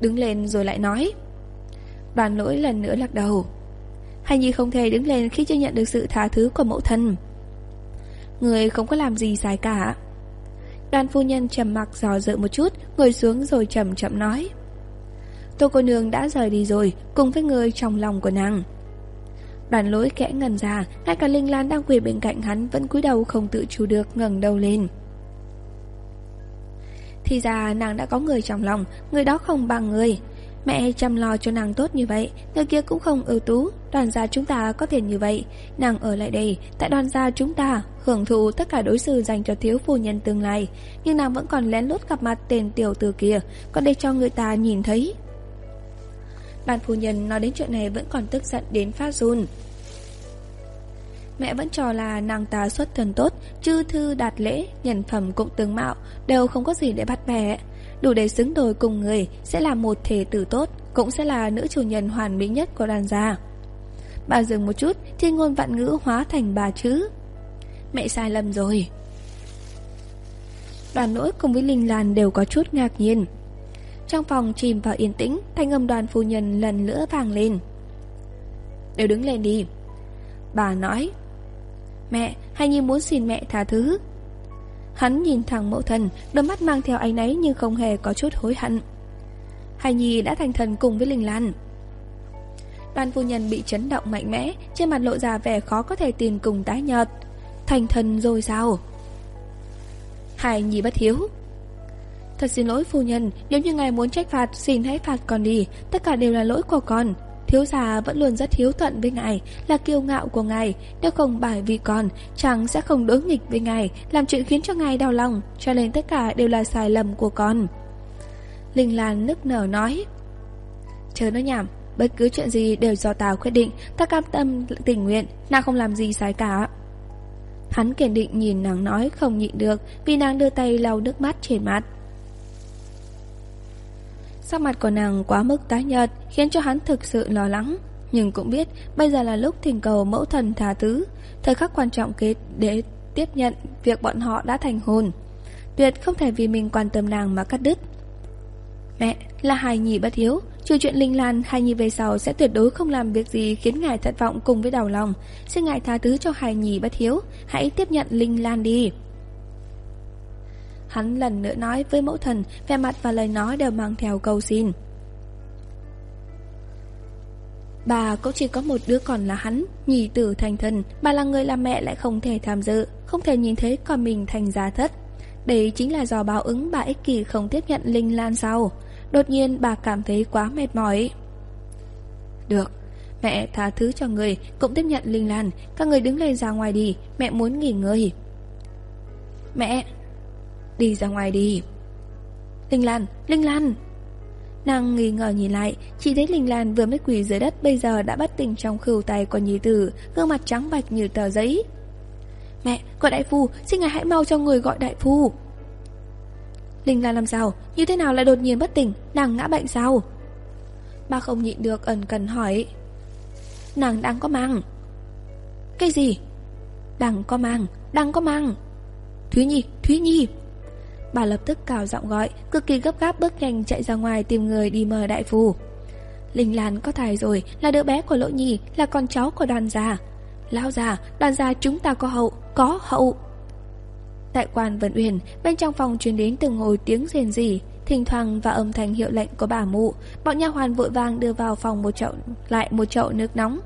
Đứng lên rồi lại nói. Đoàn lỗi lần nữa lắc đầu. Hay như không thể đứng lên khi chưa nhận được sự tha thứ của mẫu thân Người không có làm gì sai cả Đoàn phu nhân trầm mặc dò dự một chút Ngồi xuống rồi chậm chậm nói Tô cô nương đã rời đi rồi, Cùng với người trong lòng của nàng. Đoàn lỗi kẽ ngần ra, Ngay cả Linh Lan đang quỳ bên cạnh hắn Vẫn cúi đầu không tự chủ được ngẩng đầu lên. Thì ra nàng đã có người trong lòng, Người đó không bằng người. Mẹ chăm lo cho nàng tốt như vậy, Người kia cũng không ưu tú, Đoàn gia chúng ta có thể như vậy. Nàng ở lại đây, Tại đoàn gia chúng ta, Hưởng thụ tất cả đối xử dành cho thiếu phu nhân tương lai. Nhưng nàng vẫn còn lén lút gặp mặt tên tiểu tử kia, Còn để cho người ta nhìn thấy. Đoàn phu nhân nói đến chuyện này Vẫn còn tức giận đến phát run Mẹ vẫn cho là nàng ta xuất thân tốt Chư thư đạt lễ Nhân phẩm cũng tương mạo Đều không có gì để bắt bẻ đủ để xứng đôi cùng người, sẽ là một thể tử tốt, cũng sẽ là nữ chủ nhân hoàn mỹ nhất của đàn gia. Bà dừng một chút, thiên ngôn vạn ngữ hóa thành bà chữ. Mẹ sai lầm rồi. Đoàn nỗi cùng với Linh Lan đều có chút ngạc nhiên. Trong phòng chìm vào yên tĩnh, thanh âm đoàn phu nhân lần nữa vang lên. Đều đứng lên đi. Bà nói. Mẹ, hay như muốn xin mẹ tha thứ. Hắn nhìn thẳng mẫu thần, đôi mắt mang theo ánh náy nhưng không hề có chút hối hận. Hai Nhi đã thành thần cùng với Linh Lan. Đoàn phu nhân bị chấn động mạnh mẽ, trên mặt lộ ra vẻ khó có thể tìm cùng tái nhợt. Thành thần rồi sao? Hai Nhi bất hiếu. Thật xin lỗi phu nhân, nếu như ngài muốn trách phạt, xin hãy phạt con đi, tất cả đều là lỗi của con. Thiếu gia vẫn luôn rất hiếu thuận với ngài, là kiêu ngạo của ngài, nếu không bài vì con, chàng sẽ không đối nghịch với ngài, làm chuyện khiến cho ngài đau lòng, cho nên tất cả đều là sai lầm của con. Linh Lan nức nở nói, Chờ nói nhảm, bất cứ chuyện gì đều do ta quyết định, ta cam tâm tình nguyện, nàng không làm gì sai cả. Hắn kiên định nhìn nàng nói không nhịn được vì nàng đưa tay lau nước mắt trên mặt. Sắc mặt của nàng quá mức tái nhợt, Khiến cho hắn thực sự lo lắng. Nhưng cũng biết, bây giờ là lúc thỉnh cầu mẫu thần thả thứ. Thời khắc quan trọng kế để tiếp nhận Việc bọn họ đã thành hôn. Tuyệt không thể vì mình quan tâm nàng mà cắt đứt. Mẹ, là hài nhi bất hiếu. Trừ chuyện linh lan, Hài nhi về sau sẽ tuyệt đối không làm việc gì Khiến ngài thất vọng cùng với đau lòng. Xin ngài tha thứ cho hài nhi bất hiếu. Hãy tiếp nhận linh lan đi. Hắn lần nữa nói với mẫu thần, Vẻ mặt và lời nói đều mang theo câu xin. Bà cũng chỉ có một đứa còn là hắn, Nhì tử thành thần. Bà là người làm mẹ lại không thể tham dự, Không thể nhìn thấy con mình thành gia thất. Đây chính là do báo ứng bà ích kỷ không tiếp nhận Linh Lan sau. Đột nhiên bà cảm thấy quá mệt mỏi. Được, Mẹ tha thứ cho người, Cũng tiếp nhận Linh Lan. Các người đứng lên ra ngoài đi, Mẹ muốn nghỉ ngơi. Mẹ Đi ra ngoài đi. Linh Lan, Linh Lan. Nàng nghi ngờ nhìn lại Chỉ thấy Linh Lan vừa mới quỳ dưới đất Bây giờ đã bất tỉnh trong khửu tay của nhì tử Gương mặt trắng bạch như tờ giấy. Mẹ, gọi đại phu Xin ngài hãy mau cho người gọi đại phu. Linh Lan làm sao? Như thế nào lại đột nhiên bất tỉnh? Nàng ngã bệnh sao? Ba không nhịn được ẩn cần hỏi. Nàng đang có mang. Cái gì? Đang có mang, đang có mang. Thúy Nhi, Thúy Nhi. Bà lập tức cào giọng gọi Cực kỳ gấp gáp bước nhanh chạy ra ngoài tìm người đi mời đại phù Linh Lan có thai rồi, là đứa bé của Lỗ Nhi, là con cháu của đoàn già. Lão già, đoàn già chúng ta có hậu, có hậu. Tại quan Vân Uyển, bên trong phòng truyền đến từng hồi tiếng rền rỉ, thỉnh thoảng và âm thanh hiệu lệnh của bà mụ, bọn nha hoàn vội vàng đưa vào phòng một chậu lại một chậu nước nóng.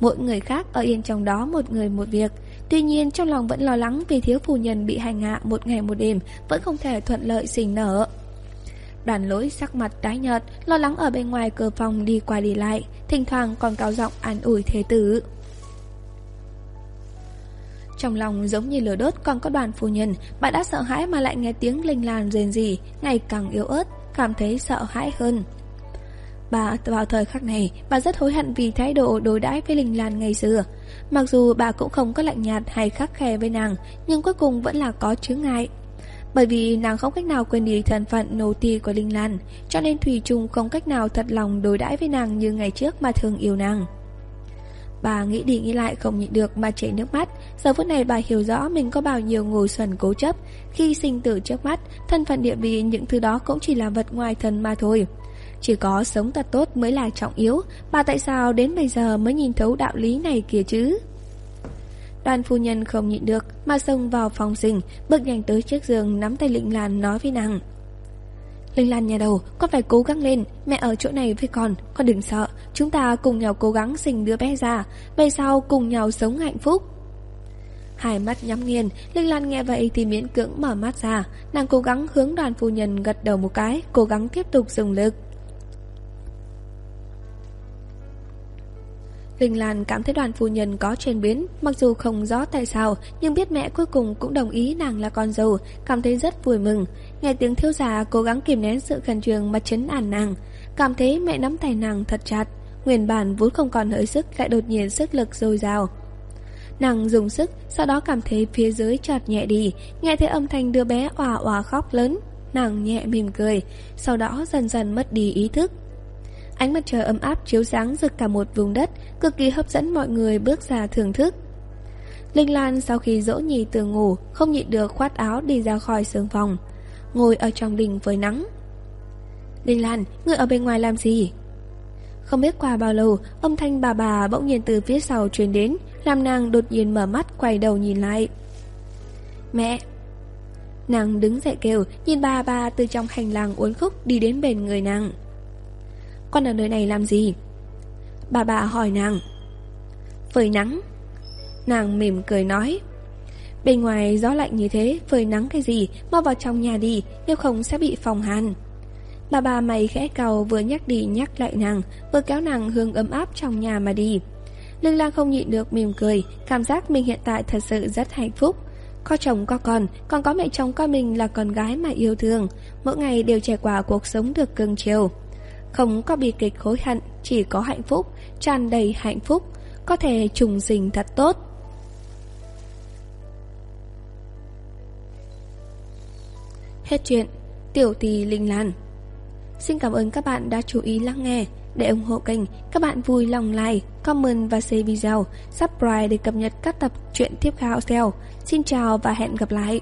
Mỗi người khác ở yên trong đó một người một việc, tuy nhiên trong lòng vẫn lo lắng vì thiếu phu nhân bị hành hạ một ngày một đêm, vẫn không thể thuận lợi sinh nở. Đoàn lỗi sắc mặt tái nhợt, lo lắng ở bên ngoài cửa phòng đi qua đi lại, thỉnh thoảng còn cao giọng an ủi thế tử. Trong lòng giống như lửa đốt còn có đoàn phu nhân Bà đã sợ hãi mà lại nghe tiếng linh làn rền rỉ Ngày càng yếu ớt Cảm thấy sợ hãi hơn Bà vào thời khắc này, Bà rất hối hận vì thái độ đối đãi với Linh Lan ngày xưa. Mặc dù bà cũng không có lạnh nhạt hay khắc khe với nàng, Nhưng cuối cùng vẫn là có chướng ngại. Bởi vì nàng không cách nào quên đi thân phận nô tỳ của Linh Lan, Cho nên Thủy Trung không cách nào thật lòng đối đãi với nàng như ngày trước mà thường yêu nàng. Bà nghĩ đi nghĩ lại không nhịn được mà chảy nước mắt. Giờ phút này bà hiểu rõ mình có bao nhiêu ngồi xuẩn cố chấp. Khi sinh tử trước mắt, Thân phận địa vị những thứ đó cũng chỉ là vật ngoài thân mà thôi. Chỉ có sống thật tốt mới là trọng yếu Bà tại sao đến bây giờ mới nhìn thấu đạo lý này kìa chứ Đoàn phu nhân không nhịn được Mà xông vào phòng sinh Bước nhanh tới chiếc giường nắm tay linh Lan nói với nàng Linh Lan nhà đầu, con phải cố gắng lên, mẹ ở chỗ này với con, con đừng sợ, chúng ta cùng nhau cố gắng sinh đứa bé ra, về sau cùng nhau sống hạnh phúc. Hai mắt nhắm nghiền, Linh Lan nghe vậy thì miễn cưỡng mở mắt ra, nàng cố gắng hướng đoàn phu nhân gật đầu một cái, cố gắng tiếp tục dùng lực. Linh Lan cảm thấy đoàn phu nhân có chuyển biến, mặc dù không rõ tại sao, nhưng biết mẹ cuối cùng cũng đồng ý nàng là con dâu, cảm thấy rất vui mừng. Nghe tiếng thiếu già cố gắng kìm nén sự khẩn trương mà chấn an nàng, cảm thấy mẹ nắm tay nàng thật chặt. Nguyên bản vốn không còn hơi sức lại đột nhiên sức lực dồi dào. Nàng dùng sức, sau đó cảm thấy phía dưới chợt nhẹ đi, nghe thấy âm thanh đứa bé òa òa khóc lớn. Nàng nhẹ mỉm cười, sau đó dần dần mất đi ý thức. Ánh mặt trời ấm áp chiếu sáng rực cả một vùng đất, cực kỳ hấp dẫn mọi người bước ra thưởng thức. Linh Lan sau khi dỗ nhì từ ngủ, không nhịn được khoát áo đi ra khỏi sương phòng, ngồi ở trong đình với nắng. Linh Lan, ngươi ở bên ngoài làm gì? Không biết qua bao lâu, âm thanh bà bà bỗng nhiên từ phía sau truyền đến, làm nàng đột nhiên mở mắt quay đầu nhìn lại. Mẹ! Nàng đứng dậy kêu, nhìn bà bà từ trong hành lang uốn khúc đi đến bên người nàng. Con ở nơi này làm gì? Bà bà hỏi nàng. Phơi nắng. Nàng mỉm cười nói. Bên ngoài gió lạnh như thế, Phơi nắng cái gì? Mau vào trong nhà đi, Nếu không sẽ bị phòng hàn. Bà bà mày khẽ cầu vừa nhắc đi nhắc lại nàng, Vừa kéo nàng hương ấm áp trong nhà mà đi. Lương Lang không nhịn được mỉm cười, Cảm giác mình hiện tại thật sự rất hạnh phúc. Có chồng có con, Còn có mẹ chồng coi mình là con gái mà yêu thương. Mỗi ngày đều trải qua cuộc sống được cưng chiều không có bi kịch hối hận, chỉ có hạnh phúc, tràn đầy hạnh phúc, có thể trùng sinh thật tốt. Hết chuyện, Tiểu Tì Linh Lan Xin cảm ơn các bạn đã chú ý lắng nghe. Để ủng hộ kênh, các bạn vui lòng like, comment và share video, subscribe để cập nhật các tập truyện tiếp theo. Xin chào và hẹn gặp lại.